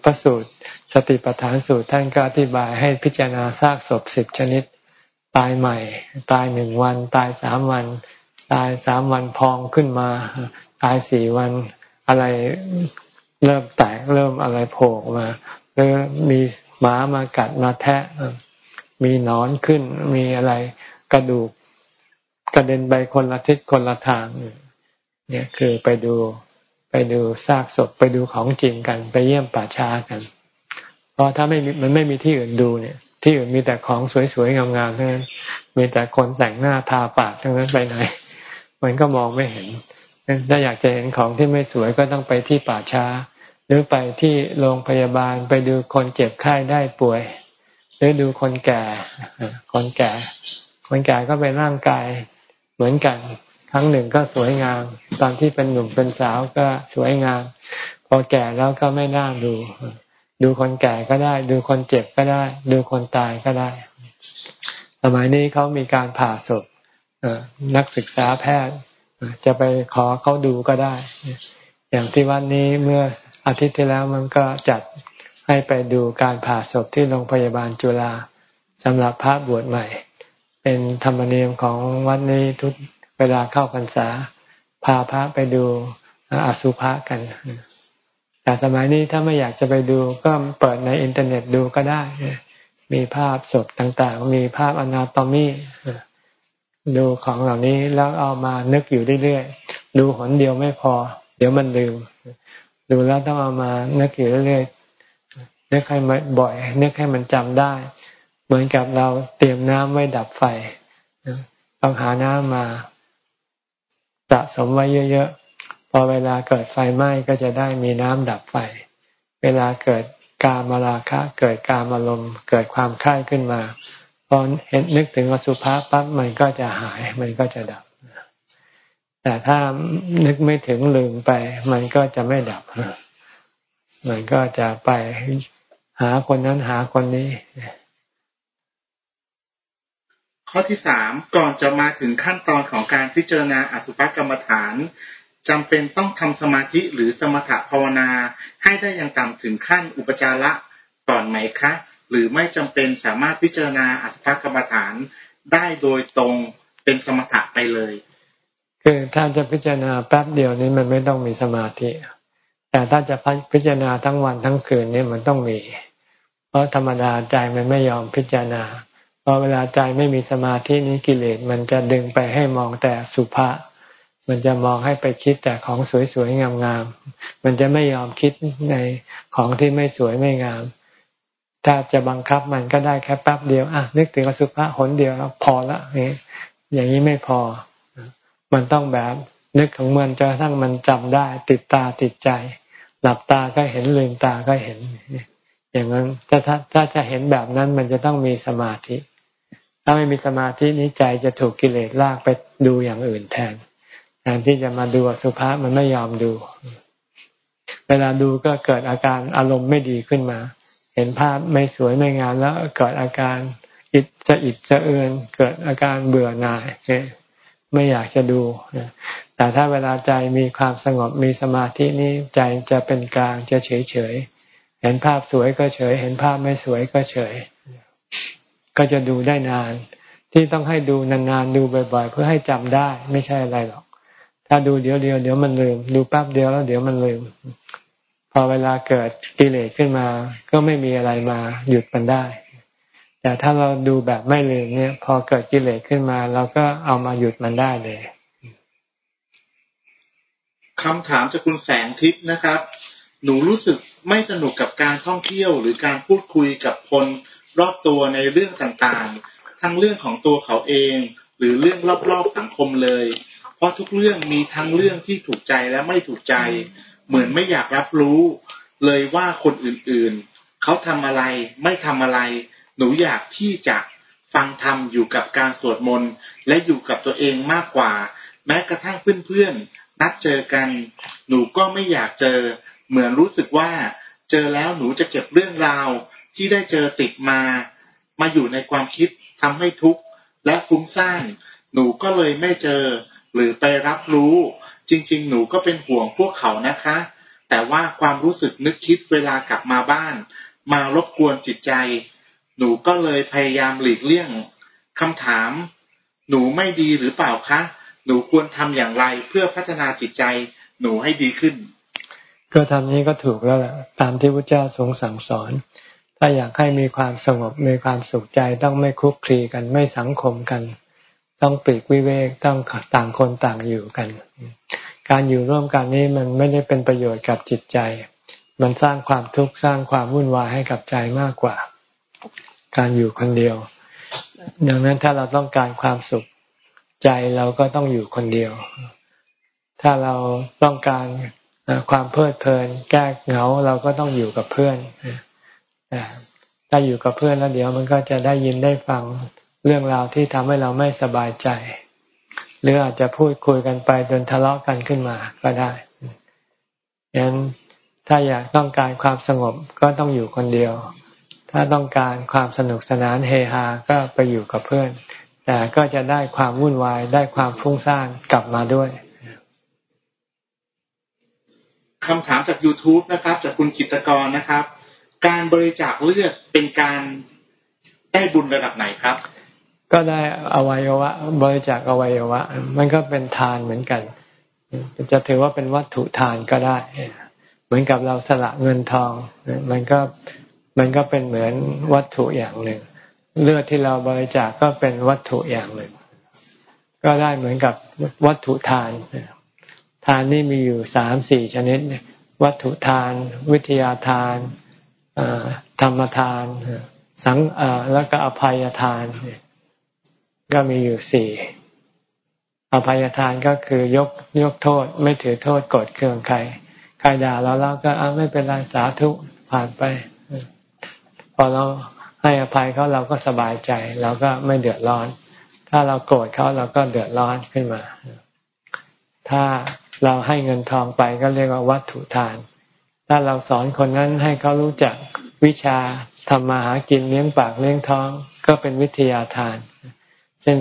พระสูตรสติปัฏฐานสูตรท่านก็อธิบายให้พิจารณาซากศพสิบชนิด ตายใหม่ ตายหนึ่งวัน ตายสามวัน ตายสามวันพองขึ้นมา ตายสี่วันอะไรเริ่มแตกเริ่มอะไรโผล่มาหรือมีหมามากัดมาแทะมีนอนขึ้นมีอะไรกระดูก กระเด็นไปคนละทิศคนละทางเนี่ยคือไปดูไปดูซากศพไปดูของจริงกัน ไปเยี่ยมป่าช้ากัน เพราะถ้าไม่มันไม่มีที่อื่นดูเนี่ย ที่อื่นมีแต่ของสวยๆงามๆทั้งนั้นมีแต่คนแต่งหน้าทาปากทั้งนั้นไปไหนมันก็มองไม่เห็นถ้าอยากจะเห็นของที่ไม่สวยก็ต้องไปที่ป่าช้า หรือไปที่โรงพยาบาลไปดูคนเจ็บไข้ได้ป่วย หรือดูคนแก่ คนแก่ คนแก่ก็เป็นร่างกาย เหมือนกัน ครั้งหนึ่งก็สวยงาม ตอนที่เป็นหนุ่มเป็นสาวก็สวยงาม พอแก่แล้วก็ไม่น่าดู ดูคนแก่ก็ได้ ดูคนเจ็บก็ได้ ดูคนตายก็ได้ สมัยนี้เขามีการผ่าศพนักศึกษาแพทย์จะไปขอเขาดูก็ได้ อย่างที่วันนี้เมื่ออาทิตย์ที่แล้วมันก็จัดให้ไปดูการผ่าศพที่โรงพยาบาลจุฬาสำหรับพระบวชใหม่ เป็นธรรมเนียมของวันนี้ทุกเวลาเข้าพรรษา พาพระไปดูอสุภะกัน แต่สมัยนี้ถ้าไม่อยากจะไปดูก็เปิดในอินเทอร์เน็ตดูก็ได้ มีภาพศพต่างๆ มีภาพอนาโตมีดูของเหล่านี้แล้วเอามานึกอยู่เรื่อยๆ ดูหนเดียวไม่พอ เดี๋ยวมันลืม ดูแล้วต้องเอามานึกอยู่เรื่อยๆนึกให้มันบ่อยนึกให้มันจำได้ เหมือนกับเราเตรียมน้ำไว้ดับไฟต้องหาน้ำมาสะสมไว้เยอะๆ พอเวลาเกิดไฟไหม้ก็จะได้มีน้ำดับไฟ เวลาเกิดกามราคะ เกิดกามอารมณ์ เกิดความคลายขึ้นมาพอเห็นนึกถึงอสุภะปั๊บมันก็จะหาย มันก็จะดับ แต่ถ้านึกไม่ถึงลืมไป มันก็จะไม่ดับ มันก็จะไปหาคนนั้นหาคนนี้ ข้อที่สามก่อนจะมาถึงขั้นตอนของการพิจารณาอสุภกรรมฐานจำเป็นต้องทำสมาธิหรือสมถภาวนา ให้ได้อย่างต่ำถึงขั้นอุปจาระก่อนไหมคะ หรือไม่จำเป็นสามารถพิจารณาอัสภกรรมฐานได้โดยตรงเป็นสมถะไปเลย คือถ้าจะพิจารณาแป๊บเดียวนี้มันไม่ต้องมีสมาธิ แต่ถ้าจะพิจารณาทั้งวันทั้งคืนนี่มันต้องมี เพราะธรรมดาใจมันไม่ยอมพิจารณา พราะเวลาใจไม่มีสมาธินี้กิเลสมันจะดึงไปให้มองแต่สุภาษมันจะมองให้ไปคิดแต่ของสวยๆงามๆ มันจะไม่ยอมคิดในของที่ไม่สวยไม่งาม ถ้าจะบังคับมันก็ได้แค่แป๊บเดียว อะ นึกถึงอสุภะหนเดียวพอละนี่อย่างนี้ไม่พอ มันต้องแบบนึกของมันจนกระทั่งมันจำได้ ติดตาติดใจ หลับตาก็เห็นลืมตาก็เห็น อย่างนั้นถ้าถ้าจะเห็นแบบนั้นมันจะต้องมีสมาธิ ถ้าไม่มีสมาธินี้ใจจะถูกกิเลสลากไปดูอย่างอื่นแทนแทนที่จะมาดูอสุภะมันไม่ยอมดู เวลาดูก็เกิดอาการอารมณ์ไม่ดีขึ้นมา เห็นภาพไม่สวยไม่งามแล้วเกิดอาการอิดจะอิดจะเอือนเกิดอาการเบื่อหน่ายไม่อยากจะดู แต่ถ้าเวลาใจมีความสงบมีสมาธินี้ใจจะเป็นกลางจะเฉยเฉย เห็นภาพสวยก็เฉย เห็นภาพไม่สวยก็เฉย ก็จะดูได้นาน ที่ต้องให้ดูนานๆดูบ่อย ๆ เพื่อให้จำได้ ไม่ใช่อะไรหรอก ถ้าดูเดี๋ยวเดียวเดี๋ยวมันลืม ดูแป๊บเดียวแล้วเดี๋ยวมันลืม พอเวลาเกิดกิเลสขึ้นมา ก็ไม่มีอะไรมาหยุดมันได้ แต่ถ้าเราดูแบบไม่ลืมเนี่ย พอเกิดกิเลสขึ้นมาเราก็เอามาหยุดมันได้เลยคำถามจากคุณแสงทิพย์นะครับ หนูรู้สึกไม่สนุกกับการท่องเที่ยวหรือการพูดคุยกับคน รอบตัวในเรื่องต่างๆ ทั้งเรื่องของตัวเขาเอง หรือเรื่องรอบๆสังคมเลย เพราะทุกเรื่องมีทั้งเรื่องที่ถูกใจและไม่ถูกใจ เหมือนไม่อยากรับรู้ เลยว่าคนอื่นๆ เขาทำอะไรไม่ทำอะไร หนูอยากที่จะฟังธรรมอยู่กับการสวดมนต์และอยู่กับตัวเองมากกว่า แม้กระทั่งเพื่อนๆนัดเจอกัน หนูก็ไม่อยากเจอ เหมือนรู้สึกว่า เจอแล้วหนูจะเก็บเรื่องราว ที่ได้เจอติดมา มาอยู่ในความคิดทำให้ทุกข์และฟุ้งซ่านหนูก็เลยไม่เจอ หรือไปรับรู้ จริง ๆ หนูก็เป็นห่วงพวกเขานะคะ แต่ว่าความรู้สึกนึกคิดเวลากลับมาบ้าน มารบกวนจิตใจ หนูก็เลยพยายามหลีกเลี่ยงคำถาม หนูไม่ดีหรือเปล่าคะ หนูควรทำอย่างไรเพื่อพัฒนาจิตใจ หนูให้ดีขึ้น ก็ทำนี้ก็ถูกแล้วแหละตามที่พระเจ้าทรงสั่งสอน ถ้าอยากให้มีความสงบมีความสุขใจต้องไม่คุกคีกันไม่สังคมกัน ต้องปีกวิเวกต้องต่างคนต่างอยู่กัน การอยู่ร่วมกันนี้มันไม่ได้เป็นประโยชน์กับจิตใจ มันสร้างความทุกข์สร้างความวุ่นวายให้กับใจมากกว่า การอยู่คนเดียว ดังนั้นถ้าเราต้องการความสุขใจเราก็ต้องอยู่คนเดียว ถ้าเราต้องการความเพลิดเพลิน แก้เหงาเราก็ต้องอยู่กับเพื่อน ถ้าอยู่กับเพื่อนแล้วเดี๋ยวมันก็จะได้ยินได้ฟังเรื่องราวที่ทำให้เราไม่สบายใจ หรืออาจจะพูดคุยกันไปจนทะเลาะกันขึ้นมาก็ได้ยันถ้าอยากต้องการความสงบก็ต้องอยู่คนเดียว ถ้าต้องการความสนุกสนานเฮฮาก็ไปอยู่กับเพื่อน แต่ก็จะได้ความวุ่นวายได้ความฟุ้งซ่านกลับมาด้วยคำถามจาก YouTube นะครับ จากคุณกิตกรนะครับ การบริจาคเลือดเป็นการได้บุญระดับไหนครับ ก็ได้อวัยวะ บริจาคอวัยวะ มันก็เป็นทานเหมือนกัน จะถือว่าเป็นวัตถุทานก็ได้ เหมือนกับเราสละเงินทอง มันก็มันก็เป็นเหมือนวัตถุอย่างหนึ่ง เลือดที่เราบริจาคก็เป็นวัตถุอย่างหนึ่ง ก็ได้เหมือนกับวัตถุทาน ทานนี่มีอยู่สามสี่ชนิด วัตถุทาน วิทยาทาน ธรรมทานสังแล้วก็อภัยทานก็มีอยู่สี่อภัยทานก็คือยกยกโทษ ไม่ถือโทษกดเคืองใครใครด่าเราแล้วก็ไม่เป็นไรสาธุผ่านไป พอเราให้อภัยเขาเราก็สบายใจ เราก็ไม่เดือดร้อน ถ้าเราโกรธเขาเราก็เดือดร้อนขึ้นมา ถ้าเราให้เงินทองไปก็เรียกว่าวัตถุทาน ถ้าเราสอนคนนั้นให้เขารู้จักวิชาทำมาหากินเลี้ยงปากเลี้ยงท้อง ก็เป็นวิทยาทาน เช่น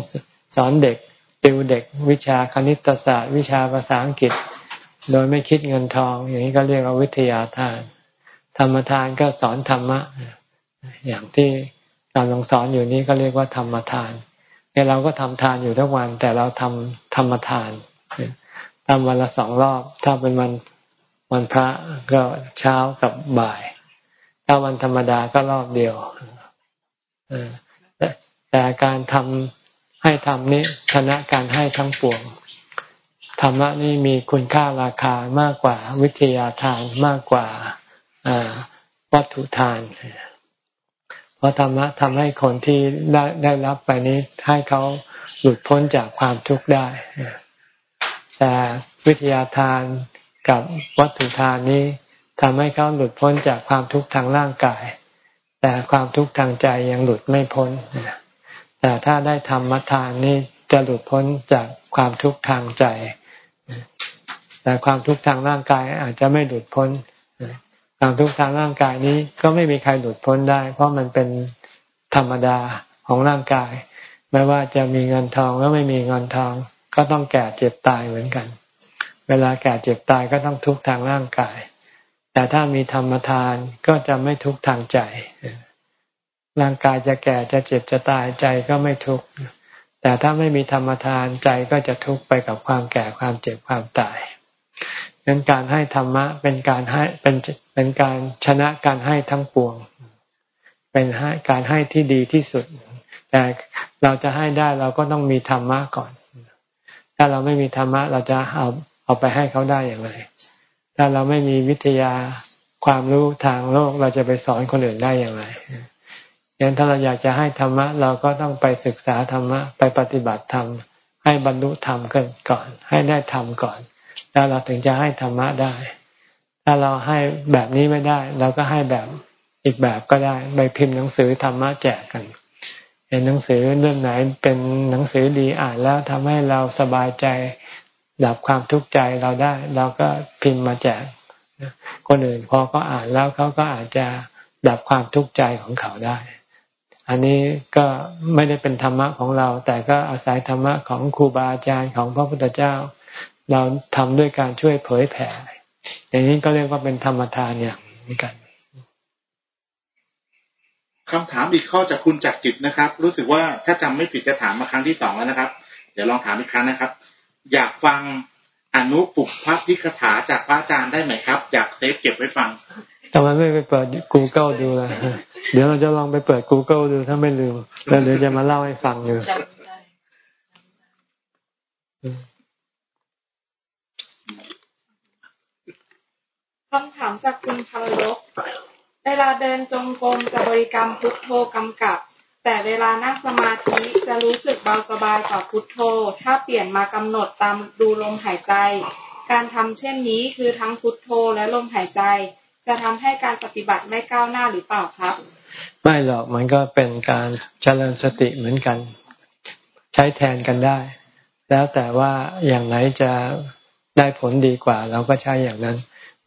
สอนเด็กติวเด็กวิชาคณิตศาสตร์ วิชาภาษาอังกฤษ โดยไม่คิดเงินทอง อย่างนี้ก็เรียกว่าวิทยาทาน ธรรมทานก็สอนธรรมะ อย่างที่การลงสอนอยู่นี้ก็เรียกว่าธรรมทานเนี่ยเราก็ทำทานอยู่ทุกวัน แต่เราทำธรรมทานทำวันละสองรอบ ถ้าเป็นวัน วันพระก็เช้ากับบ่าย ถ้าวันธรรมดาก็รอบเดียวแต่การทำให้ทำนี้ชนะการให้ทั้งปวงธรรมะนี่มีคุณค่าราคามากกว่าวิทยาทานมากกว่าวัตถุทาน เพราะธรรมะทำให้คนที่ได้ได้รับไปนี้ให้เขาหลุดพ้นจากความทุกข์ได้แต่วิทยาทาน กับวัตถุทานนี้ทำให้เขาหลุดพ้นจากความทุกข์ทางร่างกาย แต่ความทุกข์ทางใจยังหลุดไม่พ้น แต่ถ้าได้ธรรมทานนี้จะหลุดพ้นจากความทุกข์ทางใจ แต่ความทุกข์ทางร่างกายอาจจะไม่หลุดพ้น ความทุกข์ทางร่างกายนี้ก็ไม่มีใครหลุดพ้นได้ เพราะมันเป็นธรรมดาของร่างกาย ไม่ว่าจะมีเงินทองหรือไม่มีเงินทอง ก็ต้องแก่เจ็บตายเหมือนกัน เวลาแก่เจ็บตายก็ต้องทุกข์ทางร่างกาย แต่ถ้ามีธรรมทานก็จะไม่ทุกข์ทางใจ ร่างกายจะแก่จะเจ็บจะตายใจก็ไม่ทุกข์ แต่ถ้าไม่มีธรรมทานใจก็จะทุกข์ไปกับความแก่ความเจ็บความตายเป็นการให้ธรรมะเป็นการให้เป็นเป็นการชนะการให้ทั้งปวง เป็นการให้ที่ดีที่สุด แต่เราจะให้ได้เราก็ต้องมีธรรมะก่อน ถ้าเราไม่มีธรรมะเราจะเอา เอาไปให้เขาได้อย่างไร ถ้าเราไม่มีวิทยาความรู้ทางโลกเราจะไปสอนคนอื่นได้อย่างไรย่างถ้าเราอยากจะให้ธรรมะ เราก็ต้องไปศึกษาธรรมะ ไปปฏิบัติธรรม ให้บรรลุธรรมกันก่อน ให้ได้ธรรมก่อน แล้วเราถึงจะให้ธรรมะได้ ถ้าเราให้แบบนี้ไม่ได้ เราก็ให้แบบอีกแบบก็ได้ไปพิมพ์หนังสือธรรมะแจกกันเห็นหนังสือเรื่องไหนเป็นหนังสือดีอ่านแล้วทำให้เราสบายใจ ดับความทุกข์ใจเราได้ เราก็พิมพ์มาแจกคนอื่นพอเขาอ่านแล้วเขาก็อาจจะดับความทุกข์ใจของเขาได้ อันนี้ก็ไม่ได้เป็นธรรมะของเรา แต่ก็อาศัยธรรมะของครูบาอาจารย์ของพระพุทธเจ้า เราทำด้วยการช่วยเผยแผ่ อย่างนี้ก็เรียกว่าเป็นธรรมทานอย่างนี้กันคำถามอีกข้อจากคุณจักริดนะครับ รู้สึกว่าถ้าจำไม่ผิดจะถามมาครั้งที่สองแล้วนะครับ เดี๋ยวลองถามอีกครั้งนะครับ อยากฟังอนุปุพพพิคถาจากพระอาจารย์ได้ไหมครับ อยากเซฟเก็บไว้ฟังทำไมไม่ไปเปิด Google ดูล่ะ เดี๋ยวเราจะลองไปเปิด Google ดูถ้าไม่ลืม แล้วเดี๋ยวจะมาเล่าให้ฟังอยู่คำถามจากคุณพันลบเวลาเดินจงกรมจะบริกรรมพุทโธกำกับ แต่เวลานั่งสมาธิจะรู้สึกเบาสบายกว่าพุทโธ ถ้าเปลี่ยนมากำหนดตามดูลมหายใจ การทำเช่นนี้คือทั้งพุทโธและลมหายใจ จะทำให้การปฏิบัติไม่ก้าวหน้าหรือเปล่าครับ ไม่หรอกมันก็เป็นการเจริญสติเหมือนกัน ใช้แทนกันได้ แล้วแต่ว่าอย่างไหนจะได้ผลดีกว่า เราก็ใช้อย่างนั้น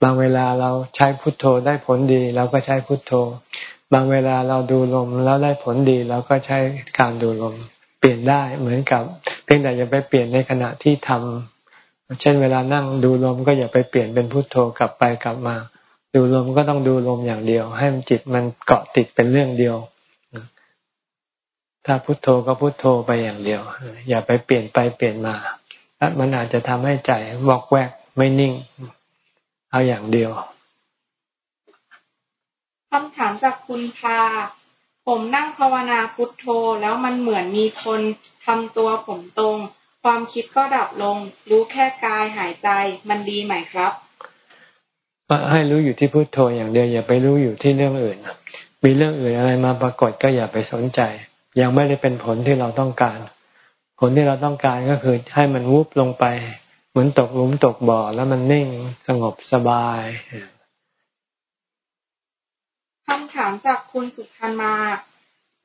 บางเวลาเราใช้พุทโธได้ผลดี เราก็ใช้พุทโธ บางเวลาเราดูลมแล้วได้ผลดีเราก็ใช้การดูลมเปลี่ยนได้เหมือนกับ เพียงแต่อย่าไปเปลี่ยนในขณะที่ทำเช่นเวลานั่งดูลมก็อย่าไปเปลี่ยนเป็นพุทโธกลับไปกลับมา ดูลมก็ต้องดูลมอย่างเดียว ให้มันจิตมันเกาะติดเป็นเรื่องเดียว ถ้าพุทโธก็พุทโธไปอย่างเดียว อย่าไปเปลี่ยนไปเปลี่ยนมามันอาจจะทำให้ใจวอกแวกไม่นิ่ง เอาอย่างเดียว คำถามจากคุณพา ผมนั่งภาวนาพุทโธ แล้วมันเหมือนมีคนทำตัวผมตรง ความคิดก็ดับลง รู้แค่กายหายใจมันดีไหมครับให้รู้อยู่ที่พุทโธอย่างเดียวอย่าไปรู้อยู่ที่เรื่องอื่นมีเรื่องอื่นอะไรมาปรากฏก็อย่าไปสนใจ ยังไม่ได้เป็นผลที่เราต้องการ ผลที่เราต้องการก็คือให้มันวุบลงไป เหมือนตกหลุมตกบ่อแล้วมันนิ่งสงบสบาย คำถามจากคุณสุพันมา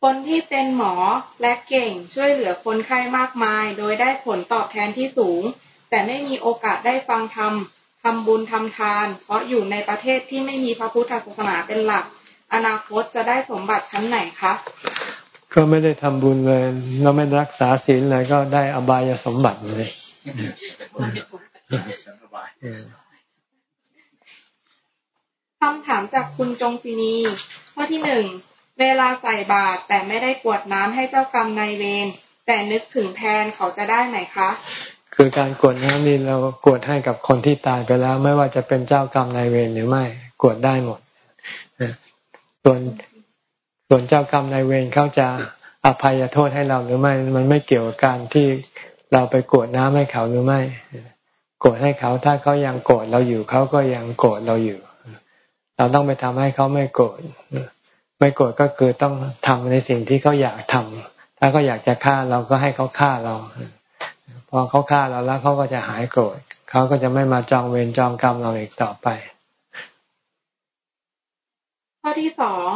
คนที่เป็นหมอและเก่งช่วยเหลือคนไข้มากมาย โดยได้ผลตอบแทนที่สูง แต่ไม่มีโอกาสได้ฟังธรรมทำบุญทำทาน เพราะอยู่ในประเทศที่ไม่มีพระพุทธศาสนาเป็นหลัก อนาคตจะได้สมบัติชั้นไหนคะก็ไม่ได้ทำบุญเลยเราไม่รักษาศีลเลยก็ได้อบายสมบัติเลย คำถามจากคุณจงศินี ข้อที่หนึ่ง เวลาใส่บาตรแต่ไม่ได้กวดน้ำให้เจ้ากรรมนายเวร แต่นึกถึงแทนเขาจะได้ไหมคะ คือการกวดน้ำนี่เรากวดให้กับคนที่ตายไปแล้ว ไม่ว่าจะเป็นเจ้ากรรมนายเวรหรือไม่กวดได้หมดส่วนส่วนเจ้ากรรมนายเวรเขาจะอภัยโทษให้เราหรือไม่ มันไม่เกี่ยวกับการที่เราไปกวดน้ำให้เขาหรือไม่ โกรธให้เขาถ้าเขายังโกรธเราอยู่เขาก็ยังโกรธเราอยู่ เราต้องไปทำให้เขาไม่โกรธไม่โกรธก็คือต้องทำในสิ่งที่เขาอยากทำถ้าเขาอยากจะฆ่าเราก็ให้เขาฆ่าเรา พอเขาฆ่าเราแล้วเขาก็จะหายโกรธเขาก็จะไม่มาจองเวรจองกรรมเราอีกต่อไป ข้อที่สอง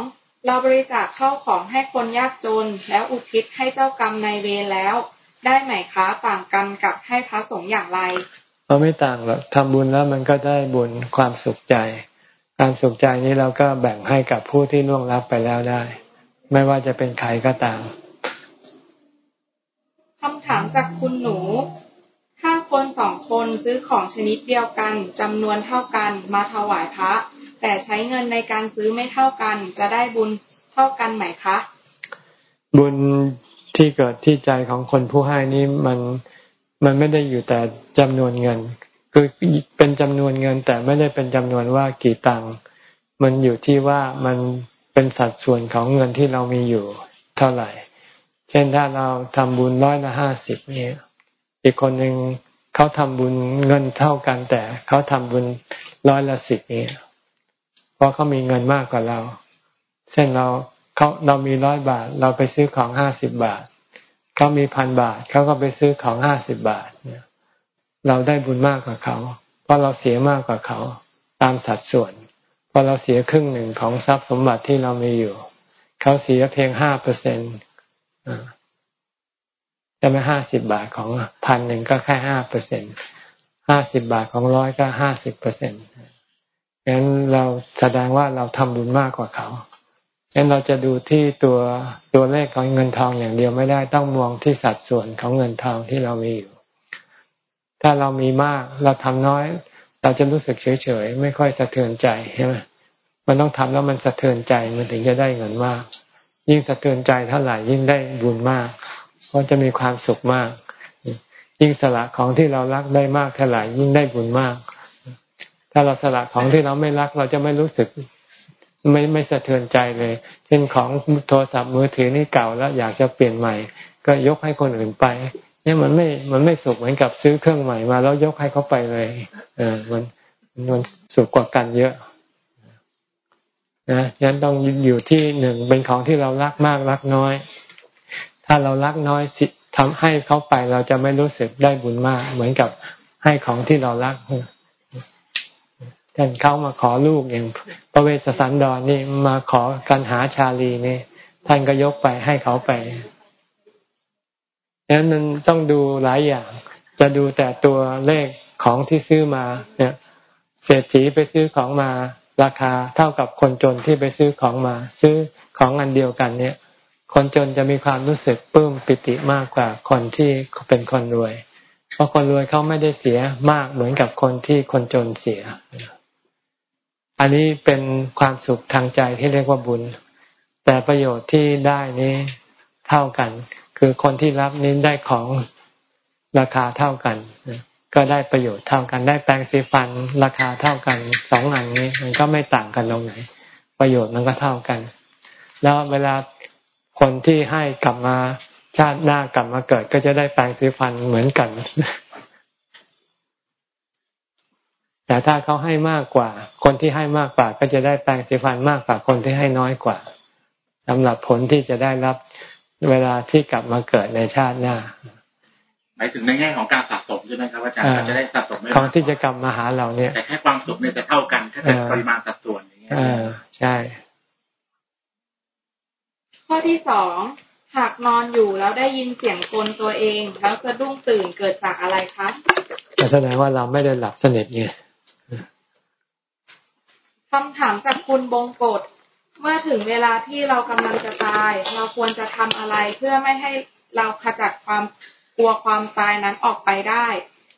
เราบริจาคเข้าของให้คนยากจน แล้วอุทิศให้เจ้ากรรมในเวรแล้ว ได้ไหมคะต่างกันกับให้พระสงฆ์อย่างไรเราไม่ต่างหรอกทำบุญแล้วมันก็ได้บุญความสุขใจ ความสุขใจนี้เราก็แบ่งให้กับผู้ที่ล่วงลับไปแล้วได้ ไม่ว่าจะเป็นใครก็ตามคำถามจากคุณหนู ถ้าคนสองคนซื้อของชนิดเดียวกันจำนวนเท่ากันมาถวายพระ แต่ใช้เงินในการซื้อไม่เท่ากัน จะได้บุญเท่ากันไหมคะ บุญที่เกิดที่ใจของคนผู้ให้นี้มันมันไม่ได้อยู่แต่จำนวนเงิน คือเป็นจำนวนเงินแต่ไม่ได้เป็นจำนวนว่ากี่ตังค์มันอยู่ที่ว่ามันเป็นสัดส่วนของเงินที่เรามีอยู่เท่าไหร่ เช่นถ้าเราทำบุญร้อยละห้าสิบเนี่ยอีกคนหนึ่งเขาทำบุญเงินเท่ากันแต่เขาทำบุญร้อยละสิบเนี่ยเพราะเขามีเงินมากกว่าเรา เช่นเราเขาเรามีร้อยบาท เราไปซื้อของห้าสิบบาทเขามีพันบาทเขาก็ไปซื้อของห้าสิบบาทเนี่ย เราได้บุญมากกว่าเขา เพราะเราเสียมากกว่าเขา ตามสัดส่วน เพราะเราเสียครึ่งหนึ่งของทรัพย์สมบัติที่เรามีอยู่ เขาเสียเพียงห้าเปอร์เซ็นต์จะไม่ห้าสิบบาทของพันหนึ่งก็แค่ห้าเปอร์เซ็นห้าสิบบาทของร้อยก็ห้าสิบเปอร์เซ็นต์งั้นเราแสดงว่าเราทำบุญมากกว่าเขางั้นเราจะดูที่ตัวตัวเลขของเงินทองอย่างเดียวไม่ได้ต้องมองที่สัดส่วนของเงินทองที่เรามีอยู่ ถ้าเรามีมากเราทำน้อย เราจะรู้สึกเฉยๆไม่ค่อยสะเทือนใจใช่ไหมมันต้องทำแล้วมันสะเทือนใจมันถึงจะได้เงินมาก ยิ่งสะเทือนใจเท่าไหร่ยิ่งได้บุญมากเพราะจะมีความสุขมาก ยิ่งสละของที่เรารักได้มากเท่าไหร่ยิ่งได้บุญมาก ถ้าเราสละของที่เราไม่รักเราจะไม่รู้สึกไม่ไม่สะเทือนใจเลย เช่นของโทรศัพท์มือถือนี่เก่าแล้วอยากจะเปลี่ยนใหม่ ก็ยกให้คนอื่นไป เนี่ยมันไม่ มันไม่สุขเหมือนกับซื้อเครื่องใหม่มาแล้วยกให้เขาไปเลย เออ มันมันสุขกว่ากันเยอะนะยันต้องอยู่ที่หนึ่งเป็นของที่เรารักมากรักน้อย ถ้าเรารักน้อยสิทำให้เขาไปเราจะไม่รู้สึกได้บุญมาก เหมือนกับให้ของที่เรารักท่านเขามาขอลูกอย่างพระเวสสันดรนนี่มาขอกันหาชาลีนี่ท่านก็ยกไปให้เขาไป ดังนั้นมันต้องดูหลายอย่าง จะดูแต่ตัวเลขของที่ซื้อมาเนี่ยเศรษฐีไปซื้อของมาราคาเท่ากับคนจนที่ไปซื้อของมา ซื้อของอันเดียวกันเนี่ย คนจนจะมีความรู้สึกปลื้มปิติมากกว่าคนที่เป็นคนรวย เพราะคนรวยเขาไม่ได้เสียมากเหมือนกับคนที่คนจนเสีย อันนี้เป็นความสุขทางใจที่เรียกว่าบุญ แต่ประโยชน์ที่ได้นี้เท่ากัน คือคนที่รับนี้ได้ของราคาเท่ากัน ก็ได้ประโยชน์เท่ากัน ได้แปรงสีฟันราคาเท่ากันสองอันนี้ มันก็ไม่ต่างกันตรงไหน ประโยชน์มันก็เท่ากัน แล้วเวลาคนที่ให้กลับมาชาติหน้ากลับมาเกิด ก็จะได้แปรงสีฟันเหมือนกัน แต่ถ้าเขาให้มากกว่า คนที่ให้มากกว่า ก็จะได้แปรงสีฟันมากกว่าคนที่ให้น้อยกว่าสำหรับผลที่จะได้รับ เวลาที่กลับมาเกิดในชาติหน้าหมายถึงในแง่ของการสะสมใช่ไหมครับอาจารย์จะได้สะสมไม่ของที่จะกลับมาหาเราเนี่ย แต่แค่ความสุขเนี่ยจะเท่ากันถ้าเกิดปริมาณสัดส่วนอย่างเงี้ยใช่ ข้อที่สองหากนอนอยู่แล้วได้ยินเสียงกลตัวเอง แล้วสะดุ้งตื่นเกิดจากอะไรคะแสดงว่าเราไม่ได้หลับสนิทไงคำถามจากคุณบงกฎ เมื่อถึงเวลาที่เรากำลังจะตาย เราควรจะทำอะไรเพื่อไม่ให้เราขจัดความกลัวความตายนั้นออกไปได้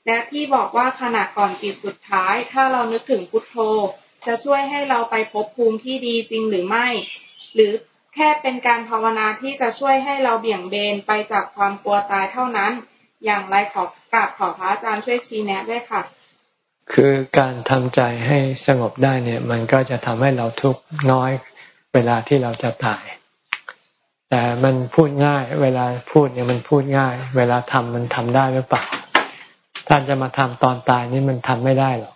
และที่บอกว่าขณะก่อนจิตสุดท้าย ถ้าเรานึกถึงพุทโธ จะช่วยให้เราไปพบภูมิที่ดีจริงหรือไม่ หรือแค่เป็นการภาวนาที่จะช่วยให้เราเบี่ยงเบนไปจากความกลัวตายเท่านั้น อย่างไรขอกราบขอพระอาจารย์ช่วยชี้แนะด้วยค่ะ คือการทำใจให้สงบได้เนี่ย มันก็จะทำให้เราทุกข์น้อย เวลาที่เราจะตาย แต่มันพูดง่าย เวลาพูดเนี่ยมันพูดง่าย เวลาทำมันทำได้หรือเปล่าท่านจะมาทำตอนตายนี่มันทำไม่ได้หรอก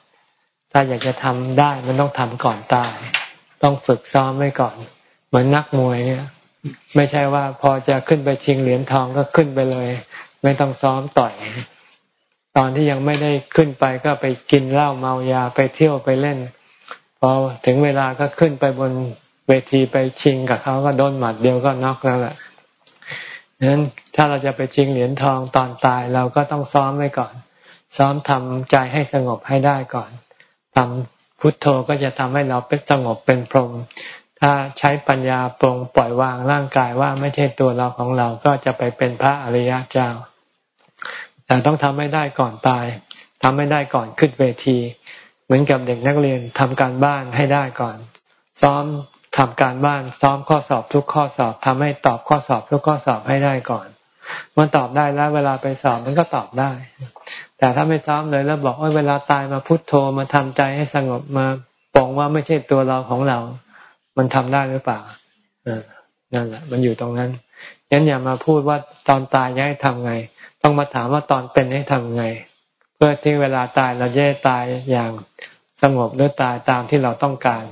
ถ้าอยากจะทำได้มันต้องทำก่อนตาย ต้องฝึกซ้อมไว้ก่อน เหมือนนักมวยเนี่ย ไม่ใช่ว่าพอจะขึ้นไปชิงเหรียญทองก็ขึ้นไปเลย ไม่ต้องซ้อมต่อยตอนที่ยังไม่ได้ขึ้นไปก็ไปกินเหล้าเมายาไปเที่ยวไปเล่นพอถึงเวลาก็ขึ้นไปบน เวทีไปชิงกับเขาก็โดนหมัดเดียวก็น็อกแล้วแหละดังนั้นถ้าเราจะไปชิงเหรียญทองตอนตายเราก็ต้องซ้อมไว้ก่อน ซ้อมทำใจให้สงบให้ได้ก่อนทำพุทโธก็จะทำให้เราเป็นสงบเป็นพรหมถ้าใช้ปัญญาปรงปล่อยวางร่างกายว่าไม่ใช่ตัวเราของเราก็จะไปเป็นพระอริยเจ้า แต่ต้องทำให้ได้ก่อนตายทำให้ได้ก่อนขึ้นเวที เหมือนกับเด็กนักเรียนทำการบ้านให้ได้ก่อน ซ้อม ทำการบ้านซ้อมข้อสอบทุกข้อสอบทำให้ตอบข้อสอบทุกข้อสอบให้ได้ก่อนมันตอบได้แล้วเวลาไปสอบมันก็ตอบได้ แต่ถ้าไม่ซ้อมเลยแล้วบอกว่าเวลาตายมาพุโทโธมาทำใจให้สงบมาปองว่าไม่ใช่ตัวเราของเรา มันทำได้หรือเปล่าเออนั่นแหละ มันอยู่ตรงนั้นยันอย่ามาพูดว่าตอนตายจะให้ทำไง ต้องมาถามว่าตอนเป็นให้ทำไง เพื่อที่เวลาตายเราจะตายอย่างสงบหรือตายตามที่เราต้องการ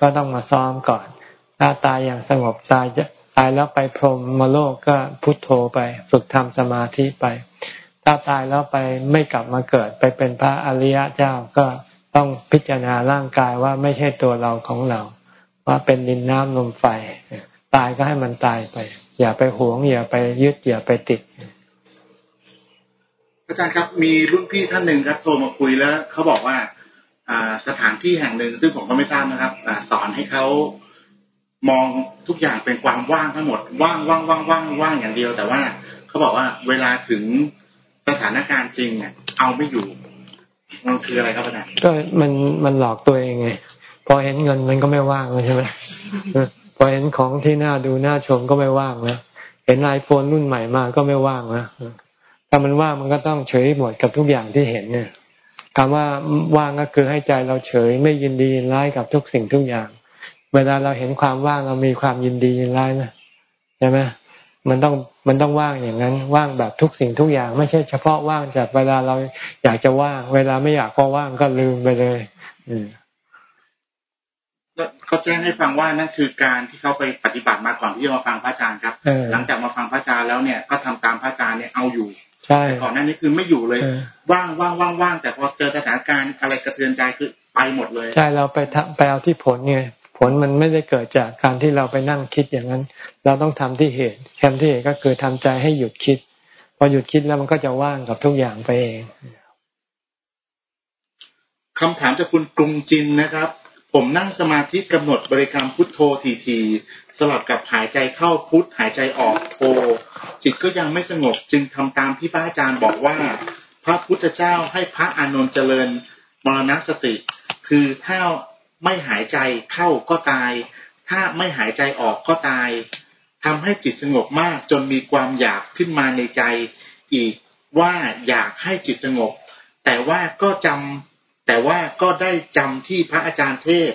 ก็ต้องมาซ้อมก่อน ถ้าตายอย่างสงบตายจะตายแล้วไปพรหมมโลกก็พุทโธไป ฝึกทำสมาธิไป ถ้าตายแล้วไปไม่กลับมาเกิด ไปเป็นพระอริยะเจ้าก็ต้องพิจารณาร่างกายว่าไม่ใช่ตัวเราของเรา ว่าเป็นดินน้ำลมไฟ ตายก็ให้มันตายไป อย่าไปหวง อย่าไปยึดอย่าไปติดอาจารย์ครับมีรุ่นพี่ท่านหนึ่งครับโทรมาคุยแล้วเขาบอกว่า สถานที่แห่งหนึ่งซึ่งผมก็ไม่ทราบนะครับอสอนให้เขามองทุกอย่างเป็นความว่างทั้งหมดว่างว่างว่างว่างว่างอย่างเดียว แต่ว่าเขาบอกว่าเวลาถึงสถานการณ์จริงเนี่ยเอาไม่อยู่มันคืออะไรครับอาจารย์ก็มันมันหลอกตัวเองไงพอเห็นเงินมันก็ไม่ว่างใช่ไหมพอเห็นของที่น่าดูน่าชมก็ไม่ว่างแล้วเห็นไอโฟนรุ่นใหม่มาก็ไม่ว่างแล้วถ้ามันว่างมันก็ต้องเฉยหมดกับทุกอย่างที่เห็นเนี่ย คำว่าว่างก็คือให้ใจเราเฉย ไม่ยินดียินร้ายกับทุกสิ่งทุกอย่าง เวลาเราเห็นความว่างเรามีความยินดียินร้ายนะใช่ไหมมันต้องมันต้องว่างอย่างนั้น ว่างแบบทุกสิ่งทุกอย่าง ไม่ใช่เฉพาะว่างจากเวลาเราอยากจะว่าง เวลาไม่อยากก็ว่างก็ลืมไปเลยอืมก็แจ้งให้ฟังว่านั่นคือการที่เขาไปปฏิบัติมาก่อนที่จะมาฟังพระอาจารย์ครับ หลังจากมาฟังพระอาจารย์แล้วเนี่ยก็ทำตามพระอาจารย์เนี่ยเอาอยู่ ใช่แต่ก่อนหน้านี้คือไม่อยู่เลยเออว่างว่างว่างว่างแต่พอเจอสถานการณ์อะไรกระเทือนใจคือไปหมดเลย ใช่เราไปทำไปเอาที่ผลไงผลมันไม่ได้เกิดจากการที่เราไปนั่งคิดอย่างนั้น เราต้องทำที่เหตุทำที่เหตุก็คือทำใจให้หยุดคิด พอหยุดคิดแล้วมันก็จะว่างกับทุกอย่างไปเองคำถามจากคุณกรุงจินนะครับ ผมนั่งสมาธิกำหนดบริกรรมพุทโธทีๆ สลับกับหายใจเข้าพุทหายใจออกโธจิตก็ยังไม่สงบจึงทำตามที่พระอาจารย์บอกว่า พระพุทธเจ้าให้พระอานนท์เจริญมรณสติ คือถ้าไม่หายใจเข้าก็ตาย ถ้าไม่หายใจออกก็ตายทำให้จิตสงบมากจนมีความอยากขึ้นมาในใจอีกว่าอยากให้จิตสงบ แต่ว่าก็จำแต่ว่าก็ได้จำที่พระอาจารย์เทศ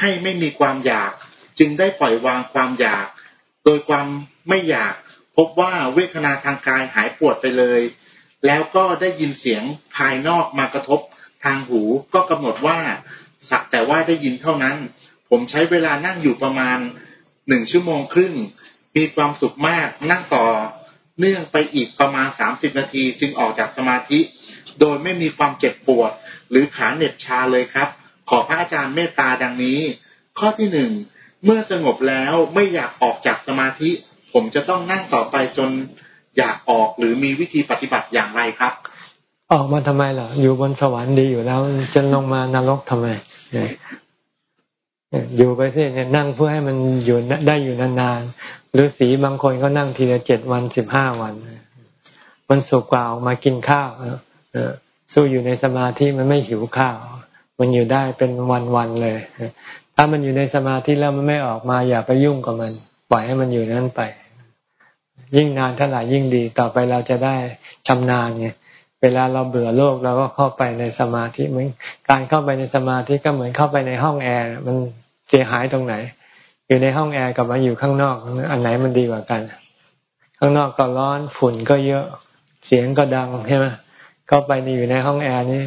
ให้ไม่มีความอยาก จึงได้ปล่อยวางความอยาก โดยความไม่อยาก พบว่าเวทนาทางกายหายปวดไปเลย แล้วก็ได้ยินเสียงภายนอกมากระทบทางหูก็กำหนดว่า สักแต่ว่าได้ยินเท่านั้น ผมใช้เวลานั่งอยู่ประมาณหนึ่งชั่วโมงครึ่ง มีความสุขมากนั่งต่อ เนื่องไปอีกประมาณ30นาทีจึงออกจากสมาธิ โดยไม่มีความเจ็บปวด หรือขาเหน็บชาเลยครับ ขอพระอาจารย์เมตตาดังนี้ ข้อที่หนึ่ง เมื่อสงบแล้วไม่อยากออกจากสมาธิ ผมจะต้องนั่งต่อไปจนอยากออกหรือมีวิธีปฏิบัติอย่างไรครับ ออกมาทำไมล่ะ อยู่บนสวรรค์ดีอยู่แล้วจะลงมานรกทำไมอยู่ไปสิเนี่ยนั่งเพื่อให้มันอยู่ได้อยู่นานๆหรือสีบางคนก็นั่งทีละเจ็ดวันสิบห้าวัน มันสุกกว่าออกมากินข้าวสู้อยู่ในสมาธิมันไม่หิวข้าว มันอยู่ได้เป็นวันๆเลย ถ้ามันอยู่ในสมาธิแล้วมันไม่ออกมา อย่าไปยุ่งกับมัน ปล่อยให้มันอยู่นั้นไป ยิ่งนานเท่าไหร่ยิ่งดี ต่อไปเราจะได้ชำนาญไงเวลาเราเบื่อโลกเราก็เข้าไปในสมาธิเหมือนการเข้าไปในสมาธิก็เหมือนเข้าไปในห้องแอร์มันเสียหายตรงไหน อยู่ในห้องแอร์กับมาอยู่ข้างนอก อันไหนมันดีกว่ากัน ข้างนอกก็ร้อนฝุ่นก็เยอะเสียงก็ดังใช่ไหมเข้าไปนี่อยู่ในห้องแอร์นี่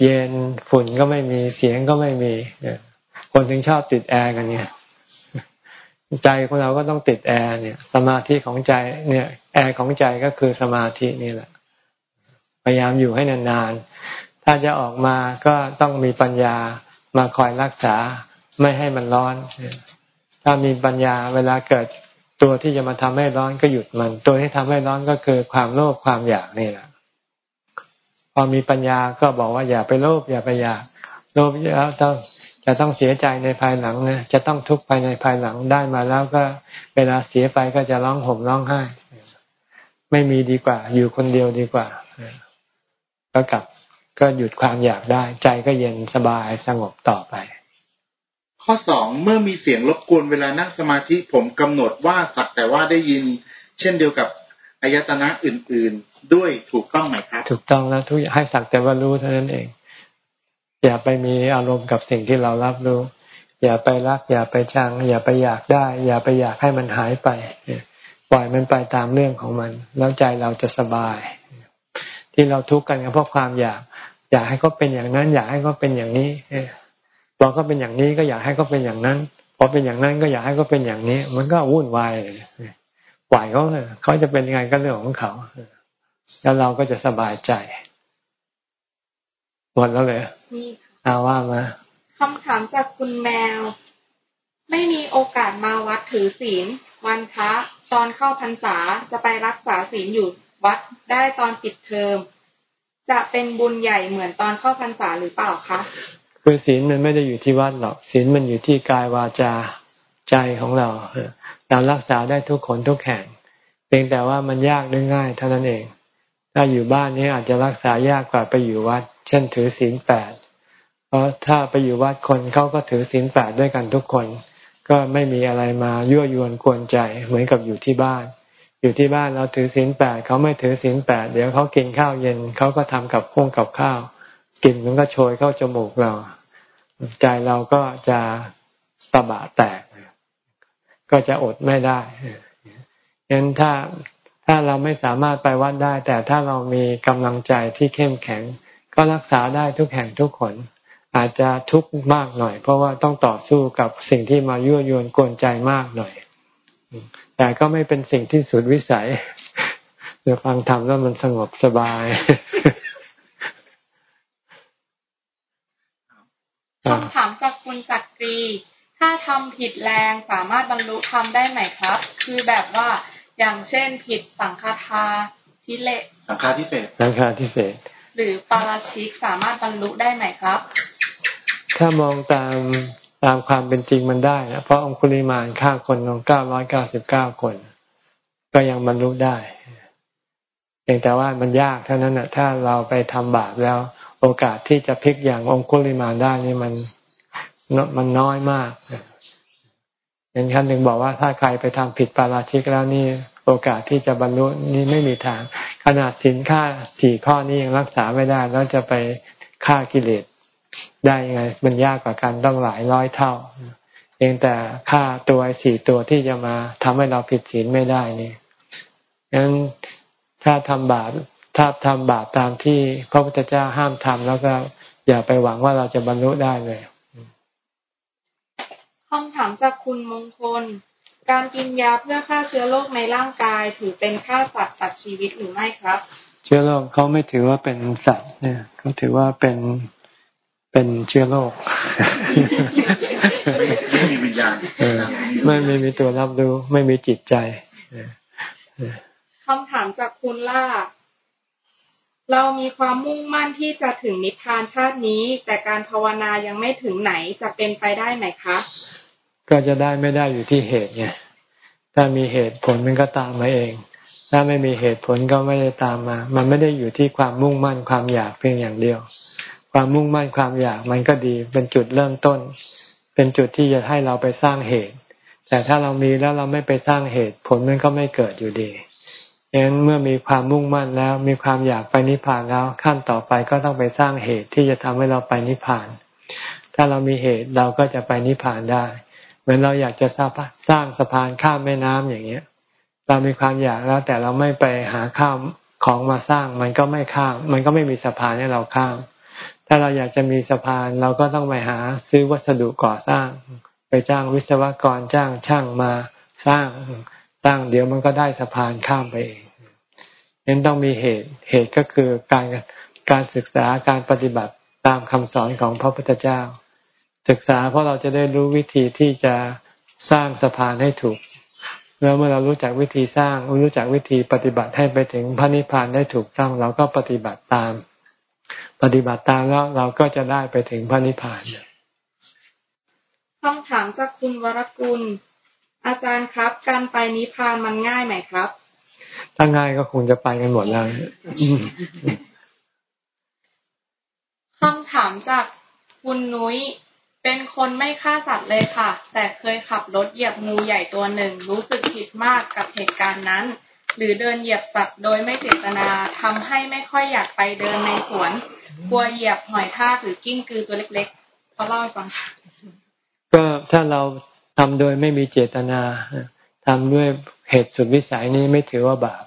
เย็นฝุ่นก็ไม่มีเสียงก็ไม่มีเนี่ย คนถึงชอบติดแอร์กันเนี่ยใจของเราก็ต้องติดแอร์เนี่ย สมาธิของใจเนี่ย แอร์ของใจก็คือสมาธินี่แหละ พยายามอยู่ให้นานๆ ถ้าจะออกมาก็ต้องมีปัญญามาคอยรักษาไม่ให้มันร้อน ถ้ามีปัญญาเวลาเกิดตัวที่จะมาทำให้ร้อนก็หยุดมัน ตัวที่ทำให้ร้อนก็คือความโลภความอยากนี่แหละพอมีปัญญาก็บอกว่าอย่าไปโลภอย่าไปอยากโลภแล้วต้อง จะต้องเสียใจในภายหลังนะจะต้องทุกข์ภายในภายหลังได้มาแล้วก็เวลาเสียไปก็จะร้องห่มร้องไห้ ไม่มีดีกว่า อยู่คนเดียวดีกว่าก็กลับก็หยุดความอยากได้ ใจก็เย็นสบายสงบต่อไป ข้อสองเมื่อมีเสียงรบกวนเวลานั่งสมาธิผมกำหนดว่าสักแต่ว่าได้ยิน เช่นเดียวกับอายตนะอื่น ๆ ด้วยถูกต้องไหมครับ ถูกต้องแล้วทุกอย่างให้สักแต่ว่ารู้เท่านั้นเอง อย่าไปมีอารมณ์กับสิ่งที่เรารับรู้ อย่าไปรัก อย่าไปชัง อย่าไปอยากได้ อย่าไปอยากให้มันหายไปปล่อยมันไปตามเรื่องของมัน แล้วใจเราจะสบาย ที่เราทุกข์กันก็เพราะความอยาก อยากให้เขาเป็นอย่างนั้น อยากให้เขาเป็นอย่างนี้พอเขาเป็นอย่างนี้ก็อยากให้เขาเป็นอย่างนั้นพอเป็นอย่างนั้นก็อยากให้เขาเป็นอย่างนี้ มันก็วุ่นวายปล่อยเขาเลยเขาจะเป็นยังไงก็เรื่องของเขาแล้วเราก็จะสบายใจหมดแล้วเลย มีอาว่ามาคำถามจากคุณแมว ไม่มีโอกาสมาวัดถือศีล วันพระตอนเข้าพรรษาจะไปรักษาศีลอยู่วัดได้ตอนปิดเทอม จะเป็นบุญใหญ่เหมือนตอนเข้าพรรษาหรือเปล่าคะคือศีลมันไม่ได้อยู่ที่วัดหรอกศีลมันอยู่ที่กายวาจาใจของเราเรารักษาได้ทุกคนทุกแห่งเพียงแต่ว่ามันยากหรือง่ายเท่านั้นเอง ถ้าอยู่บ้านนี้อาจจะรักษายากกว่าไปอยู่วัด เช่นถือศีลแปด เพราะถ้าไปอยู่วัดคนเขาก็ถือศีลแปดด้วยกันทุกคน ก็ไม่มีอะไรมายั่วยวนกวนใจเหมือนกับอยู่ที่บ้าน อยู่ที่บ้านเราถือศีลแปดเขาไม่ถือศีลแปดเดี๋ยวเขากินข้าวเย็นเขาก็ทำกับข้งกับข้าวกินมันก็โชยเข้าจมูกเรา ใจเราก็จะตะบะแตก ก็จะอดไม่ได้งั้นถ้าถ้าเราไม่สามารถไปวัดได้ แต่ถ้าเรามีกำลังใจที่เข้มแข็ง ก็รักษาได้ทุกแห่งทุกคน อาจจะทุกข์มากหน่อย เพราะว่าต้องต่อสู้กับสิ่งที่มายั่วยวนกวนใจมากหน่อย แต่ก็ไม่เป็นสิ่งที่สุดวิสัยเดี๋ยวฟังธรรมแล้วมันสงบสบายคำถามจากคุณจักรี ถ้าทำผิดแรงสามารถบรรลุธรรมได้ไหมครับ คือแบบว่าอย่างเช่นผิดสังฆทาทิเลสังฆาทิเศษสังฆาทิเศษ หรือปาราชิกสามารถบรรลุได้ไหมครับ ถ้ามองตามตามความเป็นจริงมันได้นะเพราะองคุลิมานฆ่าคนลงเก้าร้อยเก้าสิบเก้าคน ก็ยังบรรลุได้เพียงแต่ว่ามันยากเท่านั้นนะถ้าเราไปทำบาปแล้ว โอกาสที่จะพลิกอย่างองคุลิมานได้นี่มันมันน้อยมากอย่างนั้นหนึ่งบอกว่าถ้าใครไปทำผิดปาราชิกแล้วนี่ โอกาสที่จะบรรลุนี่ไม่มีทาง ขนาดสินค่าสี่ข้อนี้ยังรักษาไม่ได้แล้วจะไปฆ่ากิเลสได้ยังไงมันยากกว่ากันต้องหลายร้อยเท่าเองแต่ฆ่าตัวสี่ตัวที่จะมาทำให้เราผิดศีลไม่ได้นี่งั้นถ้าทำบาปถ้าทำบาปตามที่พระพุทธเจ้าห้ามทำแล้วก็อย่าไปหวังว่าเราจะบรรลุได้เลยคำถามจากคุณมงคล การกินยาเพื่อฆ่าเชื้อโรคในร่างกาย ถือเป็นฆ่าสัตว์ตัดชีวิตหรือไม่ครับ เชื้อโรคเขาไม่ถือว่าเป็นสัตว์เนี่ยเขาถือว่าเป็นเป็นเชื้อโรคไม่มีวิญญาณไม่ไม่มีตัวรับรู้ไม่มีจิตใจคำถามจากคุณล่า เรามีความมุ่งมั่นที่จะถึงนิพพานชาตินี้ แต่การภาวนายังไม่ถึงไหนจะเป็นไปได้ไหมคะ ก็จะได้ไม่ได้อยู่ที่เหตุไงถ้ามีเหตุผลมันก็ตามมาเอง ถ้าไม่มีเหตุผลก็ไม่ได้ตามมา มันไม่ได้อยู่ที่ความมุ่งมั่นความอยากเพียงอย่างเดียว ความมุ่งมั่นความอยากมันก็ดีเป็นจุดเริ่มต้น เป็นจุดที่จะให้เราไปสร้างเหตุ แต่ถ้าเรามีแล้วเราไม่ไปสร้างเหตุ ผลมันก็ไม่เกิดอยู่ดีฉะนั้นเมื่อมีความมุ่งมั่นแล้ว มีความอยากไปนิพพานแล้วขั้นต่อไปก็ต้องไปสร้างเหตุที่จะทำให้เราไปนิพพาน ถ้าเรามีเหตุเราก็จะไปนิพพานได้ มือนเราอยากจะสร้างสะพานข้ามแม่น้ำอย่างเงี้ย เรามีความอยากแล้วแต่เราไม่ไปหาข้ามของมาสร้างมันก็ไม่ข้าม มันก็ไม่มีสะพานให้เราข้าม ถ้าเราอยากจะมีสะพานเราก็ต้องไปหาซื้อวัสดุก่อสร้าง ไปจ้างวิศวกรจ้างช่างมาสร้างตั้งเดี๋ยวมันก็ได้สะพานข้ามไปเองนั้นต้องมีเหตุเหตุก็คือการการศึกษาการปฏิบัติตามคำสอนของพระพุทธเจ้า ศึกษาเพราะเราจะได้รู้วิธีที่จะสร้างสะพานให้ถูก แล้วเมื่อเรารู้จักวิธีสร้างรู้จักวิธีปฏิบัติให้ไปถึงพระนิพพานได้ถูกต้องเราก็ปฏิบัติตาม ปฏิบัติตามแล้วเราก็จะได้ไปถึงพระนิพพานคำถามจากคุณวรกุล อาจารย์ครับ การไปนิพพานมันง่ายไหมครับ ถ้าง่ายก็คงจะไปกันหมดแล้วคำถามจากคุณนุ้ย เป็นคนไม่ฆ่าสัตว์เลยค่ะ แต่เคยขับรถเหยียบงูใหญ่ตัวหนึ่ง รู้สึกผิดมากกับเหตุการณ์นั้น หรือเดินเหยียบสัตว์โดยไม่เจตนาทำให้ไม่ค่อยอยากไปเดินในสวนกลัวเหยียบหอยทากหรือกิ้งกือตัวเล็กๆเขาเล่าให้ฟังก็ถ้าเราทำโดยไม่มีเจตนาทำด้วยเหตุสุดวิสัยนี้ไม่ถือว่าบาป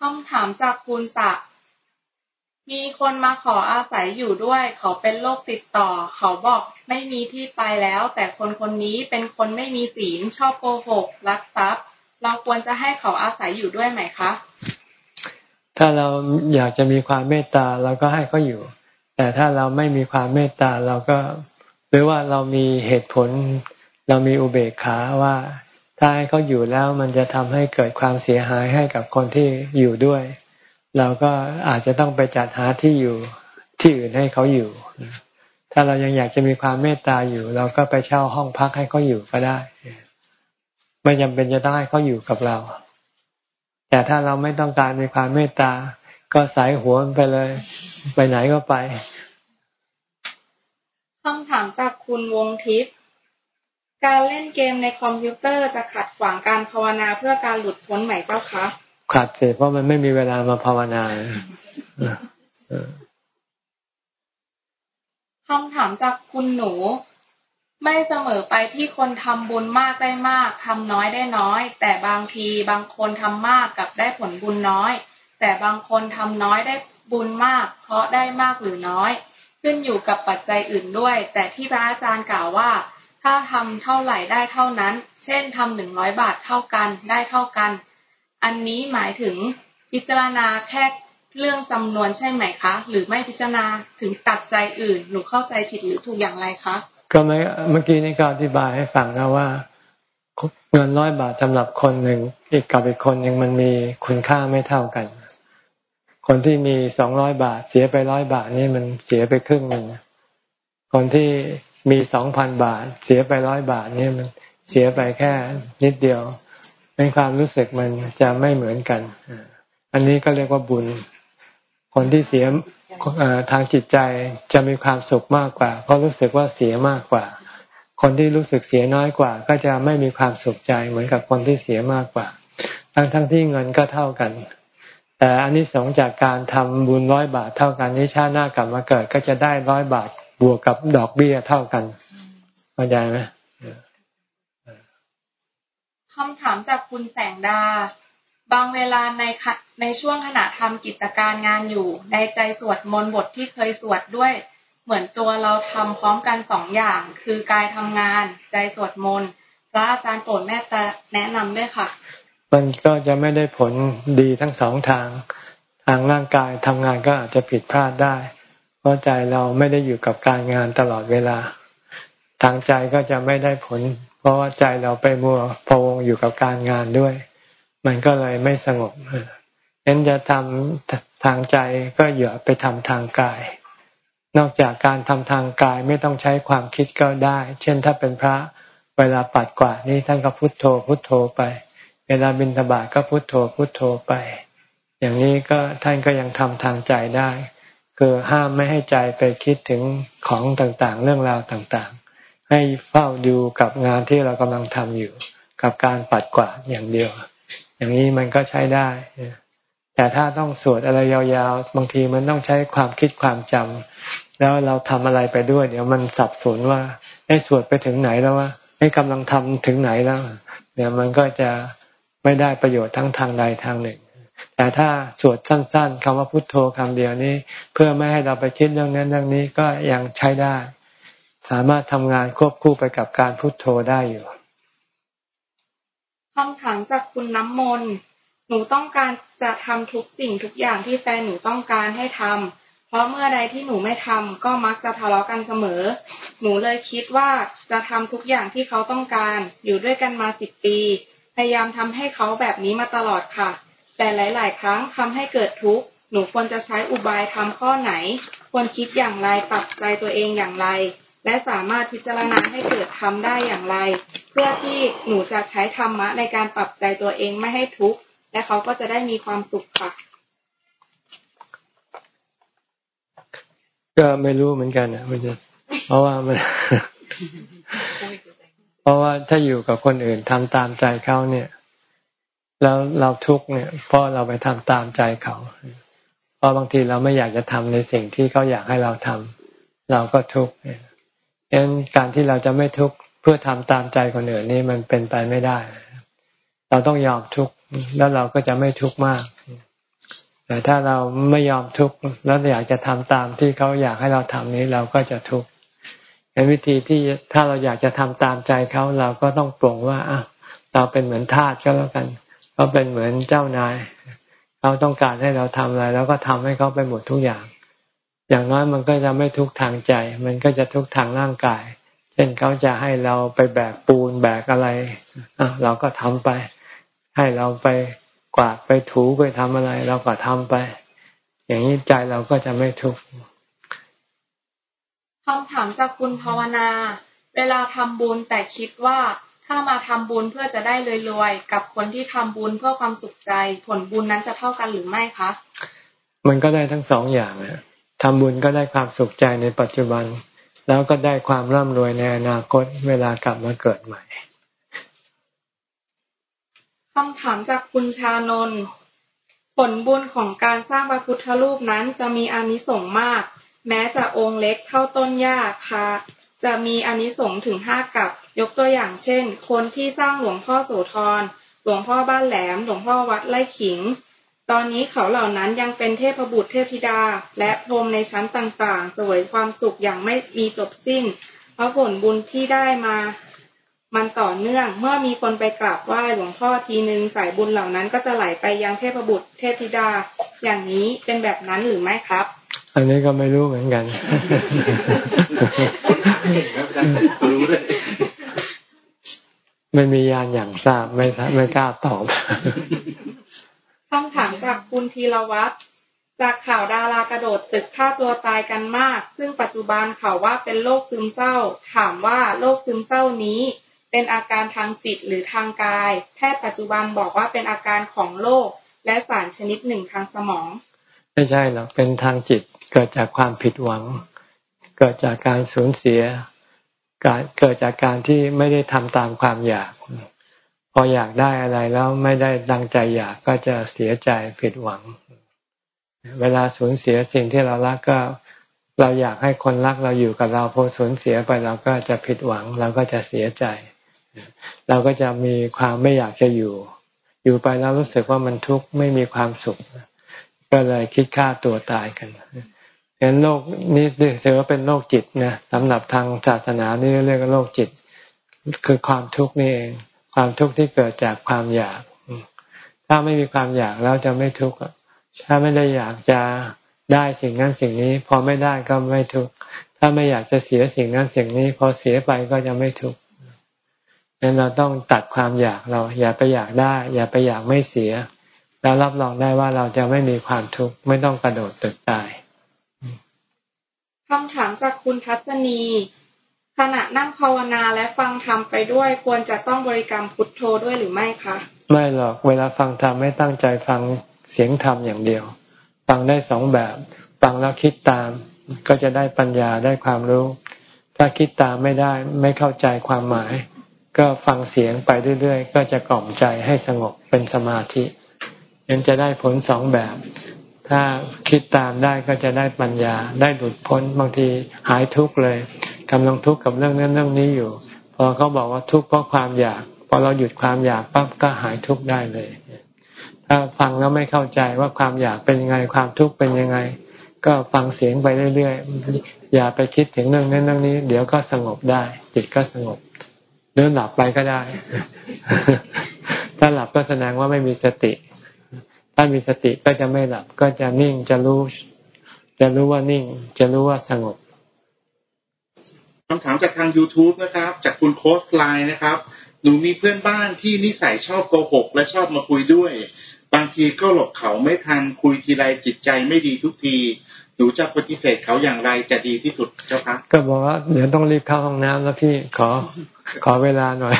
คำถามจากคุณสะ มีคนมาขออาศัยอยู่ด้วย เขาเป็นโรคติดต่อ เขาบอกไม่มีที่ไปแล้ว แต่คนคนนี้เป็นคนไม่มีศีลชอบโกหกลักทรัพย์ เราควรจะให้เขาอาศัยอยู่ด้วยไหมคะ ถ้าเราอยากจะมีความเมตตาเราก็ให้เขาอยู่ แต่ถ้าเราไม่มีความเมตตาเราก็หรือว่าเรามีเหตุผล เรามีอุเบกขาว่าถ้าให้เขาอยู่แล้วมันจะทำให้เกิดความเสียหายให้กับคนที่อยู่ด้วย เราก็อาจจะต้องไปจัดหาที่อยู่ที่อื่นให้เขาอยู่ ถ้าเรายังอยากจะมีความเมตตาอยู่ เราก็ไปเช่าห้องพักให้เขาอยู่ก็ได้ ไม่จำเป็นจะต้องให้เขาอยู่กับเรา แต่ถ้าเราไม่ต้องการมีความเมตตา ก็สายหัวไปเลย ไปไหนก็ไปคำถามจากคุณวงทิพย์ การเล่นเกมในคอมพิวเตอร์จะขัดขวางการภาวนาเพื่อการหลุดพ้นไหมเจ้าคะ ขัดเสียเพราะมันไม่มีเวลามาภาวนาคำถามจากคุณหนู ไม่เสมอไปที่คนทำบุญมากได้มากทำน้อยได้น้อย แต่บางทีบางคนทำมากกับได้ผลบุญน้อย แต่บางคนทำน้อยได้บุญมาก เพราะได้มากหรือน้อย ขึ้นอยู่กับปัจจัยอื่นด้วย แต่ที่พระอาจารย์กล่าวว่า ถ้าทำเท่าไหร่ได้เท่านั้น เช่นทำหนึ่งร้อยบาทเท่ากันได้เท่ากัน อันนี้หมายถึงพิจารณาแค่เรื่องจำนวนใช่ไหมคะ หรือไม่พิจารณาถึงตัดใจอื่น หนูเข้าใจผิดหรือถูกอย่างไรคะ ก็ไม่เมื่อกี้นี่ก็อธิบายให้ฟังนะว่า เงินร้อยบาทสำหรับคนหนึ่งอีกกับอีกคนหนึ่งมันมีคุณค่าไม่เท่ากัน คนที่มีสองร้อยบาท เสียไปร้อยบาทนี่มันเสียไปครึ่งหนึ่งคนที่มีสองพันบาท เสียไปร้อยบาทนี่มันเสียไปแค่นิดเดียว ในความรู้สึกมันจะไม่เหมือนกัน อันนี้ก็เรียกว่าบุญ คนที่เสียทางจิตใจจะมีความสุขมากกว่า เพราะรู้สึกว่าเสียมากกว่า คนที่รู้สึกเสียน้อยกว่า ก็จะไม่มีความสุขใจเหมือนกับคนที่เสียมากกว่า ทั้งทั้งที่เงินก็เท่ากัน แต่อันนี้สองจากการทำบุญร้อยบาทเท่ากันนี้ชาติหน้ากลับมาเกิด ก็จะได้ร้อยบาทบวกกับดอกเบี้ยเท่ากันเข้าใจไหม คำถามจากคุณแสงดา บางเวลาในในช่วงขณะทำกิจการงานอยู่ ในใจสวดมนต์บทที่เคยสวดด้วย เหมือนตัวเราทำพร้อมกันสองอย่าง คือกายทำงาน ใจสวดมนต์พระอาจารย์โปรดแม่ตาแนะนำด้วยค่ะ มันก็จะไม่ได้ผลดีทั้งสองทาง ทางร่างกายทำงานก็อาจจะผิดพลาดได้ เพราะใจเราไม่ได้อยู่กับการงานตลอดเวลา ทางใจก็จะไม่ได้ผล เพราะว่าใจเราไปมัวพวงอยู่กับการงานด้วย มันก็เลยไม่สงบเน้นจะทำทางใจก็อย่าไปทำทางกาย นอกจากการทำทางกายไม่ต้องใช้ความคิดก็ได้ เช่นถ้าเป็นพระเวลาปัดกวาดนี่ท่านก็พุทโธพุทโธไป เวลาบิณฑบาตก็พุทโธพุทโธไป อย่างนี้ก็ท่านก็ยังทำทางใจได้ คือห้ามไม่ให้ใจไปคิดถึงของต่างๆ เรื่องราวต่างๆ ให้เฝ้าดูกับงานที่เรากำลังทำอยู่ กับการปัดกวาดอย่างเดียว อย่างนี้มันก็ใช้ได้ แต่ถ้าต้องสวดอะไรยาวๆ บางทีมันต้องใช้ความคิดความจำแล้วเราทำอะไรไปด้วย เดี๋ยวมันสับสนว่าไอ้สวดไปถึงไหนแล้วว่าไอ้กำลังทำถึงไหนแล้วเดี๋ยวมันก็จะไม่ได้ประโยชน์ทั้งทางใดทางหนึ่ง แต่ถ้าสวดสั้น ๆคำว่าพุทโธคำเดียวนี้ เพื่อไม่ให้เราไปคิดเรื่องนั้นเรื่องนี้ก็ยังใช้ได้ สามารถทำงานควบคู่ไปกับการพุทโธได้อยู่คำถามจากคุณน้ำมนต์หนูต้องการจะทำทุกสิ่งทุกอย่างที่แฟนหนูต้องการให้ทำเพราะเมื่อใดที่หนูไม่ทำก็มักจะทะเลาะกันเสมอ หนูเลยคิดว่าจะทำทุกอย่างที่เขาต้องการ อยู่ด้วยกันมาสิบปี พยายามทำให้เขาแบบนี้มาตลอดค่ะ แต่หลาย ๆ ครั้งทำให้เกิดทุกข์ หนูควรจะใช้อุบายทำข้อไหน ควรคิดอย่างไรปรับใจตัวเองอย่างไร และสามารถพิจารณาให้เกิดทำได้อย่างไร เพื่อที่หนูจะใช้ธรรมะในการปรับใจตัวเองไม่ให้ทุกข์และเขาก็จะได้มีความสุขค่ะก็ไม่รู้เหมือนกันนะมันจะเพราะว่ามัน เพราะว่าถ้าอยู่กับคนอื่นทำตามใจเขาเนี่ย แล้วเราทุกเนี่ยเพราะเราไปทำตามใจเขาเพราะบางทีเราไม่อยากจะทำในสิ่งที่เขาอยากให้เราทำเราก็ทุกข์เนี่ย ดังนั้นการที่เราจะไม่ทุกข์เพื่อทำตามใจคนอื่นนี่มันเป็นไปไม่ได้ เราต้องยอมทุกข์แล้วเราก็จะไม่ทุกข์มาก แต่ถ้าเราไม่ยอมทุกข์แล้วอยากจะทำตามที่เขาอยากให้เราทำนี้เราก็จะทุกข์เป็นวิธีที่ถ้าเราอยากจะทำตามใจเขาเราก็ต้องปรงว่าอะเราเป็นเหมือนทาสก็แล้วกันเขาเป็นเหมือนเจ้านายเขาต้องการให้เราทำอะไร แล้วก็ทำให้เขาไปหมดทุกอย่าง อย่างน้อยมันก็จะไม่ทุกทางใจ มันก็จะทุกทางร่างกาย เช่นเขาจะให้เราไปแบกปูนแบกอะไรอะเราก็ทำไป ให้เราไปกวาดไปถูไปทำอะไร เราก็ทำไป อย่างนี้ใจเราก็จะไม่ทุกข์คำถามจากคุณภาวนา เวลาทำบุญแต่คิดว่าถ้ามาทำบุญเพื่อจะได้รวยๆกับคนที่ทำบุญเพื่อความสุขใจ ผลบุญนั้นจะเท่ากันหรือไม่คะ มันก็ได้ทั้งสองอย่างนะ ทำบุญก็ได้ความสุขใจในปัจจุบัน แล้วก็ได้ความร่ำรวยในอนาคตเวลากลับมาเกิดใหม่คำถามจากคุณชานนท์ผลบุญของการสร้างพระพุทธรูปนั้นจะมีอานิสงส์มาก แม้จะองค์เล็กเท่าต้นหญ้าค่ะจะมีอานิสงส์ถึงห้ากับ ยกตัวอย่างเช่น คนที่สร้างหลวงพ่อโสธรหลวงพ่อบ้านแหลม หลวงพ่อวัดไร่ขิง ตอนนี้เขาเหล่านั้นยังเป็นเทพบุตรเทพธิดา และพรหมในชั้นต่างๆ สวยความสุขอย่างไม่มีจบสิ้น เพราะผลบุญที่ได้มามันต่อเนื่องเมื่อมีคนไปกราบไหว้หลวงพ่อทีนึงสายบุญเหล่านั้นก็จะไหลไปยังเทพบุตรเทพธิดา อย่างนี้เป็นแบบนั้นหรือไม่ครับ อันนี้ก็ไม่รู้เหมือนกันรู้เลยไม่มียานอย่างทราบไม่ไม่กล้าตอบ คำถามจากคุณธีรวัตรจากข่าวดารากระโดดตึกฆ่าตัวตายกันมาก ซึ่งปัจจุบันเขาว่าเป็นโรคซึมเศร้า ถามว่าโรคซึมเศร้านี้ เป็นอาการทางจิตหรือทางกาย แพทย์ปัจจุบันบอกว่าเป็นอาการของโรคและสารชนิดหนึ่งทางสมอง ไม่ใช่หรอกเป็นทางจิตเกิดจากความผิดหวัง เกิดจากการสูญเสียเกิดจากการที่ไม่ได้ทำตามความอยาก พออยากได้อะไรแล้วไม่ได้ดังใจอยากก็จะเสียใจผิดหวัง เวลาสูญเสียสิ่งที่เรารักก็เราอยากให้คนรักเราอยู่กับเราพอสูญเสียไปเราก็จะผิดหวัง เราก็จะเสียใจ เราก็จะมีความไม่อยากจะอยู่ อยู่ไปแล้วรู้สึกว่ามันทุกข์ไม่มีความสุข ก็เลยคิดฆ่าตัวตายกันเห็นโรคนี้ถือว่าเป็นโรคจิตนะสำหรับทางศาสนานี่เรียกว่าโรคจิต คือความทุกข์นี่เอง ความทุกข์ที่เกิดจากความอยาก ถ้าไม่มีความอยากแล้วจะไม่ทุกข์ถ้าไม่ได้อยากจะได้สิ่งนั้นสิ่งนี้ พอไม่ได้ก็ไม่ทุกข์ถ้าไม่อยากจะเสียสิ่งนั้นสิ่งนี้ พอเสียไปก็จะไม่ทุกข์งนั้นเราต้องตัดความอยากเรา อย่าไปอยากได้ อย่าไปอยากไม่เสีย แล้วรับรองได้ว่าเราจะไม่มีความทุกข์ไม่ต้องกระโดดตึกตายคำถามจากคุณทัศนี ณะนั่งภาวนาและฟังธรรมไปด้วย ควรจะต้องบริกรรมพุทโธด้วยหรือไม่คะ ไม่หรอกเวลาฟังธรรมไม่ตั้งใจฟังเสียงธรรมอย่างเดียว ฟังได้สองแบบ ฟังแล้วคิดตาม ก็จะได้ปัญญาได้ความรู้ ถ้าคิดตามไม่ได้ไม่เข้าใจความหมาย ก็ฟังเสียงไปเรื่อยๆ ก็จะกล่อมใจให้สงบเป็นสมาธิยังจะได้ผลสองแบบ ถ้าคิดตามได้ก็จะได้ปัญญาได้หลุดพ้นบางทีหายทุกข์เลย กำลังทุกข์กับเรื่องนั้นเรื่องนี้อยู่ พอเขาบอกว่าทุกข์เพราะความอยากพอเราหยุดความอยากปั๊บก็หายทุกข์ได้เลย ถ้าฟังแล้วไม่เข้าใจว่าความอยากเป็นยังไงความทุกข์เป็นยังไง ก็ฟังเสียงไปเรื่อยๆอย่าไปคิดถึงเรื่องนั้นเรื่องนี้ เดี๋ยวก็สงบได้ จิตก็สงบเดินหลับไปก็ได้ ถ้าหลับก็แสดงว่าไม่มีสติ ถ้ามีสติก็จะไม่หลับก็จะนิ่งจะรู้ จะรู้ว่านิ่ง จะรู้ว่าสงบ คำถามจากทาง YouTube นะครับ จากคุณโค้ชไลน์นะครับ หนูมีเพื่อนบ้านที่นิสัยชอบโกหก และชอบมาคุยด้วย บางทีก็หลบเขาไม่ทันคุยทีไรจิตใจไม่ดีทุกที หนูจะปฏิเสธเขาอย่างไรจะดีที่สุดเจ้าคะก็บอกว่าเดี๋ยวต้องรีบเข้าห้องน้ำแล้วพี่ขอขอเวลาหน่อย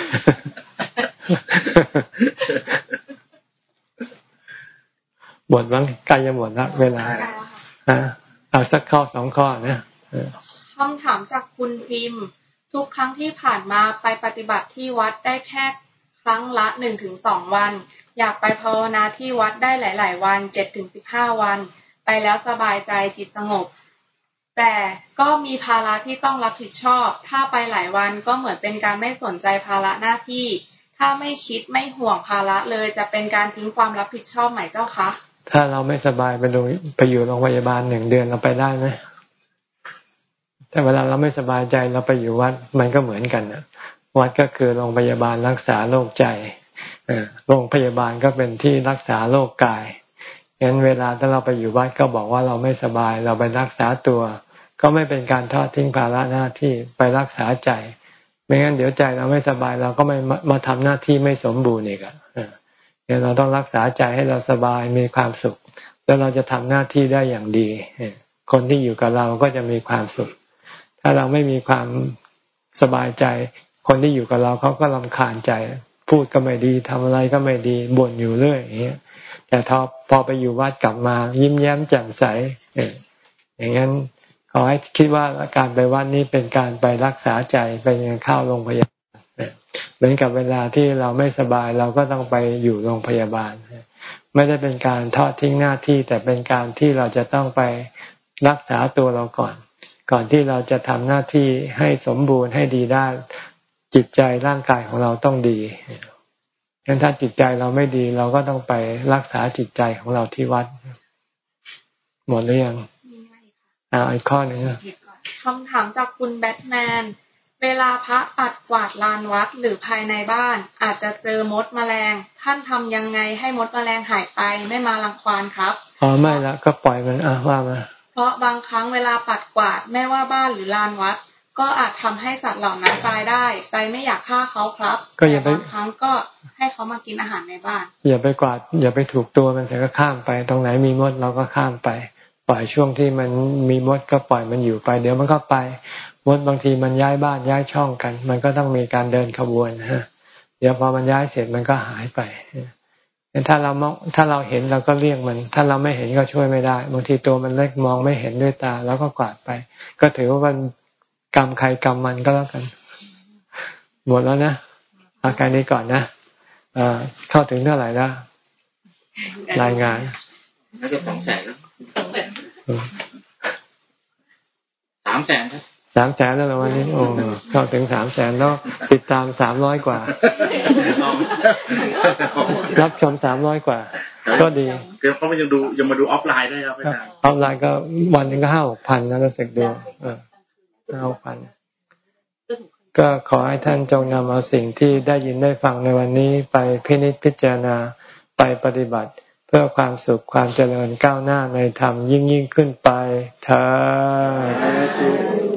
หมดมั้งใกล้จะหมดแล้วเวลาอ่าเอาสักข้อสองข้อนะ คำถามจากคุณพิมพ์ ทุกครั้งที่ผ่านมาไปปฏิบัติที่วัดได้แค่ครั้งละหนึ่งถึงสองวัน อยากไปภาวนาที่วัดได้หลาย ๆ วันเจ็ดถึงสิบห้าวัน ไปแล้วสบายใจจิตสงบ แต่ก็มีภาระที่ต้องรับผิดชอบ ถ้าไปหลายวันก็เหมือนเป็นการไม่สนใจภาระหน้าที่ ถ้าไม่คิดไม่ห่วงภาระเลยจะเป็นการทิ้งความรับผิดชอบไหมเจ้าคะ ถ้าเราไม่สบายไปดูไปอยู่โรงพยาบาลหนึ่งเดือนเราไปได้ไหม แต่เวลาเราไม่สบายใจเราไปอยู่วัดมันก็เหมือนกันนะวัดก็คือโรงพยาบาลรักษาโรคใจโรงพยาบาลก็เป็นที่รักษาโรคกายงั้นเวลาถ้าเราไปอยู่วัดก็บอกว่าเราไม่สบายเราไปรักษาตัว ก็ไม่เป็นการทอดทิ้งภาระหน้าที่ไปรักษาใจ ไม่งั้นเดี๋ยวใจเราไม่สบายเราก็ไม่มาทำหน้าที่ไม่สมบูรณ์อีกอะเราต้องรักษาใจให้เราสบายมีความสุข แล้วเราจะทำหน้าที่ได้อย่างดี คนที่อยู่กับเราก็จะมีความสุข ถ้าเราไม่มีความสบายใจ คนที่อยู่กับเราเขาก็ลำคาญใจ พูดก็ไม่ดีทำอะไรก็ไม่ดีบ่นอยู่เรื่อยอย่างเงี้ยแต่ทอพอไปอยู่วัดกลับมา ยิ้มแย้มแจ่มใสอย่างนั้นขอให้คิดว่าการไปวัดนี้เป็นการไปรักษาใจเป็นการเข้าโรงพยาบาลเหมือนกับเวลาที่เราไม่สบายเราก็ต้องไปอยู่โรงพยาบาล ไม่ได้เป็นการทอดทิ้งหน้าที่แต่เป็นการที่เราจะต้องไปรักษาตัวเราก่อน ก่อนที่เราจะทำหน้าที่ให้สมบูรณ์ให้ดีได้ จิตใจร่างกายของเราต้องดีงั้นถ้าจิตใจเราไม่ดี เราก็ต้องไปรักษาจิตใจของเราที่วัด หมดหรือยังมีไหมคะอ่าอีกข้อหนึ่งอะคำถามจากคุณแบทแมน เวลาพระปัดกวาดลานวัดหรือภายในบ้าน อาจจะเจอมดแมลง ท่านทำยังไงให้มดแมลงหายไปไม่มารังควานครับอ๋อไม่ละก็ปล่อยมันอะว่ามา เพราะบางครั้งเวลาปัดกวาดไม่ว่าบ้านหรือลานวัด ก็อาจทำให้สัตว์เหล่านั้นตายได้ ใจไม่อยากฆ่าเขาครับก็อย่าไปแต่บางครั้งก็ให้เขามากินอาหารในบ้าน อย่าไปกวาด อย่าไปถูกตัวมันเสียก็ข้ามไป ตรงไหนมีมดเราก็ข้ามไป ปล่อยช่วงที่มันมีมดก็ปล่อยมันอยู่ไป เดี๋ยวมันก็ไปมดบางทีมันย้ายบ้านย้ายช่องกัน มันก็ต้องมีการเดินขบวนฮะเดี๋ยวพอมันย้ายเสร็จมันก็หายไปงั้น ถ้าเรามองถ้าเราเห็นเราก็เลี่ยงมัน ถ้าเราไม่เห็นก็ช่วยไม่ได้บางทีตัวมันเล็กมองไม่เห็นด้วยตา แล้วก็กวาดไป ก็ถือว่ามันกรรมใครกรรมมันก็แล้วกันหมดแล้วนะอาการนี้ก่อนนะเอ่อเข้าถึงเท่าไหร่แล้วรายงานน่าจะสองแสนแล้วอืมสามแสนครับสามแสนแล้วเหรอวันนี้ โอ้เข้าถึงสามแสนแล้วติดตามสามร้อยกว่า รับชมสามร้อยกว่า ก็ดีเดี๋ยวเขามายังดูยังมาดูออฟไลน์ด้วยครับอาจารย์ออนไลน์ก็วันหนึงก็ห้าหกพันนะรู้สึกดูเออห้าหกพันก็ขอให้ท่านจงนำเอาสิ่งที่ได้ยินได้ฟังในวันนี้ไปพินิจพิจารณาไปปฏิบัติ เพื่อความสุขความเจริญก้าวหน้าในธรรมยิ่งยิ่งขึ้นไปเธอ